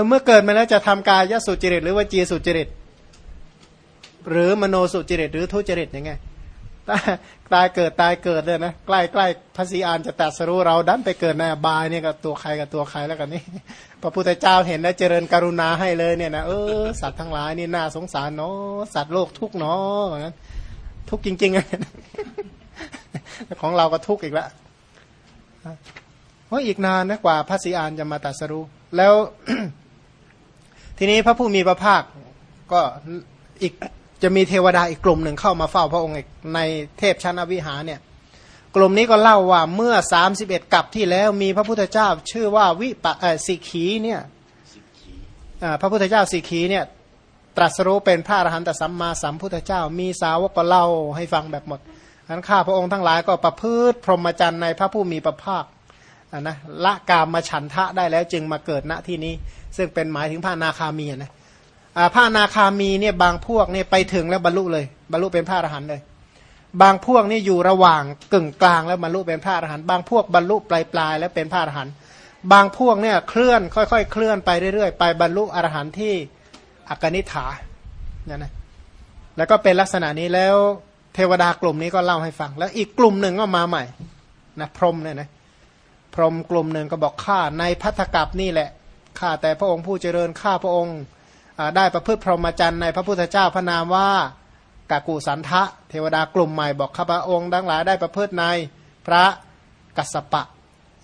[SPEAKER 1] เมื่อเกิดมาแล้วจะทำกายสุจริต หรือว่าจีสุจริต หรือมโนสุจริต หรือทุจริตยังไง ตายเกิดตายเกิดเลยนะใกล้ใกล้พระศรีอานจะตัดสรู้เราดันไปเกิดในบายเนี่ยกับตัวใครกับตัวใครแล้วกันนี่พระพุทธเจ้าเห็นแล้วเจริญกรุณาให้เลยเนี่ยนะเออสัตว์ทั้งหลายนี่น่าสงสารเนาะสัตว์โลกทุกเนาะงนั้นทุกจริงๆของเราก็ทุกอีกแล้วเพราะอีกนานนะกว่าพระศรีอานจะมาตัดสรู้แล้ว ทีนี้พระผู้มีพระภาคก็อีก จะมีเทวดาอีกกลุ่มหนึ่งเข้ามาเฝ้าพระองค์ในเทพชั้นอวิหารเนี่ยกลุ่มนี้ก็เล่าว่าเมื่อสามสิบเอ็ดกับที่แล้วมีพระพุทธเจ้าชื่อว่าวิปสิขีเนี่ยพระพุทธเจ้าสิขีเนี่ยตรัสรู้เป็นพระอรหันตสัมมาสัมพุทธเจ้า มีสาวกก็เล่าให้ฟังแบบหมดนั้นข้าพระองค์ทั้งหลายก็ประพฤติพรหมจรรย์ในพระผู้มีพระภาคนะละกามมาฉันทะได้แล้วจึงมาเกิดณที่นี้ ซึ่งเป็นหมายถึงพระนาคามีนะ พระนาคามีเนี่ยบางพวกเนี่ยไปถึงแล้วบรรลุเลย บรรลุเป็นพระอรหันต์เลย บางพวกนี่อยู่ระหว่างกึ่งกลางแล้วบรรลุเป็นพระอรหันต์บางพวกบรรลุปลายปลายแล้วเป็นพระอรหันต์บางพวกเนี่ยเคลื่อนค่อยๆ เคลื่อนไปเรื่อยๆ ไปบรรลุอรหันต์ที่อกนิฐาเนี่ยนะแล้วก็เป็นลักษณะนี้แล้วเทวดากลุ่มนี้ก็เล่าให้ฟัง แล้วอีกกลุ่มหนึ่งก็มาใหม่นะพรหมเนี่ยนะพรหมกลุ่มหนึ่งก็บอกข้าในพัทธกับนี่แหละข้าแต่พระองค์ผู้เจริญข้าพระองค์ ได้ประพฤติพรหมจรรย์ในพระพุทธเจ้าพระนามว่ากากูสันทะ เทวดากลุ่มใหม่บอกข้าพระองค์ดังหลายได้ประพฤติในพระกัสสปะ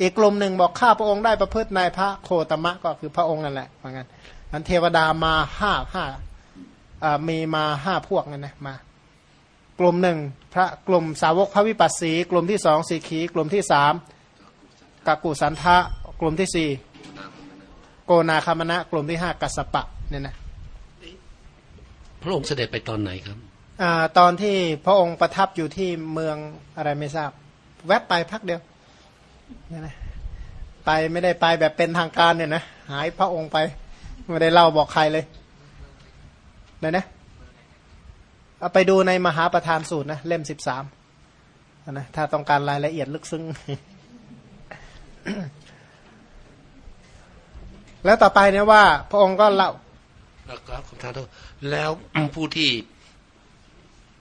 [SPEAKER 1] อีกกลุ่มหนึ่งบอกข้าพระองค์ได้ประพฤติในพระโคตมะก็คือพระองค์นั่นแหละเหมือนกันนั้นเทวดามาห้าห้ามีมาห้าพวกนั่นนะมากลุ่มหนึ่งพระกลุ่มสาวกพระวิปัสสี กลุ่มที่สองสีขี กลุ่มที่สามกากูสันทะ กลุ่มที่สี่โกนาคามณะ กลุ่มที่ห้ากัสปะเนี่ยนะ
[SPEAKER 2] พระองค์เสด็จไปตอนไหนครับ
[SPEAKER 1] อตอนที่พระองค์ประทับอยู่ที่เมืองอะไรไม่ทราบ แวบไปพักเดียวเนี่ยนะไปไม่ได้ไปแบบเป็นทางการเนี่ยนะหายพระองค์ไปไม่ได้เล่าบอกใครเลยเนี่ยนะเอาไปดูในมหาประธานสูตรนะเล่มสิบสามนะถ้าต้องการรายละเอียดลึกซึ้งแล้วต่อไปเนี่ยว่า พระองค์ก็เล่า
[SPEAKER 2] ครับขอทานโทษ แล้วผู้ที่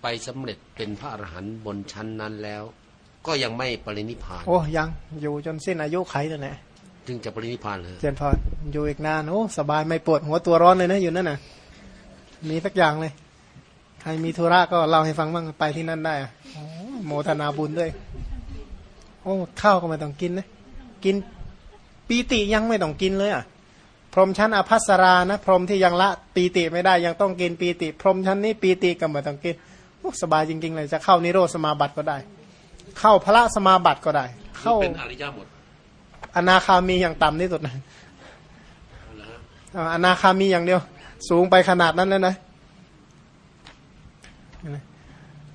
[SPEAKER 2] ไปสำเร็จเป็นพระอรหันต์บนชั้นนั้นแล้ว ก็ยังไม่ปรินิพาน
[SPEAKER 1] โอ้ยังอยู่จนสิ้นอายุไขนั่นแหละ
[SPEAKER 2] จึงจะปรินิพานเลย
[SPEAKER 1] เจนพรอยู่อีกนานโอ้สบายไม่ปวดหัวตัวร้อนเลยนะอยู่นั่นน่ะ มีสักอย่างเลย ใครมีธุระก็เล่าให้ฟังบ้างไปที่นั่นได้โมทนาบุญด้วย โอ้ข้าวก็ไม่ต้องกินนะกินปีติยังไม่ต้องกินเลยอะ พรหมชั้นอภัสรานะ พรหมที่ยังละปีติไม่ได้ยังต้องกินปีติ พรหมชั้นนี้ปีติก็ไม่ต้องกินสบายจริง ๆ เลยจะเข้านิโรธสมาบัติก็ได้ เข้าพระสมาบัติก็ได้ เข้า
[SPEAKER 2] เป็นอริยหมด
[SPEAKER 1] อนาคามีอย่างต่ำที่สุดนะอนาคามีอย่างเดียว สูงไปขนาดนั้นแล้วนะ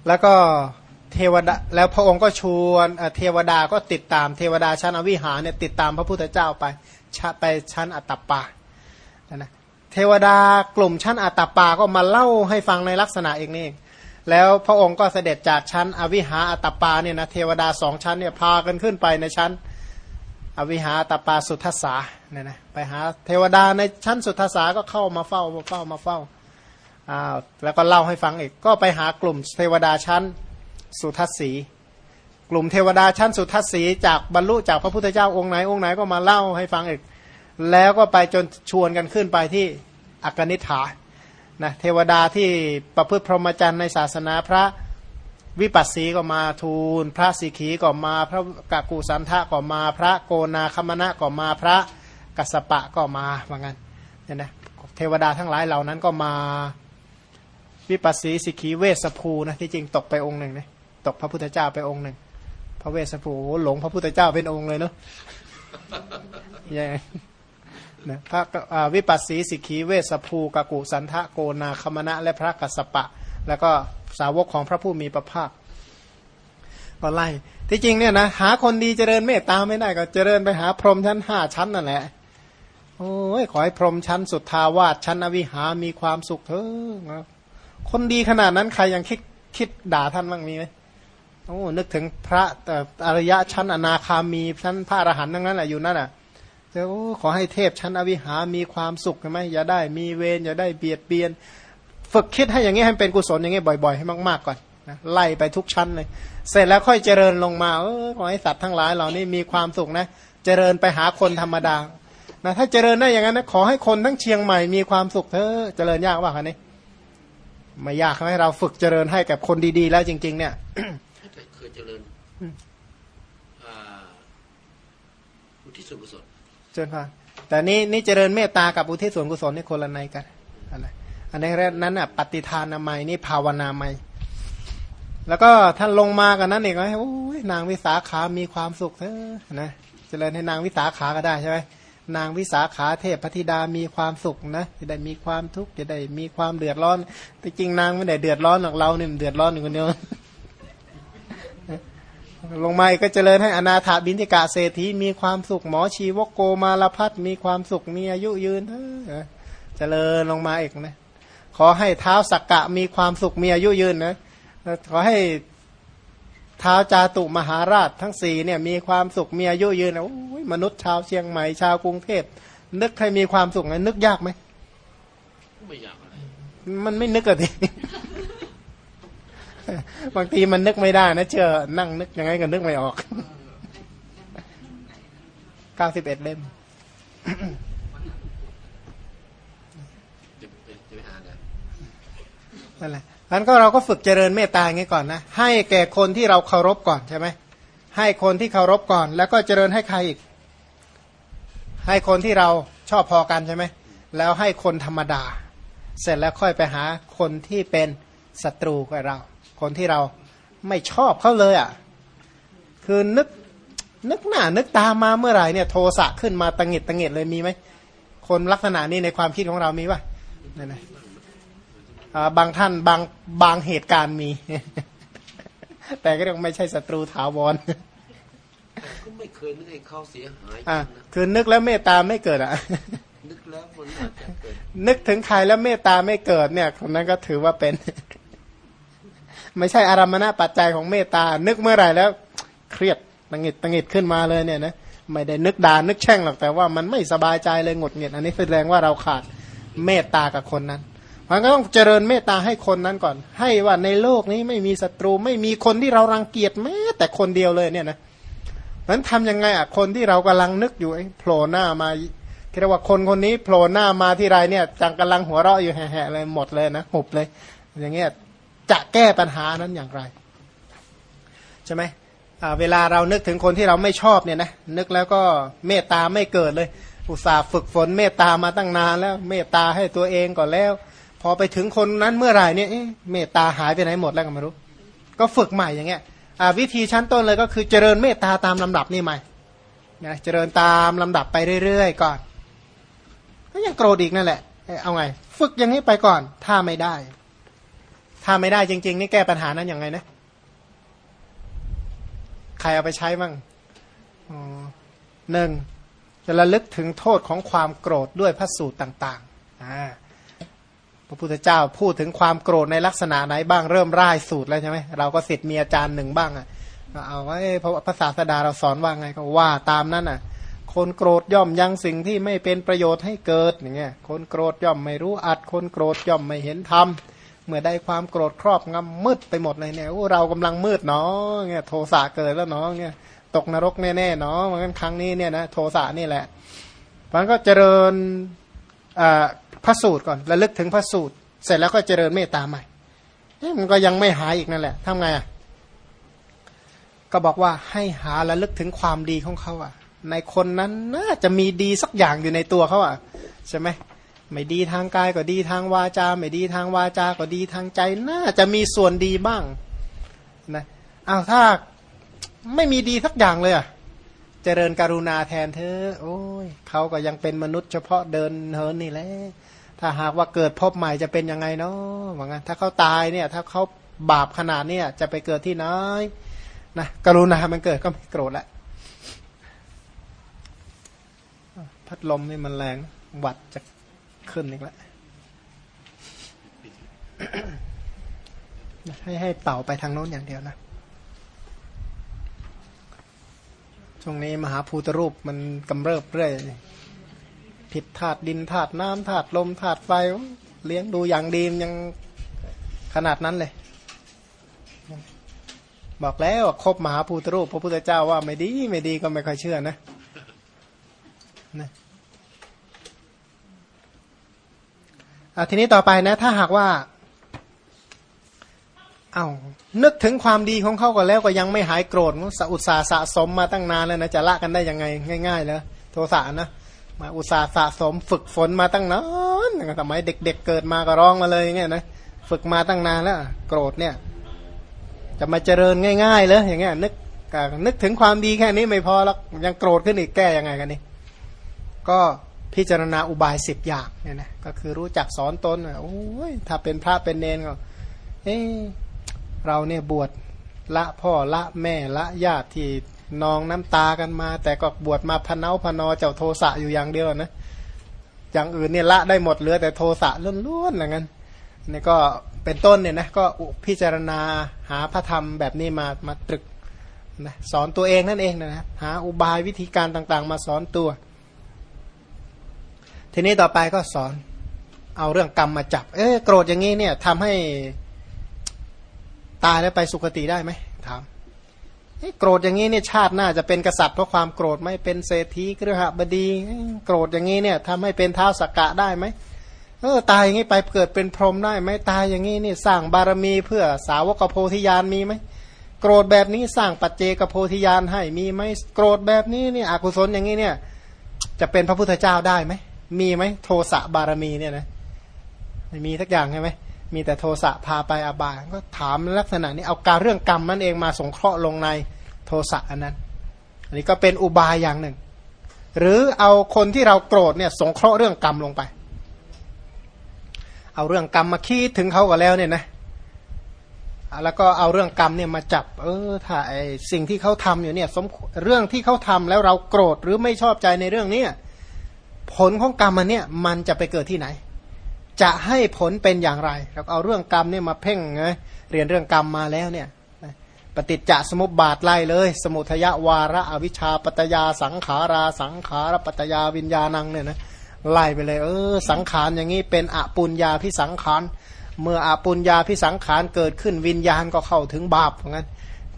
[SPEAKER 1] แล้วก็เทวดาแล้วพระองค์ก็ชวนเทวดาก็ติดตามเทวดาชั้นอวิหารเนี่ยติดตามพระพุทธเจ้าไป ไปชั้นอัตตปานะเทวดากลุ่มชั้นอัตตปาก็มาเล่าให้ฟังในลักษณะเองนี่แล้วพระองค์ก็เสด็จจากชั้นอวิหาอัตปาเนี่ยนะเทวดาสองชั้นเนี่ยพากันขึ้นไปในชั้นอวิหาอัตปาสุทัสสาเนี่ยนะไปหาเทวดาในชั้นสุทัสสาก็เข้ามาเฝ้ามาเฝ้ามาเฝ้าอ้าวแล้วก็เล่าให้ฟังอีกก็ไปหากลุ่มเทวดาชั้นสุทัสสี กลุ่มเทวดาชั้นสุทัสสีจากบรรลุจากพระพุทธเจ้าองค์ไหนองค์ไหนก็มาเล่าให้ฟังอีก แล้วก็ไปจนชวนกันขึ้นไปที่อักนิฐานะเทวดาที่ประพฤติพรหมจรรย์ในศาสนาพระวิปัสสีก็มาทูล พระสิขีก็มา พระกากุสันทะก็มา พระโกนาคมณะก็มาพระกัสปะก็มาว่างั้นเนี่ยนะเทวดาทั้งหลายเหล่านั้นก็มาวิปัสสีสิขีเวสภูนะที่จริงตกไปองค์หนึ่งนะตกพระพุทธเจ้าไปองค์หนึ่ง ระเวสภูหลงพระพุทธเจ้าเป็นองค์เลยเนาะยังนะพระวิปัสสีสิกีเวสภูกกุสันทะโกนาคมณะและพระกัสสปะ แล้วก็สาวกของพระผู้มีพระภาคก็ไล่ที่จริงเนี่ยนะหาคนดีเจริญเมตตาไม่ได้ก็เจริญไปหาพรหมชั้นห้าชั้นนั่นแหละโอ้ยขอให้พรหมชั้นสุดทาวาสชั้นอวิหามีความสุขเถอะคนดีขนาดนั้นใครยังคิดคิดด่าท่านบ้างมีไหม โอ้นึกถึงพระแต่อริยะชั้นอนาคามีชั้นพระอรหันต์ทั้งนั้นแหละอยู่นั่นแหะแต่โอ้ขอให้เทพชั้นอวิหามีความสุขใช่ไหมอย่าได้มีเวรอย่าได้เบียดเบียน ฝึกคิดให้อย่างนี้ให้เป็นกุศลอย่างนี้บ่อยๆ ให้มากๆก่อนนะไล่ไปทุกชั้นเลย เสร็จแล้วค่อยเจริญลงมาเออขอให้สัตว์ทั้งหลายเหล่านี้มีความสุขนะ เจริญไปหาคนธรรมดานะถ้าเจริญได้อย่างนั้นนะขอให้คนทั้งเชียงใหม่มีความสุขเถอะเจริญยากว่าคะนี่ไม่ยากให้เราฝึกเจริญให้กับคนดีๆ แล้วจริง ๆ เนี่ย
[SPEAKER 2] เคยเจริญอุทิศส่วนกุศล
[SPEAKER 1] เจริญพานแต่นี่นี่เจริญเมตตากับอุทิศส่วนกุศลนี่คนละในกันอันนั้นอันนี้นั้นอะปฏิทานามัยนี่ภาวนาไม่แล้วก็ท่านลงมากันนั้นเองว่าโอ้ยนางวิสาขามีความสุขเถอะนะเจริญให้นางวิสาขาก็ได้ใช่ไหมนางวิสาขาเทพพธิดามีความสุขนะจะได้มีความทุกข์จะได้มีความเดือดร้อนแต่จริงนางไม่ได้เดือดร้อนหรอกเราเนี่ยเดือดร้อนอยู่คนเดียว ลงมาก็เจริญให้อนาถาบินทิกาเศรษฐีมีความสุขหมอชีวกโกมาลพัฒมีความสุขมีอายุยืนเจริญลงมาอีกนะขอให้เท้าสักกะมีความสุขมีอายุยืนนะขอให้ท้าวจาตุมหาราชทั้งสี่เนี่ยมีความสุขมีอายุยืนโอ้ยมนุษย์ชาวเชียงใหม่ชาวกรุงเทพนึกใครมีความสุขไงนึกยากไหม
[SPEAKER 2] ไม่ยากอะไร
[SPEAKER 1] มันไม่นึกอะที บางทีมันนึกไม่ได้นะเชื่อนั่งนึกยังไงก็นึกไม่ออกเก้าสิบเอ็ดเล่มนั่นแหละนั้นก็เราก็ฝึกเจริญเมตตาอย่างนี้ก่อนนะ ให้แก่คนที่เราเคารพก่อนใช่ไหม ให้คนที่เคารพก่อน แล้วก็เจริญให้ใครอีก ให้คนที่เราชอบพอกันใช่ไหม แล้วให้คนธรรมดา เสร็จแล้วค่อยไปหาคนที่เป็นศัตรูกับเรา คนที่เราไม่ชอบเขาเลยอะ คือนึกนึกหน้านึกตามมาเมื่อไหร่เนี่ยโทสะขึ้นมาตังหิดตังหิดเลยมีไหมคนลักษณะนี้ในความคิดของเรามีป่ะนี่นะบางท่านบางบางเหตุการณ์มี แต่ก็ยังไม่ใช่ศัตรูถาวร
[SPEAKER 2] ก็ไม่เคยนึกให้เขาเสียหาย
[SPEAKER 1] อ่าคือนึกแล้วเมตตาไม่เกิดอะ
[SPEAKER 2] นึกแล้วมันอาจจะเกิด
[SPEAKER 1] นึกถึงใครแล้วเมตตาไม่เกิดเนี่ยคนนั้นก็ถือว่าเป็น ไม่ใช่อารมณะปัจจัยของเมตตา นึกเมื่อไหร่แล้ว เครียดตังหิดตังหิดขึ้นมาเลยเนี่ยนะไม่ได้นึกด่านึกแช่งหรอกแต่ว่ามันไม่สบายใจเลยหงุดหงิดอันนี้แสดงว่าเราขาดเมตตากับคนนั้นมันก็ต้องเจริญเมตตาให้คนนั้นก่อน ให้ว่าในโลกนี้ไม่มีศัตรูไม่มีคนที่เรารังเกียจแม้แต่คนเดียวเลยเนี่ยนะนั้นทำยังไงอะคนที่เรากำลังนึกอยู่โผล่หน้ามาคิดว่าคนคนนี้โผล่หน้ามาที่ไรเนี่ยจังกำลังหัวเราะอยู่แห่ๆเลยหมดเลยนะหุบเลย อย่างเงี้ย จะแก้ปัญหานั้นอย่างไรใช่ไหมเวลาเรานึกถึงคนที่เราไม่ชอบเนี่ยนะนึกแล้วก็เมตตาไม่เกิดเลย อุตส่าห์ฝึกฝนเมตตามาตั้งนานแล้ว เมตตาให้ตัวเองก่อนแล้ว พอไปถึงคนนั้นเมื่อไหร่เนี่ยเมตตาหายไปไหนหมดแล้วก็ไม่รู้ ก็ฝึกใหม่อย่างเงี้ยวิธีชั้นต้นเลยก็คือเจริญเมตตาตามลำดับนี่ใหม่นะเจริญตามลำดับไปเรื่อยๆก่อนก็ยังโกรธอีกนั่นแหละ เอาไง ฝึกอย่างนี้ไปก่อน ถ้าไม่ได้ ถ้าไม่ได้จริง ๆ นี่แก้ปัญหานั้นยังไงนะ ใครเอาไปใช้บ้างหนึ่งจะระลึกถึงโทษของความโกรธด้วยพระสูตรต่างๆอ่าพระพุทธเจ้าพูดถึงความโกรธในลักษณะไหนบ้างเริ่มร่ายสูตรแล้วใช่ไหมเราก็สิทธิ์มีอาจารย์หนึ่งบ้างอะเอาไว้พระภาษาสดาเราสอนว่าไงก็ว่าตามนั้นอะ คนโกรธย่อมยังสิ่งที่ไม่เป็นประโยชน์ให้เกิดอย่างเงี้ยคนโกรธย่อมไม่รู้อัดคนโกรธย่อมไม่เห็นธรรม เมื่อได้ความโกรธครอบงำมืดไปหมดเลยเนี่ยเรากำลังมืดเนาะเงี้ยโทสะเกิดแล้วเนาะเงี้ยตกนรกแน่ๆเนาะเหมือนครั้งนี้เนี่ยนะโทสะนี่แหละมันก็เจริญพระสูตรก่อนระลึกถึงพระสูตร เสร็จแล้วก็เจริญเมตตาใหม่มันก็ยังไม่หายอีกนั่นแหละทำไงอะก็บอกว่าให้หาและลึกถึงความดีของเขาอะ ในคนนั้นน่าจะมีดีสักอย่างอยู่ในตัวเขาอะใช่ไหม ไม่ดีทางกายก็ดีทางวาจา ไม่ดีทางวาจาก็ดีทางใจ น่าจะมีส่วนดีบ้างนะอ้าวถ้าไม่มีดีสักอย่างเลยอะเจริญกรุณาแทนเธอ โอ้ยเขาก็ยังเป็นมนุษย์เฉพาะเดินเหินนี่แหละถ้าหากว่าเกิดพบใหม่จะเป็นยังไงเนาะว่างั้นถ้าเขาตายเนี่ย ถ้าเขาบาปขนาดเนี่ยจะไปเกิดที่ไหนนะกรุณามันเกิดก็ไม่โกรธละพัดลมนี่มันแรงหวัดจะ ขึ้นอีกแล้วให้ให้เป่าไปทางโน้นอย่างเดียวนะช่วงนี้มหาภูตรูปมันกำเริบเรื่อยผิดธาตุดินธาตุน้ำธาตุลมธาตุไฟเลี้ยงดูอย่างดียังขนาดนั้นเลย บอกแล้วคบมหาภูตรูป พระพุทธเจ้าว่าไม่ดี ไม่ดีก็ไม่ค่อยเชื่อนะนะ ทีนี้ต่อไปนะ ถ้าหากว่าเอา้านึกถึงความดีของเขาก็แล้วก็ยังไม่หายโกรธอุตสาสะสมมาตั้งนานแล้วนะจะละกันได้ยังไงง่ายๆเลยโทสะนะมาอุตสาสะสมฝึกฝนมาตั้งนานสมัยเด็กๆเเกิดมาก็ร้องมาเลยอย่างเงี้ยนะฝึกมาตั้งนานแล้ว โกรธเนี่ย จะมาเจริญง่าย ๆ เลยอย่างเงี้ยนึกนึกถึงความดีแค่นี้ไม่พอแล้วยังโกรธขึ้นอีกแก้ยังไงกันนี่ก็ พิจารณาอุบายสิบอย่างเนี่ยนะก็คือรู้จักสอนตนโอ้ยถ้าเป็นพระเป็นเนนก็เอ้เราเนี่ยบวชละพ่อละแม่ละญาติที่นองน้ำตากันมา แต่ก็บวชมาพเนาพนอเจ้าโทสะอยู่อย่างเดียวนะอย่างอื่นเนี่ยละได้หมดเหลือแต่โทสะล้วนๆอย่างนั้นนี่ก็เป็นต้นเนี่ยนะก็พิจารณาหาพระธรรมแบบนี้มามาตรึกนะสอนตัวเองนั่นเองนะหาอุบายวิธีการต่างๆ มาสอนตัว ทีนี้ต่อไปก็สอน เอาเรื่องกรรมมาจับ เอ๊โกรธอย่างนี้เนี่ยทำให้ตายแล้วไปสุคติได้ไหมถามโกรธอย่างนี้เนี่ยชาติหน้าจะเป็นกษัตริย์เพราะความโกรธไหมเป็นเศรษฐีกฤหบดี โกรธอย่างนี้เนี่ยทำให้เป็นเท้าสกกะได้ไหมเออตายอย่างนี้ไปเกิดเป็นพรหมได้ไหมตายอย่างนี้นี่สร้างบารมีเพื่อสาวกโพธิญาณมีไหมโกรธแบบนี้สร้างปัจเจกโพธิญาณให้มีไหมโกรธแบบนี้เนี่ยอกุศลอย่างนี้เนี่ยจะเป็นพระพุทธเจ้าได้ไหม มีไหมโทสะบารมีเนี่ยนะไม่มีทักอย่างใช่ไหมมีแต่โทสะพาไปอาบายก็ถามลักษณะนี้เอาการเรื่องกรรมนั่นเองมาสงเคราะห์ลงในโทสะอันนั้น อันนี้ก็เป็นอุบายอย่างหนึ่ง หรือเอาคนที่เราโกรธเนี่ยสงเคราะห์เรื่องกรรมลงไป เอาเรื่องกรรมมาคิดถึงเขาก็แล้วเนี่ยนะแล้วก็เอาเรื่องกรรมเนี่ยมาจับ เออถ้าไอสิ่งที่เขาทำอยู่เนี่ยสมเรื่องที่เขาทำแล้วเราโกรธหรือไม่ชอบใจในเรื่องนี้ ผลของกรรมมันเนี่ยมันจะไปเกิดที่ไหน จะให้ผลเป็นอย่างไร เราเอาเรื่องกรรมเนี่ยมาเพ่งไงเรียนเรื่องกรรมมาแล้วเนี่ยปฏิจจสมุปบาทไล่เลย สมุทยาวาระอวิชชาปัตยาสังขาราสังขารปัตยาวิญญาณังเนี่ยนะไล่ไปเลย เออ สังขารอย่างนี้เป็นอปุญญาพิสังขารเมื่ออปุญญาพิสังขารเกิดขึ้นวิญญาณก็เข้าถึงบาปเหมือนกัน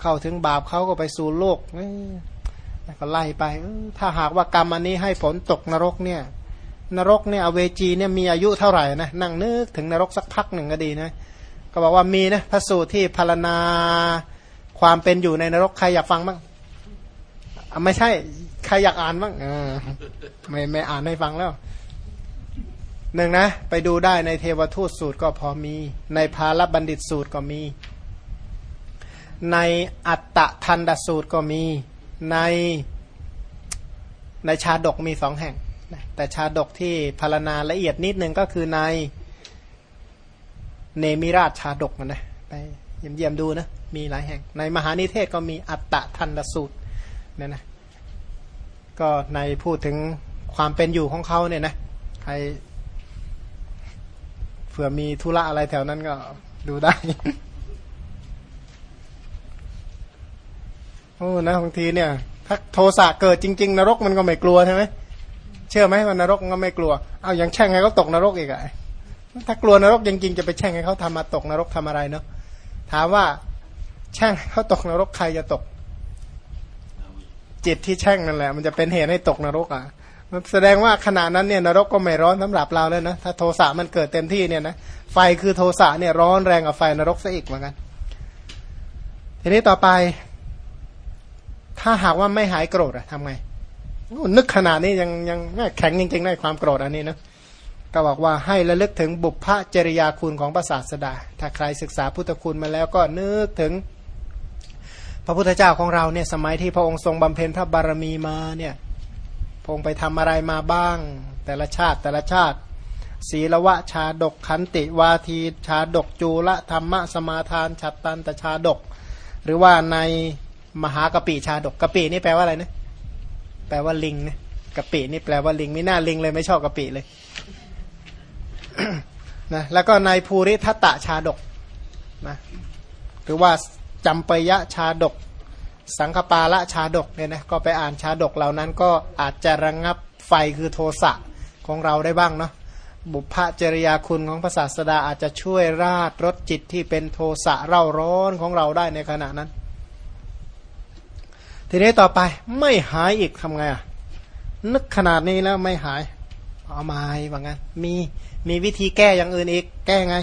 [SPEAKER 1] เข้าถึงบาปเขาก็ไปสู่โลก ก็ไล่ไปถ้าหากว่ากรรมอันนี้ให้ผลตกนรกเนี่ย นรกเนี่ยอเวจีเนี่ยมีอายุเท่าไหร่นะนั่งนึกถึงนรกสักพักหนึ่งก็ดีนะก็บอกว่ามีนะพระสูตรที่พารณาความเป็นอยู่ในนรกใครอยากฟังบ้างไม่ใช่ใครอยากอ่านบ้างไม่ไม่อ่านให้ฟังแล้วหนึ่งนะ ไปดูได้ในเทวทูตสูตรก็พอมี ในพาลบัณฑิตสูตรก็มี ในอัตตะทันดสูตรก็มี ในในชาดกมีสองแห่ง แต่ชาดกที่พารณาละเอียดนิดนึงก็คือในเนมิราชชาดกนะไปเยี่ยมเยี่ยมดูนะมีหลายแห่ง ในมหานิเทศก็มีอัตตะทันสูตรเนี่ยนะก็ในพูดถึงความเป็นอยู่ของเขาเนี่ยนะใครเผื่อมีธุระอะไรแถวนั้นก็ดูได้ โอ้นะบางทีเนี่ยถ้าโทสะเกิดจริง ๆ นรกมันก็ไม่กลัวใช่ไหมเชื่อไหมว่านรกมันก็ไม่กลัวเอาอย่างแช่งให้เขาตกนรกอีกอะถ้ากลัวนรกจริงๆจะไปแช่งให้เขาทำมาตกนรกทำอะไรเนาะถามว่าแช่งเขาตกนรกใครจะตก จิตที่แช่งนั่นแหละ มันจะเป็นเหตุให้ตกนรกอะแสดงว่าขณะนั้นเนี่ยนรกก็ไม่ร้อนสำหรับเราแล้วนะถ้าโทสะมันเกิดเต็มที่เนี่ยนะไฟคือโทสะเนี่ยร้อนแรงกว่าไฟนรกซะอีกเหมือนกัน ทีนี้ต่อไป ถ้าหากว่าไม่หายโกรธอะทำไงนึกขนาดนี้ยังยังแข็งจริงๆได้ความโกรธอันนี้นะก็บอกว่าให้ระลึกถึงบุพพจริยาคุณของพระศาสดา ถ้าใครศึกษาพุทธคุณมาแล้วก็นึกถึง พระพุทธเจ้าของเราเนี่ยสมัยที่พระองค์ทรงบำเพ็ญพระบารมีมาเนี่ยพระองค์ไปทำอะไรมาบ้าง แต่ละชาติแต่ละชาติ ศีลวะชาดกขันติวาทีชาดกจูละธรรมะสมาทาน ฉัตตันตชาดก หรือว่าใน มหากะปิชาดกกะปินี่แปลว่าอะไรนะแปลว่าลิงนะกะปินี่แปลว่าลิงไม่น่าลิงเลยไม่ชอบกะปิเลยนะแล้วก็ในภูริทัตตะชาดกนะหรือว่าจำปยะชาดก สังคปาละชาดกเนี่ยนะก็ไปอ่านชาดกเหล่านั้นก็อาจจะระงงับไฟคือโทสะของเราได้บ้างเนาะบุพจริยาคุณของพระศาสดาอาจจะช่วยราดรถจิตที่เป็นโทสะเร่าร้อนของเราได้ในขณะนั้น ทีนี้ต่อไปไม่หายอีกทำไงอะ นึกขนาดนี้แล้วไม่หาย เอามาว่างั้นมีมีวิธีแก้อย่างอื่นอีก แก้ไง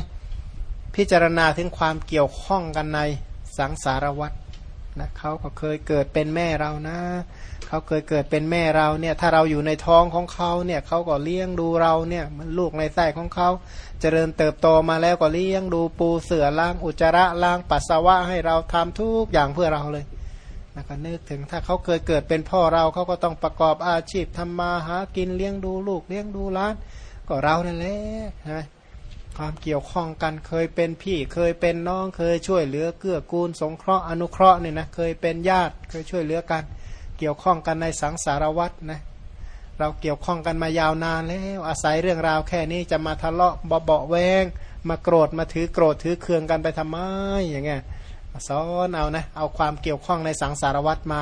[SPEAKER 1] พิจารณาถึงความเกี่ยวข้องกันในสังสารวัตรนะเขาก็เคยเกิดเป็นแม่เรานะเขาเคยเกิดเป็นแม่เราเนี่ยถ้าเราอยู่ในท้องของเขาเนี่ยเขาก็เลี้ยงดูเราเนี่ยมันลูกในไส้ของเขาจเจริญเติบโตมาแล้วก็เลี้ยงดูปูเสือล้างอุจจาระล้างปัสสาวะให้เราทำทุกอย่างเพื่อเราเลย นะก็นึกถึงถ้าเขาเคยเกิดเป็นพ่อเราเขาก็ต้องประกอบอาชีพทำมาหากินเลี้ยงดูลูกเลี้ยงดูล้าน ก็เรานั่นแหละใช่ไหมความเกี่ยวข้องกันเคยเป็นพี่เคยเป็นน้องเคยช่วยเหลือเกื้อกูล สงเคราะห์อนุเคราะห์เนี่ยนะเคยเป็นญาติเคยช่วยเหลือกัน เกี่ยวข้องกันในสังสารวัตรนะเราเกี่ยวข้องกันมายาวนานแล้วอาศัยเรื่องราวแค่นี้จะมาทะเลาะเบาแวงมาโกรธมาถือโกรธถือเคืองกันไปทำไมอย่างเงี้ย สอนเอานะเอาความเกี่ยวข้องในสังสารวัตรมา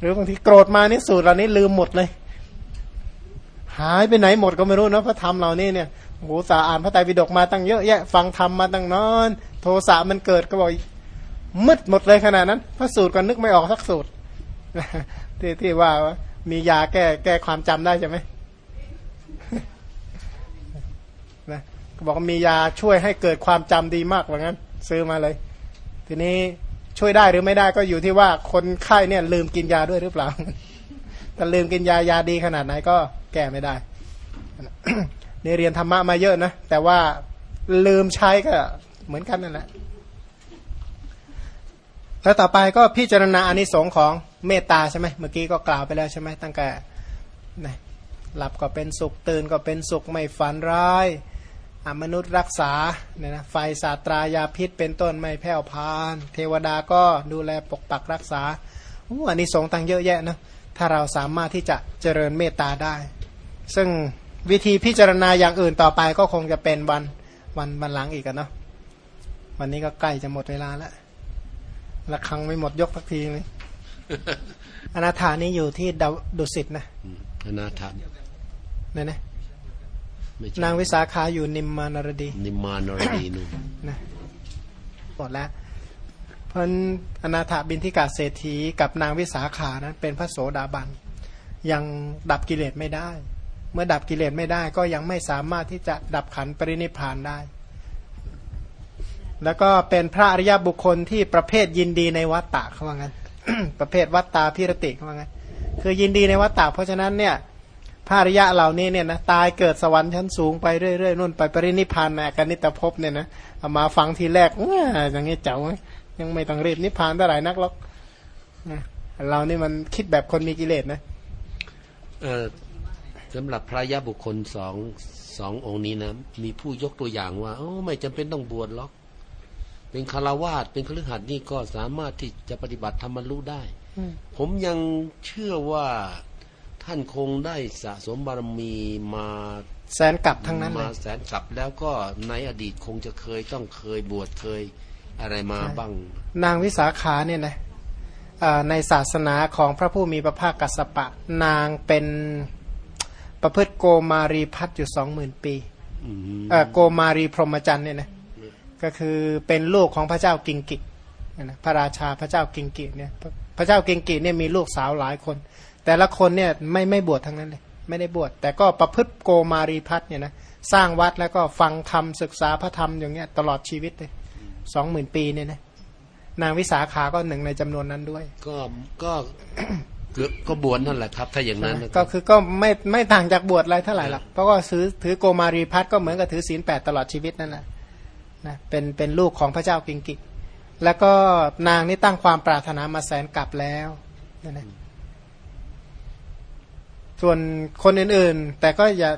[SPEAKER 1] หรือบางทีโกรธมานี่สูตรเหล่านี้ลืมหมดเลย หายไปไหนหมดก็ไม่รู้นะพระธรรมเหล่านี้เนี่ยโอ้โหสาอ่านพระไตรปิฎกมาตั้งเยอะแยะ ฟังธรรมมาตั้งนอน โทสะมันเกิดก็บอกมืดหมดเลยขนาดนั้น พระสูตรก็นึกไม่ออกสักสูตรที่ที่ว่ามียาแก้แก้ความจำได้ใช่ไหมนะบอกมียาช่วยให้เกิดความจำดีมากว่างั้น ซื้อมาเลย ทีนี้ช่วยได้หรือไม่ได้ก็อยู่ที่ว่าคนไข้เนี่ยลืมกินยาด้วยหรือเปล่าถ้าลืมกินยายาดีขนาดไหนก็แก้ไม่ได้นี่เรียนธรรมะมาเยอะนะ แต่ว่าลืมใช้ก็เหมือนกันนั่นแหละแล้วต่อไปก็พิจารณาอานิสงส์ของเมตตาใช่ไหมเมื่อกี้ก็กล่าวไปแล้วใช่ไหมตั้งแต่หลับก็เป็นสุขตื่นก็เป็นสุขไม่ฝันร้าย มนุษย์รักษาเนี่ยนะไฟสาตรายาพิษเป็นต้นไม่แผ่วพาน เทวดาก็ดูแลปกปักรักษาอันนี้สงตังเยอะแยะนะถ้าเราสามารถที่จะเจริญเมตตาได้ ซึ่งวิธีพิจารณาอย่างอื่นต่อไปก็คงจะเป็นวันวันวันหลังอีกกันเนาะวันนี้ก็ใกล้จะหมดเวลาแล้วระคังไม่หมดยกสักทีเลยอนาถานี้อยู่ที่ดุสิตนะ
[SPEAKER 2] อนาถา
[SPEAKER 1] นี่ยนะ นางวิสาขาอยู่นิมมานรดี
[SPEAKER 2] นิมมานรดีนู่นนะ
[SPEAKER 1] หมดแล้วเพราะอนาถาบินทิกาเศรษฐีกับนางวิสาขานะเป็นพระโสดาบันยังดับกิเลสไม่ได้ เมื่อดับกิเลสไม่ได้ ก็ยังไม่สามารถที่จะดับขันปรินิพานได้ แล้วก็เป็นพระอริยบุคคลที่ประเภทยินดีในวัตตะเขาว่างั้นประเภทวัตตาพิรติเขาว่างั้นคือยินดีในวัตตะเพราะฉะนั้นเนี่ย พระอริยะเหล่านี้เนี่ยนะตายเกิดสวรรค์ชั้นสูงไปเรื่อยๆนู่นไปปรินิพานในกนิตภพเนี่ยนะเอามาฟังทีแรกอย่างนี้เจ๋งยังไม่ต้องรีบนิพานเท่าไหร่นักหรอกเรานี่มันคิดแบบคนมีกิเลสนะ
[SPEAKER 2] เออสำหรับพระยะบุคคลสองสององค์นี้นะมีผู้ยกตัวอย่างว่าโอ้ไม่จำเป็นต้องบวชหรอก เป็นคารวาสเป็นคฤหัสถ์นี่ก็สามารถที่จะปฏิบัติธรรมรู้ได้ ผมยังเชื่อว่า ท่านคงได้สะสมบารมีมา
[SPEAKER 1] แสนกลับทั้งนั้น
[SPEAKER 2] มาแสนกลับแล้วก็ในอดีตคงจะเคยต้องเคยบวชเคยอะไรมาบ้าง
[SPEAKER 1] นางวิสาขาเนี่ยนะในศาสนาของพระผู้มีพระภาคกัสสปะ นางเป็นประพฤติโกมารีพรตอยู่สองหมื่นปีโกมารีพรหมจรรย์เนี่ยนะก็คือเป็นลูกของพระเจ้ากิงกินะพระราชาพระเจ้ากิงกิเนี่ยพระเจ้ากิงกิเนี่ยมีลูกสาวหลายคน แต่ละคนเนี่ยไม่ไม่บวชทั้งนั้นเลยไม่ได้บวชแต่ก็ประพฤติโกมารีพรตเนี่ยนะสร้างวัดแล้วก็ฟังธรรมศึกษาพระธรรมอย่างเงี้ยตลอดชีวิตเลยสองหมื่นปีเนี่ยนะนางวิสาขาก็หนึ่งในจำนวนนั้นด้วย
[SPEAKER 2] ก็ก็ก็บวชนั่นแหละครับ ถ้าอย่างนั้น
[SPEAKER 1] ก็คือก็ไม่ไม่ต่างจากบวชอะไรเท่าไหร่หรอกเพราะว่าถือถือโกมารีพัฒก็เหมือนกับถือศีลแปดตลอดชีวิตนั่นแหละนะเป็นเป็นลูกของพระเจ้ากิงกิกแล้วก็นางนี่ตั้งความปรารถนามาแสนกลับแล้วนะ ส่วนคนอื่นๆ แต่ก็อย่า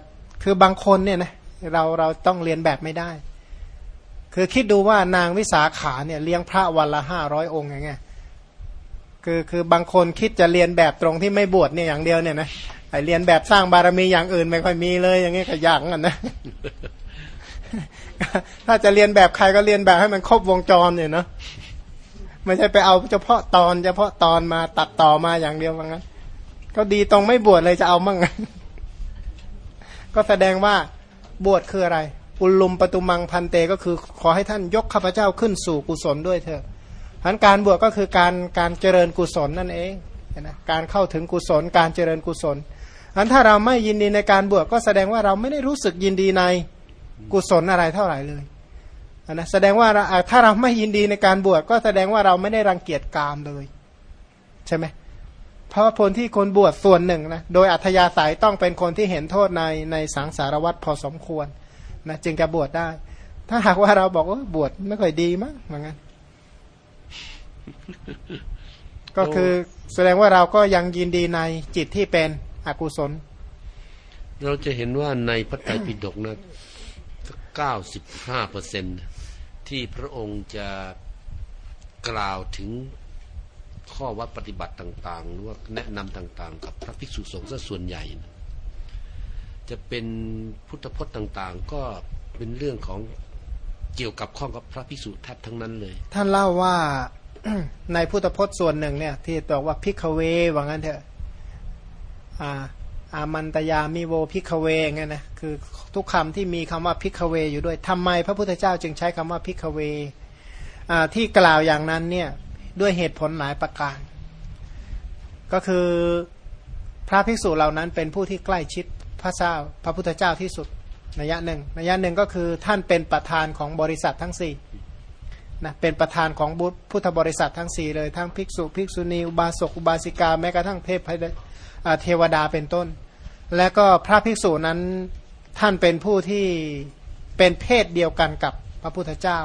[SPEAKER 1] คือบางคนเนี่ยนะเราเราต้องเรียนแบบไม่ได้ คือคิดดูว่านางวิสาขาเนี่ยเลี้ยงพระวันละห้าร้อยองค์อย่างเงี้ยคือคือบางคนคิดจะเรียนแบบตรงที่ไม่บวชเนี่ยอย่างเดียวเนี่ยนะไอเรียนแบบสร้างบารมีอย่างอื่นไม่ค่อยมีเลย อย่างเงี้ยก็ยากกันนะถ้าจะเรียนแบบใครก็เรียนแบบให้มันครบวงจรเนี่ยเนาะไม่ใช่ไปเอาเฉพาะตอนเฉพาะตอนมาตัดต่อมาอย่างเดียวว่างั้น ก็ดีตรงไม่บวชเลยจะเอามั่งก็แสดงว่าบวชคืออะไร อุลุมปตุมังพันเตก็คือ ขอให้ท่านยกข้าพเจ้าขึ้นสู่กุศลด้วยเถอะพันการบวชก็คือการการเจริญกุศลนั่นเองนะการเข้าถึงกุศลการเจริญกุศลอันถ้าเราไม่ยินดีในการบวชก็แสดงว่าเราไม่ได้รู้สึกยินดีในกุศลอะไรเท่าไหร่เลยนะแสดงว่าถ้าเราไม่ยินดีในการบวชก็แสดงว่าเราไม่ได้รังเกียจกามเลย ใช่ไหม เพราะผลที่คนบวชส่วนหนึ่งนะโดยอัธยาศัยต้องเป็นคนที่เห็นโทษในในสังสารวัตรพอสมควรนะจึงจะบวชได้ ถ้าหากว่าเราบอกว่าบวชไม่ค่อยดีมั้งเหมือนกันก็คือแสดงว่าเราก็ยังยินดีในจิตที่เป็นอกุศล
[SPEAKER 2] เราจะเห็นว่าในพระไตรปิฎกนะเก้าสิบห้าเปอร์เซ็นที่พระองค์จะกล่าวถึง ข้อวัดปฏิบัติต่างๆ หรือว่าแนะนำต่างๆ กับพระภิกษุสงฆ์ซะส่วนใหญ่นะจะเป็นพุทธพจน์ต่างๆ ก็เป็นเรื่องของเกี่ยวกับข้องกับพระพิสุแทบทั้งนั้นเลย
[SPEAKER 1] ท่านเล่าว่าในพุทธพจน์ส่วนหนึ่งเนี่ย ที่บอกว่าพิกเวว่างั้นเถอะอ่าอามันตยามิโวพิกเวงั้นนะคือทุกคำที่มีคำว่าพิกเวอยู่ด้วยทำไมพระพุทธเจ้าจึงใช้คำว่าพิกเวที่กล่าวอย่างนั้นเนี่ย ด้วยเหตุผลหลายประการ ก็คือพระภิกษุเหล่านั้นเป็นผู้ที่ใกล้ชิดพระเจ้าพระพุทธเจ้าที่สุดนัยะหนึ่งนัยะหนึ่งก็คือท่านเป็นประธานของบริษัททั้งสี่นะเป็นประธานของพุทธบริษัททั้งสี่เลยทั้งภิกษุภิกษุณีอุบาสกอุบาสิกาแม้กระทั่งเทพเทวดาเป็นต้น และก็พระภิกษุนั้นท่านเป็นผู้ที่เป็นเพศเดียวกันกับพระพุทธเจ้า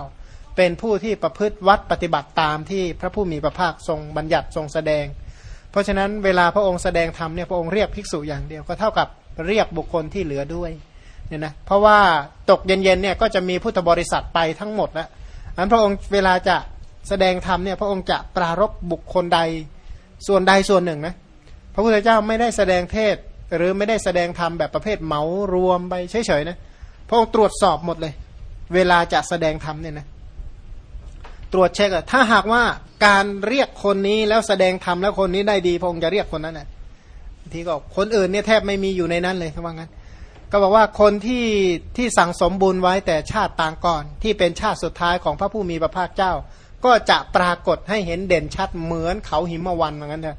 [SPEAKER 1] เป็นผู้ที่ประพฤติวัดปฏิบัติตามที่พระผู้มีพระภาคทรงบัญญัติทรงแสดง เพราะฉะนั้นเวลาพระองค์แสดงธรรมเนี่ยพระองค์เรียกภิกษุอย่างเดียวก็เท่ากับเรียกบุคคลที่เหลือด้วยเนี่ยนะเพราะว่าตกเย็นๆเนี่ยก็จะมีพุทธบริษัทไปทั้งหมดแล้วอันพระองค์เวลาจะแสดงธรรมเนี่ยพระองค์จะปรารบบุคคลใดส่วนใดส่วนหนึ่งนะพระพุทธเจ้าไม่ได้แสดงเทศหรือไม่ได้แสดงธรรมแบบประเภทเหมารวมไปเฉยๆนะพระองค์ตรวจสอบหมดเลย เวลาจะแสดงธรรมเนี่ยนะ ตรวจเช็คอะถ้าหากว่าการเรียกคนนี้แล้วแสดงธรรมแล้วคนนี้ได้ดีพระองค์จะเรียกคนนั้นนะทีก็คนอื่นเนี่ยแทบไม่มีอยู่ในนั้นเลยเขาว่างั้น ก็บอกว่าคนที่ที่สั่งสมบุญไว้แต่ชาติต่างก่อน ที่เป็นชาติสุดท้ายของพระผู้มีพระภาคเจ้า ก็จะปรากฏให้เห็นเด่นชัดเหมือนเขาหิมวันเหมือนกันเถอะ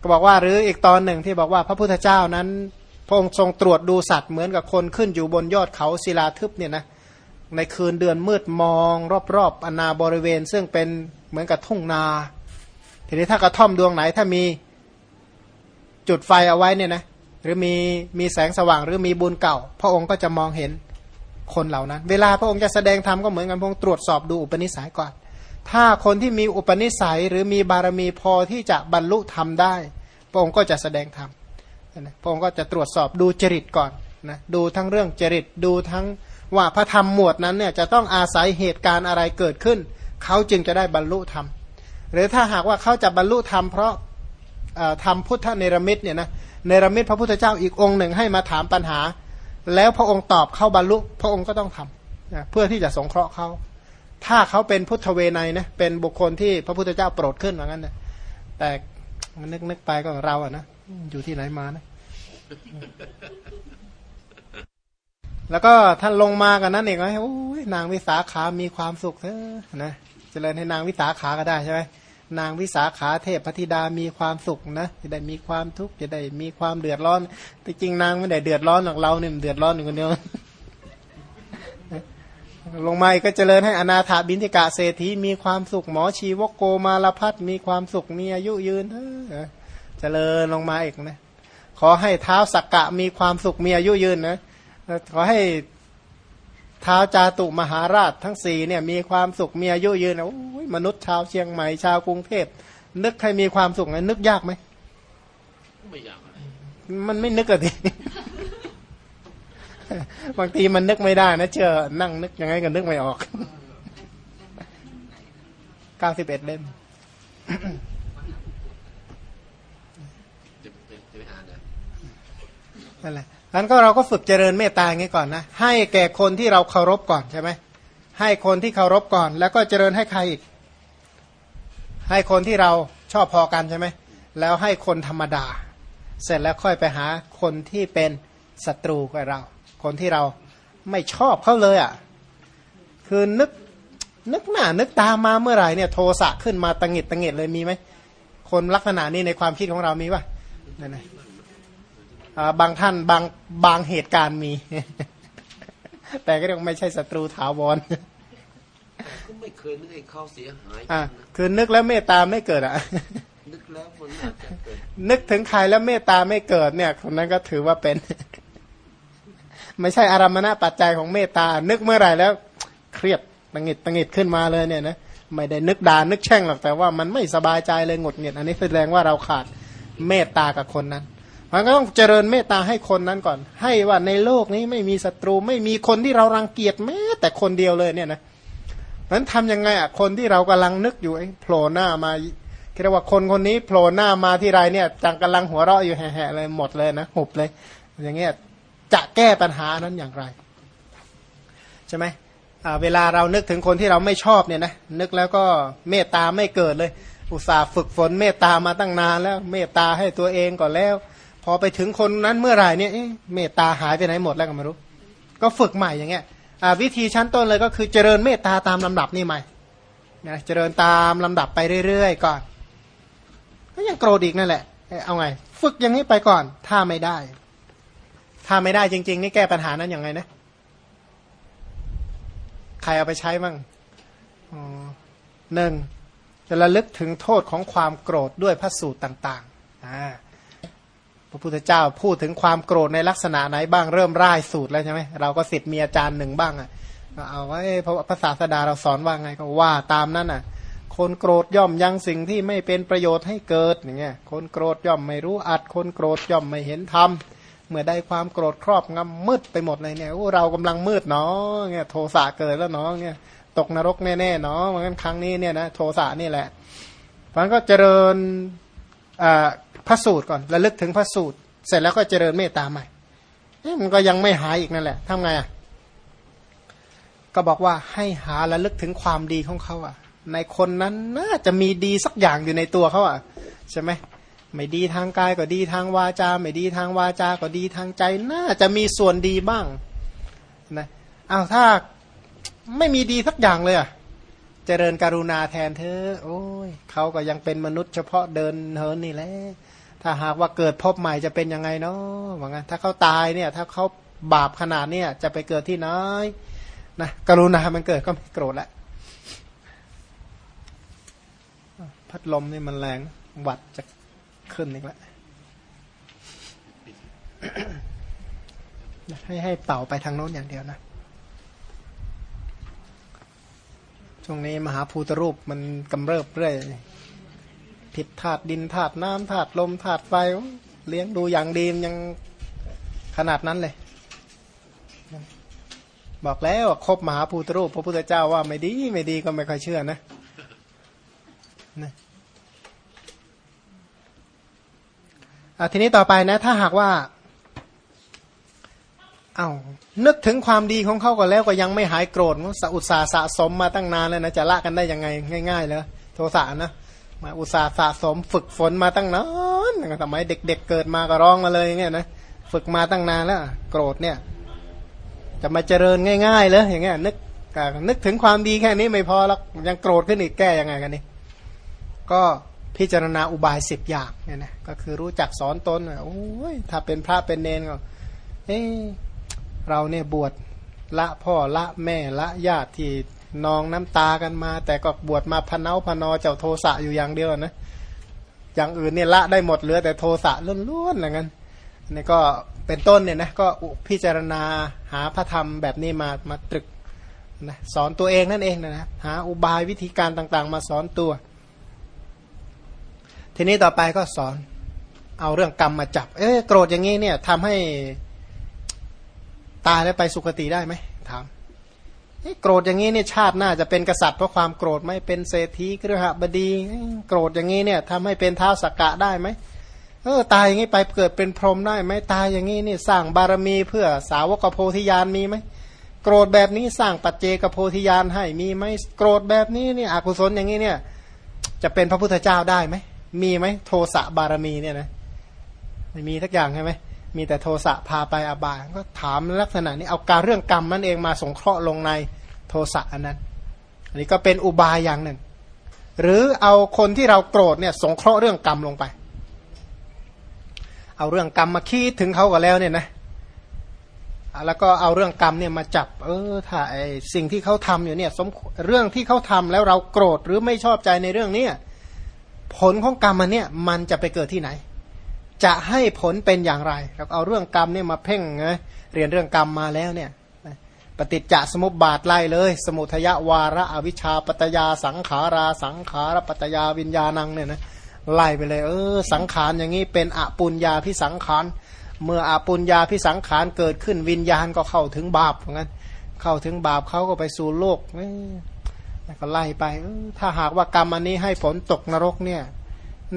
[SPEAKER 1] ก็บอกว่าหรืออีกตอนหนึ่งที่บอกว่าพระพุทธเจ้านั้น พระองค์ทรงตรวจดูสัตว์เหมือนกับคนขึ้นอยู่บนยอดเขาศิลาทึบเนี่ยนะ ในคืนเดือนมืดมอง รอบๆอนาบริเวณ ซึ่งเป็นเหมือนกับทุ่งนา ทีนี้ถ้ากระท่อมดวงไหนถ้ามีจุดไฟเอาไว้เนี่ยนะหรือมีมีแสงสว่างหรือมีบุญเก่า พระองค์ก็จะมองเห็นคนเหล่านั้น เวลาพระองค์จะแสดงธรรมก็เหมือนกันพระองค์ตรวจสอบดูอุปนิสัยก่อน ถ้าคนที่มีอุปนิสัยหรือมีบารมีพอที่จะบรรลุธรรมได้ พระองค์ก็จะแสดงธรรมพระองค์ก็จะตรวจสอบดูจริตก่อนนะดูทั้งเรื่องจริตดูทั้ง ว่าพระธรรมหมวดนั้นเนี่ยจะต้องอาศัยเหตุการณ์อะไรเกิดขึ้น เขาจึงจะได้บรรลุธรรม หรือถ้าหากว่าเขาจะบรรลุธรรมเพราะทำพุทธเนรมิตเนี่ยนะเนรมิตพระพุทธเจ้าอีกองค์หนึ่งให้มาถามปัญหา แล้วพระองค์ตอบเข้าบรรลุ พระองค์ก็ต้องทำนะเพื่อที่จะสงเคราะห์เขาถ้าเขาเป็นพุทธเวไนนะเป็นบุคคลที่พระพุทธเจ้าโปรดขึ้นเหมือนกันนะแต่มันนึกนึกไปก็เราอะนะอยู่ที่ไหนมานะ แล้วก็ท่านลงมากันนั้นเองว่าโอ้ยนางวิสาขามีความสุขเถอะนะเจริญให้นางวิสาขาก็ได้ใช่ไหมนางวิสาขาเทพพธิดามีความสุขนะจะได้มีความทุกข์จะได้มีความเดือดร้อนแต่จริงนางไม่ได้เดือดร้อนหรอกเราเนี่ยเดือดร้อนอยู่คนเดียวลงมาก็เจริญให้อนาถาบินทิกาเศรษฐีมีความสุขหมอชีวโกมาลพัฒมีความสุขมีอายุยืนเจริญลงมาอีกนะขอให้เท้าสักกะมีความสุขมีอายุยืนนะ ขอให้ท้าวจาตุมหาราชทั้งสี่เนี่ยมีความสุขมีอายุยืนโอ้ยมนุษย์ชาวเชียงใหม่ชาวกรุงเทพนึกใครมีความสุขไงนึกยากไหม
[SPEAKER 2] ไม่ยากอะไร
[SPEAKER 1] มันไม่นึกอะทีบางทีมันนึกไม่ได้นะเชื่อนั่งนึกยังไงก็นึกไม่ออกเก้าสิบเอ็ดเล่มนั่นแหละ นั้นก็เราก็ฝึกเจริญเมตตาอย่างนี้ก่อนนะ ให้แก่คนที่เราเคารพก่อนใช่ไหมให้คนที่เคารพก่อน แล้วก็เจริญให้ใครอีก ให้คนที่เราชอบพอกันใช่ไหมแล้วให้คนธรรมดา เสร็จแล้วค่อยไปหาคนที่เป็นศัตรูกับเรา คนที่เราไม่ชอบเขาเลยอะ คือนึกนึกหน้านึกตามาเมื่อไหร่เนี่ยโทสะขึ้นมาตังหิดตังหิดเลยมีไหมคนลักษณะนี้ในความคิดของเรามีป่ะนั่นนะ บางท่านบางบางเหตุการณ์มี แต่ก็ยังไม่ใช่ศัตรูถาวร
[SPEAKER 2] ก็ไม่เคยนึกให้เขาเสียหาย
[SPEAKER 1] อ่าคือนึกแล้วเมตตาไม่เกิดอะ
[SPEAKER 2] นึกแล้วมัน
[SPEAKER 1] นึกถึงใครแล้วเมตตาไม่เกิดเนี่ย คนนั้นก็ถือว่าเป็น ไม่ใช่อารมณะปัจจัยของเมตตา นึกเมื่อไหร่แล้ว เครียดตังหิดตังหิดขึ้นมาเลยเนี่ยนะไม่ได้นึกด่านึกแช่งหรอกแต่ว่ามันไม่สบายใจเลยหงุดหงิดอันนี้แสดงว่าเราขาดเมตตากับคนนั้น มันก็ต้องเจริญเมตตาให้คนนั้นก่อน ให้ว่าในโลกนี้ไม่มีศัตรูไม่มีคนที่เรารังเกียจแม้แต่คนเดียวเลยเนี่ยนะนั้นทำยังไงอะคนที่เรากำลังนึกอยู่ไอ้โผล่หน้ามาคิดว่าคนคนนี้โผล่หน้ามาที่ไรเนี่ยจังกำลังหัวเราะอยู่แห่ๆเลยหมดเลยนะหุบเลย อย่างเงี้ยจะแก้ปัญหานั้นอย่างไรใช่ไหมเวลาเรานึกถึงคนที่เราไม่ชอบเนี่ยนะนึกแล้วก็เมตตาไม่เกิดเลย อุตส่าห์ฝึกฝนเมตตามาตั้งนานแล้ว เมตตาให้ตัวเองก่อนแล้ว พอไปถึงคนนั้นเมื่อไหร่เนี่ยเมตตาหายไปไหนหมดแล้วก็ไม่รู้ ก็ฝึกใหม่อย่างเงี้ยวิธีชั้นต้นเลยก็คือเจริญเมตตาตามลำดับนี่ใหม่นะเจริญตามลำดับไปเรื่อยๆก่อนก็ยังโกรธอีกนั่นแหละ เอาไง ฝึกอย่างนี้ไปก่อน ถ้าไม่ได้ ถ้าไม่ได้จริง ๆ นี่แก้ปัญหานั้นยังไงนะ ใครเอาไปใช้บ้างหนึ่งจะระลึกถึงโทษของความโกรธด้วยพระสูตรต่างๆพ ระพุทธเจ้าพูดถึงความโกรธในลักษณะไหนบ้างเริ่มร่ายสูตรแล้วใช่ไหมเราก็สิทธิ์มีอาจารย์หนึ่งบ้างอะเอาไว้เพระภาษาสดาเราสอนว่าไงก็ว่าตามนั้นอะ คนโกรธย่อมยังสิ่งที่ไม่เป็นประโยชน์ให้เกิดอย่างเงี้ยคนโกรธย่อมไม่รู้อัด คนโกรธย่อมไม่เห็นธรรมเมื่อได้ความโกรธครอบงำมืดไปหมดเลยเนี่ยโอ้เรากำลังมืดเนาะเนี่ยโทสะเกิดแล้วเนาะเนี่ยตกนรกแน่ๆเนาะเหมือนครั้งนี้เนี่ยนะโทสะนี่แหละมันก็เจริญอ่า พระสูตรก่อนระลึกถึงพระสูตร เสร็จแล้วก็เจริญเมตตาใหม่มันก็ยังไม่หายอีกนั่นแหละทำไงอะก็บอกว่าให้หาระลึกถึงความดีของเขาอะ ในคนนั้นน่าจะมีดีสักอย่างอยู่ในตัวเขาอะใช่ไหมไม่ดีทางกายก็ดีทางวาจา ไม่ดีทางวาจาก็ดีทางใจ น่าจะมีส่วนดีบ้างนะเอาถ้าไม่มีดีสักอย่างเลยอะเจริญกรุณาแทนเธอ โอ้ยเขาก็ยังเป็นมนุษย์เฉพาะเดินเฮินนี่แหละ ถ้าหากว่าเกิดพบใหม่จะเป็นยังไงเนาะว่างั้นถ้าเขาตายเนี่ย ถ้าเขาบาปขนาดเนี่ยจะไปเกิดที่ไหนนะกรุณามันเกิดก็ไม่โกรธละพัดลมนี่มันแรงหวัดจะขึ้นอีกแล้วให้ให้เป่าไปทางโน้นอย่างเดียวนะช่วงนี้มหาภูตรูปมันกำเริบเรื่อย ผิดธาตุดินธาตุน้ำธาตุลมธาตุไฟเลี้ยงดูอย่างดียังขนาดนั้นเลย บอกแล้วคบมหาภูตรูป พระพุทธเจ้าว่าไม่ดีไม่ดีก็ไม่ค่อยเชื่อนะนะทีนี้ต่อไปนะ ถ้าหากว่า เอา้านึกถึงความดีของเขาก็แล้วก็ยังไม่หายโกรธสอุตสาสะสมมาตั้งนานแล้วนะจะละกันได้ยังไงง่ายๆเลยโทสะนะ มาอุตสาห์สะสมฝึกฝนมาตั้งนานสมัยเด็กๆเเกิดมาก็ร้องมาเลยอย่างเงี้ยนะฝึกมาตั้งนานแล้ว โกรธเนี่ย จะมาเจริญง่ายๆเลยอย่างเงี้ยนึกนึกถึงความดีแค่นี้ไม่พอแล้วยังโกรธขึ้นอีกแก้ยังไงกันนี่ก็พิจารณาอุบายสิบอย่างเนี่ยนะก็คือรู้จักสอนตนโอ้ยถ้าเป็นพระเป็นเนนก็เอ้เราเนี่ยบวชละพ่อละแม่ละญาติที่ นองน้ำตากันมา แต่ก็บวชมาพเนาพนอเจ้าโทสะอยู่อย่างเดียวนะอย่างอื่นเนี่ยละได้หมดเหลือแต่โทสะล้วนๆอย่างนั้นนี่ก็เป็นต้นเนี่ยนะก็พิจารณาหาพระธรรมแบบนี้มามาตรึกนะสอนตัวเองนั่นเองนะนะหาอุบายวิธีการต่างๆ มาสอนตัว ทีนี้ต่อไปก็สอนเอาเรื่องกรรมมาจับ เอ๊โกรธอย่างนี้เนี่ยทำให้ตายแล้วไปสุคติได้ไหมถาม โกรธอย่างนี้เนี่ยชาติหน้าจะเป็นกษัตริย์เพราะความโกรธไหมเป็นเศรษฐีกฤหบดี โกรธอย่างนี้เนี่ยทำให้เป็นเท้าสักกะได้ไหมเออตายอย่างนี้ไปเกิดเป็นพรหมได้ไหมตายอย่างนี้นี่สร้างบารมีเพื่อสาวกโพธิญาณมีไหมโกรธแบบนี้สร้างปัจเจกโพธิญาณให้มีไหมโกรธแบบนี้เนี่ยอกุศลอย่างนี้เนี่ยจะเป็นพระพุทธเจ้าได้ไหมมีไหมโทสะบารมีเนี่ยนะไม่มีทักอย่างใช่ไหม มีแต่โทสะพาไปอบายก็ถามลักษณะนี้เอาการเรื่องกรรมนั่นเองมาสงเคราะห์ลงในโทสะอันนั้น อันนี้ก็เป็นอุบายอย่างหนึ่ง หรือเอาคนที่เราโกรธเนี่ยสงเคราะห์เรื่องกรรมลงไป เอาเรื่องกรรมมาคิดถึงเขาก็แล้วเนี่ยนะแล้วก็เอาเรื่องกรรมเนี่ยมาจับ เออถ้าไอสิ่งที่เขาทำอยู่เนี่ยสมเรื่องที่เขาทำแล้วเราโกรธหรือไม่ชอบใจในเรื่องเนี้ยผลของกรรมมันเนี่ยมันจะไปเกิดที่ไหน จะให้ผลเป็นอย่างไรเราเอาเรื่องกรรมเนี่ยมาเพ่งนะเรียนเรื่องกรรมมาแล้วเนี่ยปฏิจจสมุปบาทไล่เลย สมุทยาวาระอวิชชาปัตยาสังขาราสังขารปัตยาวิญญาณังเนี่ยนะไล่ไปเลย เออ สังขารอย่างนี้เป็นอปุญญาพิสังขารเมื่ออปุญญาพิสังขารเกิดขึ้นวิญญาณก็เข้าถึงบาปเหมือนกันเข้าถึงบาปเขาก็ไปสู่โลกก็ไล่ไปถ้าหากว่ากรรมอันนี้ให้ผลตกนรกเนี่ย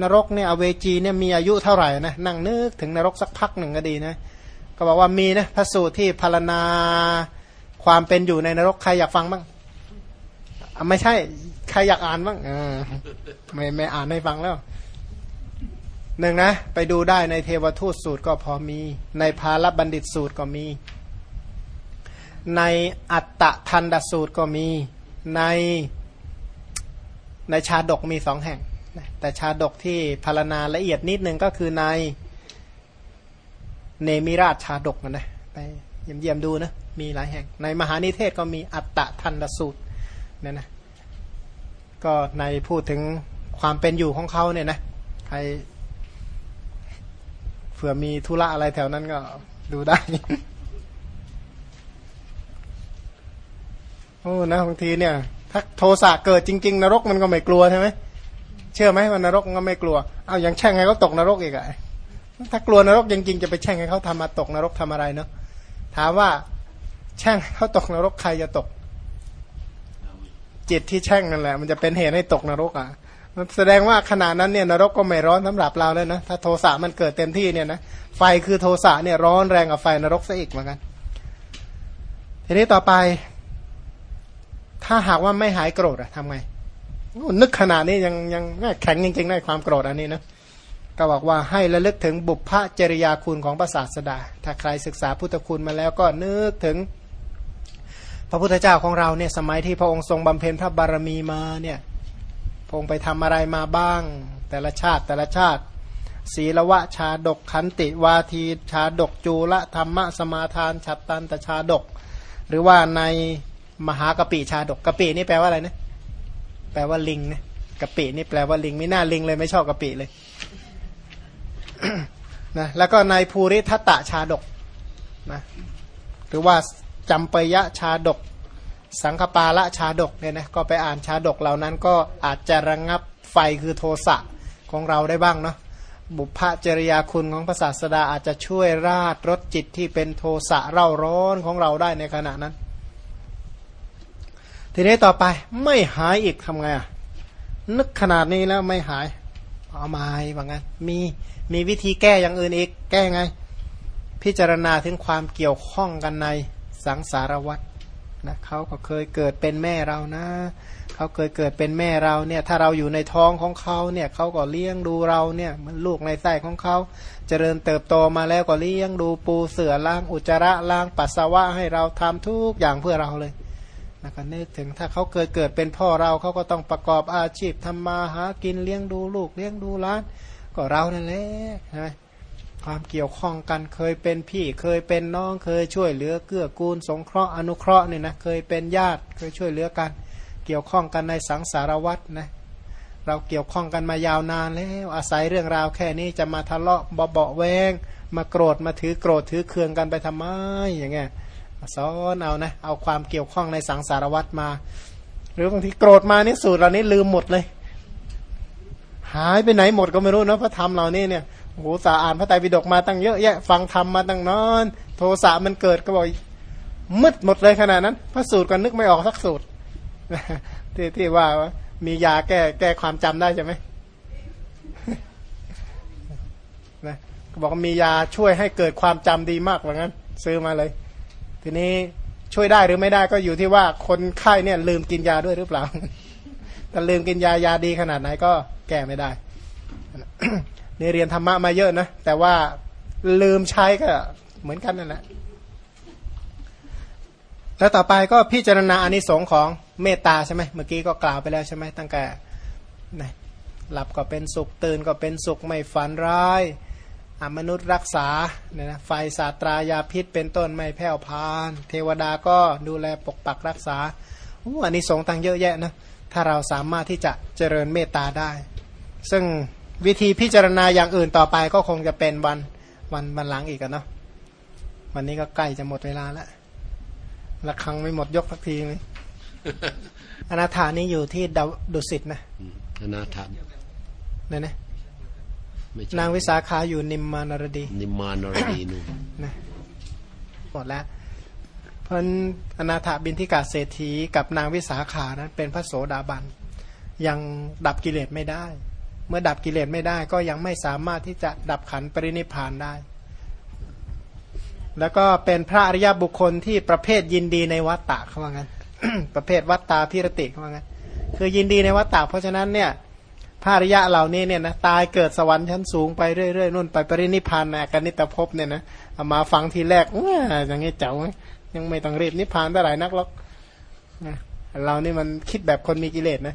[SPEAKER 1] นรกเนี่ยอเวจีเนี่ยมีอายุเท่าไหร่นะนั่งนึกถึงนรกสักพักหนึ่งก็ดีนะก็บอกว่ามีนะพระสูตรที่พารณาความเป็นอยู่ในนรกใครอยากฟังบ้างไม่ใช่ ใครอยากอ่านบ้างไม่ไม่อ่านให้ฟังแล้วหนึ่งนะไปดูได้ในเทวทูตสูตรก็พอมี ในพาลบัณฑิตสูตรก็มี ในอัตตะทันดสูตรก็มีในในชาดกมีสองแห่ง แต่ชาดกที่พารณาละเอียดนิดนึงก็คือในเนมิราชชาดกนะไปเยี่ยมเยี่ยมดูนะมีหลายแห่ง ในมหานิเทศก็มีอัตตะทันดสูตรเนี่ยนะก็ในพูดถึงความเป็นอยู่ของเขาเนี่ยนะใครเผื่อมีธุระอะไรแถวนั้นก็ดูได้โอ้นะบางทีเนี่ย ถ้าโทสะเกิดจริง ๆ นรกมันก็ไม่กลัวใช่ไหม เชื่อไหมว่านรกก็ไม่กลัวเอาอย่างแช่งให้เขาตกนรกอีกอะถ้ากลัวนรกจริงๆจะไปแช่งให้เขาทำมาตกนรกทำอะไรเนาะถามว่าแช่งเขาตกนรกใครจะตก จิตที่แช่งนั่นแหละ มันจะเป็นเหตุให้ตกนรกอะแสดงว่าขณะนั้นเนี่ยนรกก็ไม่ร้อนสำหรับเราเลยนะถ้าโทสะมันเกิดเต็มที่เนี่ยนะไฟคือโทสะเนี่ยร้อนแรงกว่าไฟนรกซะอีกเหมือนกัน ทีนี้ต่อไป ถ้าหากว่าไม่หายโกรธอะทำไง นึกขนาดนี้ยังยังแข็งจริงๆในความโกรธอันนี้นะก็บอกว่าให้ระลึกถึงบุพพจริยาคุณของพระศาสดา ถ้าใครศึกษาพุทธคุณมาแล้วก็นึกถึง พระพุทธเจ้าของเราเนี่ยสมัยที่พระองค์ทรงบำเพ็ญพระบารมีมาเนี่ยพงไปทำอะไรมาบ้าง แต่ละชาติแต่ละชาติ ศีลวะชาดกขันติวาทีชาดกจูละธรรมะสมาทานฉัตตันตชาดก หรือว่าในมหากะปิชาดกกะปินี่แปลว่าอะไรนะ แปลว่าลิงนะกะปินี่แปลว่าลิงไม่น่าลิงเลยไม่ชอบกะปิเลยนะแล้วก็ในภูริทัตตชาดกนะหรือว่าจำปยะชาดก สังคปาละชาดกเนี่ยนะก็ไปอ่านชาดกเหล่านั้นก็อาจจะระงงับไฟคือโทสะของเราได้บ้างเนาะบุพจริยาคุณของพระศาสดาอาจจะช่วยราดรถจิตที่เป็นโทสะเร่าร้อนของเราได้ในขณะนั้น ทีนี้ต่อไปไม่หายอีกทำไงอะนึกขนาดนี้แล้วไม่หาย เอามาว่างั้นมีมีวิธีแก้อย่างอื่นอีก แก้ไง พิจารณาถึงความเกี่ยวข้องกันในสังสารวัฏนะเขาก็เคยเกิดเป็นแม่เรานะเขาเคยเกิดเป็นแม่เราเนี่ย ถ้าเราอยู่ในท้องของเขาเนี่ยเขาก็เลี้ยงดูเราเนี่ยมันลูกในไส้ของเขาจเจริญเติบโตมาแล้วก็เลี้ยงดูปูเสือล้างอุจจาระล้างปัสสาวะให้เราทำทุกอย่างเพื่อเราเลย นะก็นึกถึงถ้าเขาเกิดเกิดเป็นพ่อเราเขาก็ต้องประกอบอาชีพทำมาหากินเลี้ยงดูลูกเลี้ยงดูล้านก็เรานั่นแหละใช่ไหมความเกี่ยวข้องกันเคยเป็นพี่เคยเป็นน้องเคยช่วยเหลือเกื้อกูล สงเคราะห์อนุเคราะห์เนี่ยนะเคยเป็นญาติเคยช่วยเหลือกัน เกี่ยวข้องกันในสังสารวัตรนะเราเกี่ยวข้องกันมายาวนานแล้วอาศัยเรื่องราวแค่นี้จะมาทะเลาะเบาแวงมาโกรธมาถือโกรธถือเคืองกันไปทำไมอย่างเงี้ย สอนเอานะเอาความเกี่ยวข้องในสังสารวัตรมา หรือบางทีโกรธมานี่สูตรเรานี้ลืมหมดเลย หายไปไหนหมดก็ไม่รู้นะพระธรรมเรานี่เนี่ยโหสาอ่านพระไตรปิฎกมาตั้งเยอะแยะ ฟังธรรมมาตั้งนอน โทสะมันเกิดก็บอกมืดหมดเลยขนาดนั้น พระสูตรก็นึกไม่ออกสักสูตรที่ที่ว่ามียาแก้แก้ความจำได้ใช่ไหมนะบอกมียาช่วยให้เกิดความจำดีมากว่างั้น ซื้อมาเลย ทีนี้ช่วยได้หรือไม่ได้ก็อยู่ที่ว่าคนไข้เนี่ยลืมกินยาด้วยหรือเปล่าแต่ลืมกินยายาดีขนาดไหนก็แก้ไม่ได้นี่เรียนธรรมะมาเยอะนะ แต่ว่าลืมใช้ก็เหมือนกันนั่นแหละแล้วต่อไปก็พิจารณาอานิสงส์ของเมตตาใช่ไหมเมื่อกี้ก็กล่าวไปแล้วใช่ไหมตั้งแต่หลับก็เป็นสุขตื่นก็เป็นสุขไม่ฝันร้าย มนุษย์รักษาเนี่ยนะไฟสาตรายาพิษเป็นต้นไม่แผ่วพาน เทวดาก็ดูแลปกปักรักษาอันนี้สงตังเยอะแยะนะถ้าเราสามารถที่จะเจริญเมตตาได้ ซึ่งวิธีพิจารณาอย่างอื่นต่อไปก็คงจะเป็นวันวันวันหลังอีกอะเนาะวันนี้ก็ใกล้จะหมดเวลาแล้วละครังไม่หมดยกสักทีเลยอนาถานี้อยู่ที่ดุสิตนะ
[SPEAKER 2] อนาถา
[SPEAKER 1] เนี่ยนะ นางวิสาขาอยู่นิมมานรดี
[SPEAKER 2] นิมมานรดีนู่น
[SPEAKER 1] นะหมดแล้วเพราะอนาถาบินทิกาเศรษฐีกับนางวิสาขานั้นเป็นพระโสดาบัน ยังดับกิเลสไม่ได้ เมื่อดับกิเลสไม่ได้ก็ยังไม่สามารถที่จะดับขันปรินิพานได้ แล้วก็เป็นพระอริยบุคคลที่ประเภทยินดีในวัตตะเขาว่างั้นประเภทวัตตาพิรติเขาว่างั้นคือยินดีในวัตตะเพราะฉะนั้นเนี่ย พระอริยะเหล่านี้เนี่ยนะตายเกิดสวรรค์ชั้นสูงไปเรื่อยๆนู่นไปปรินิพานนะกนิตภพเนี่ยนะเอามาฟังทีแรกอย่างนี้เจ๋งยังไม่ต้องรีบนิพพานเท่าไหร่นักหรอกเรานี่มันคิดแบบคนมีกิเลสนะ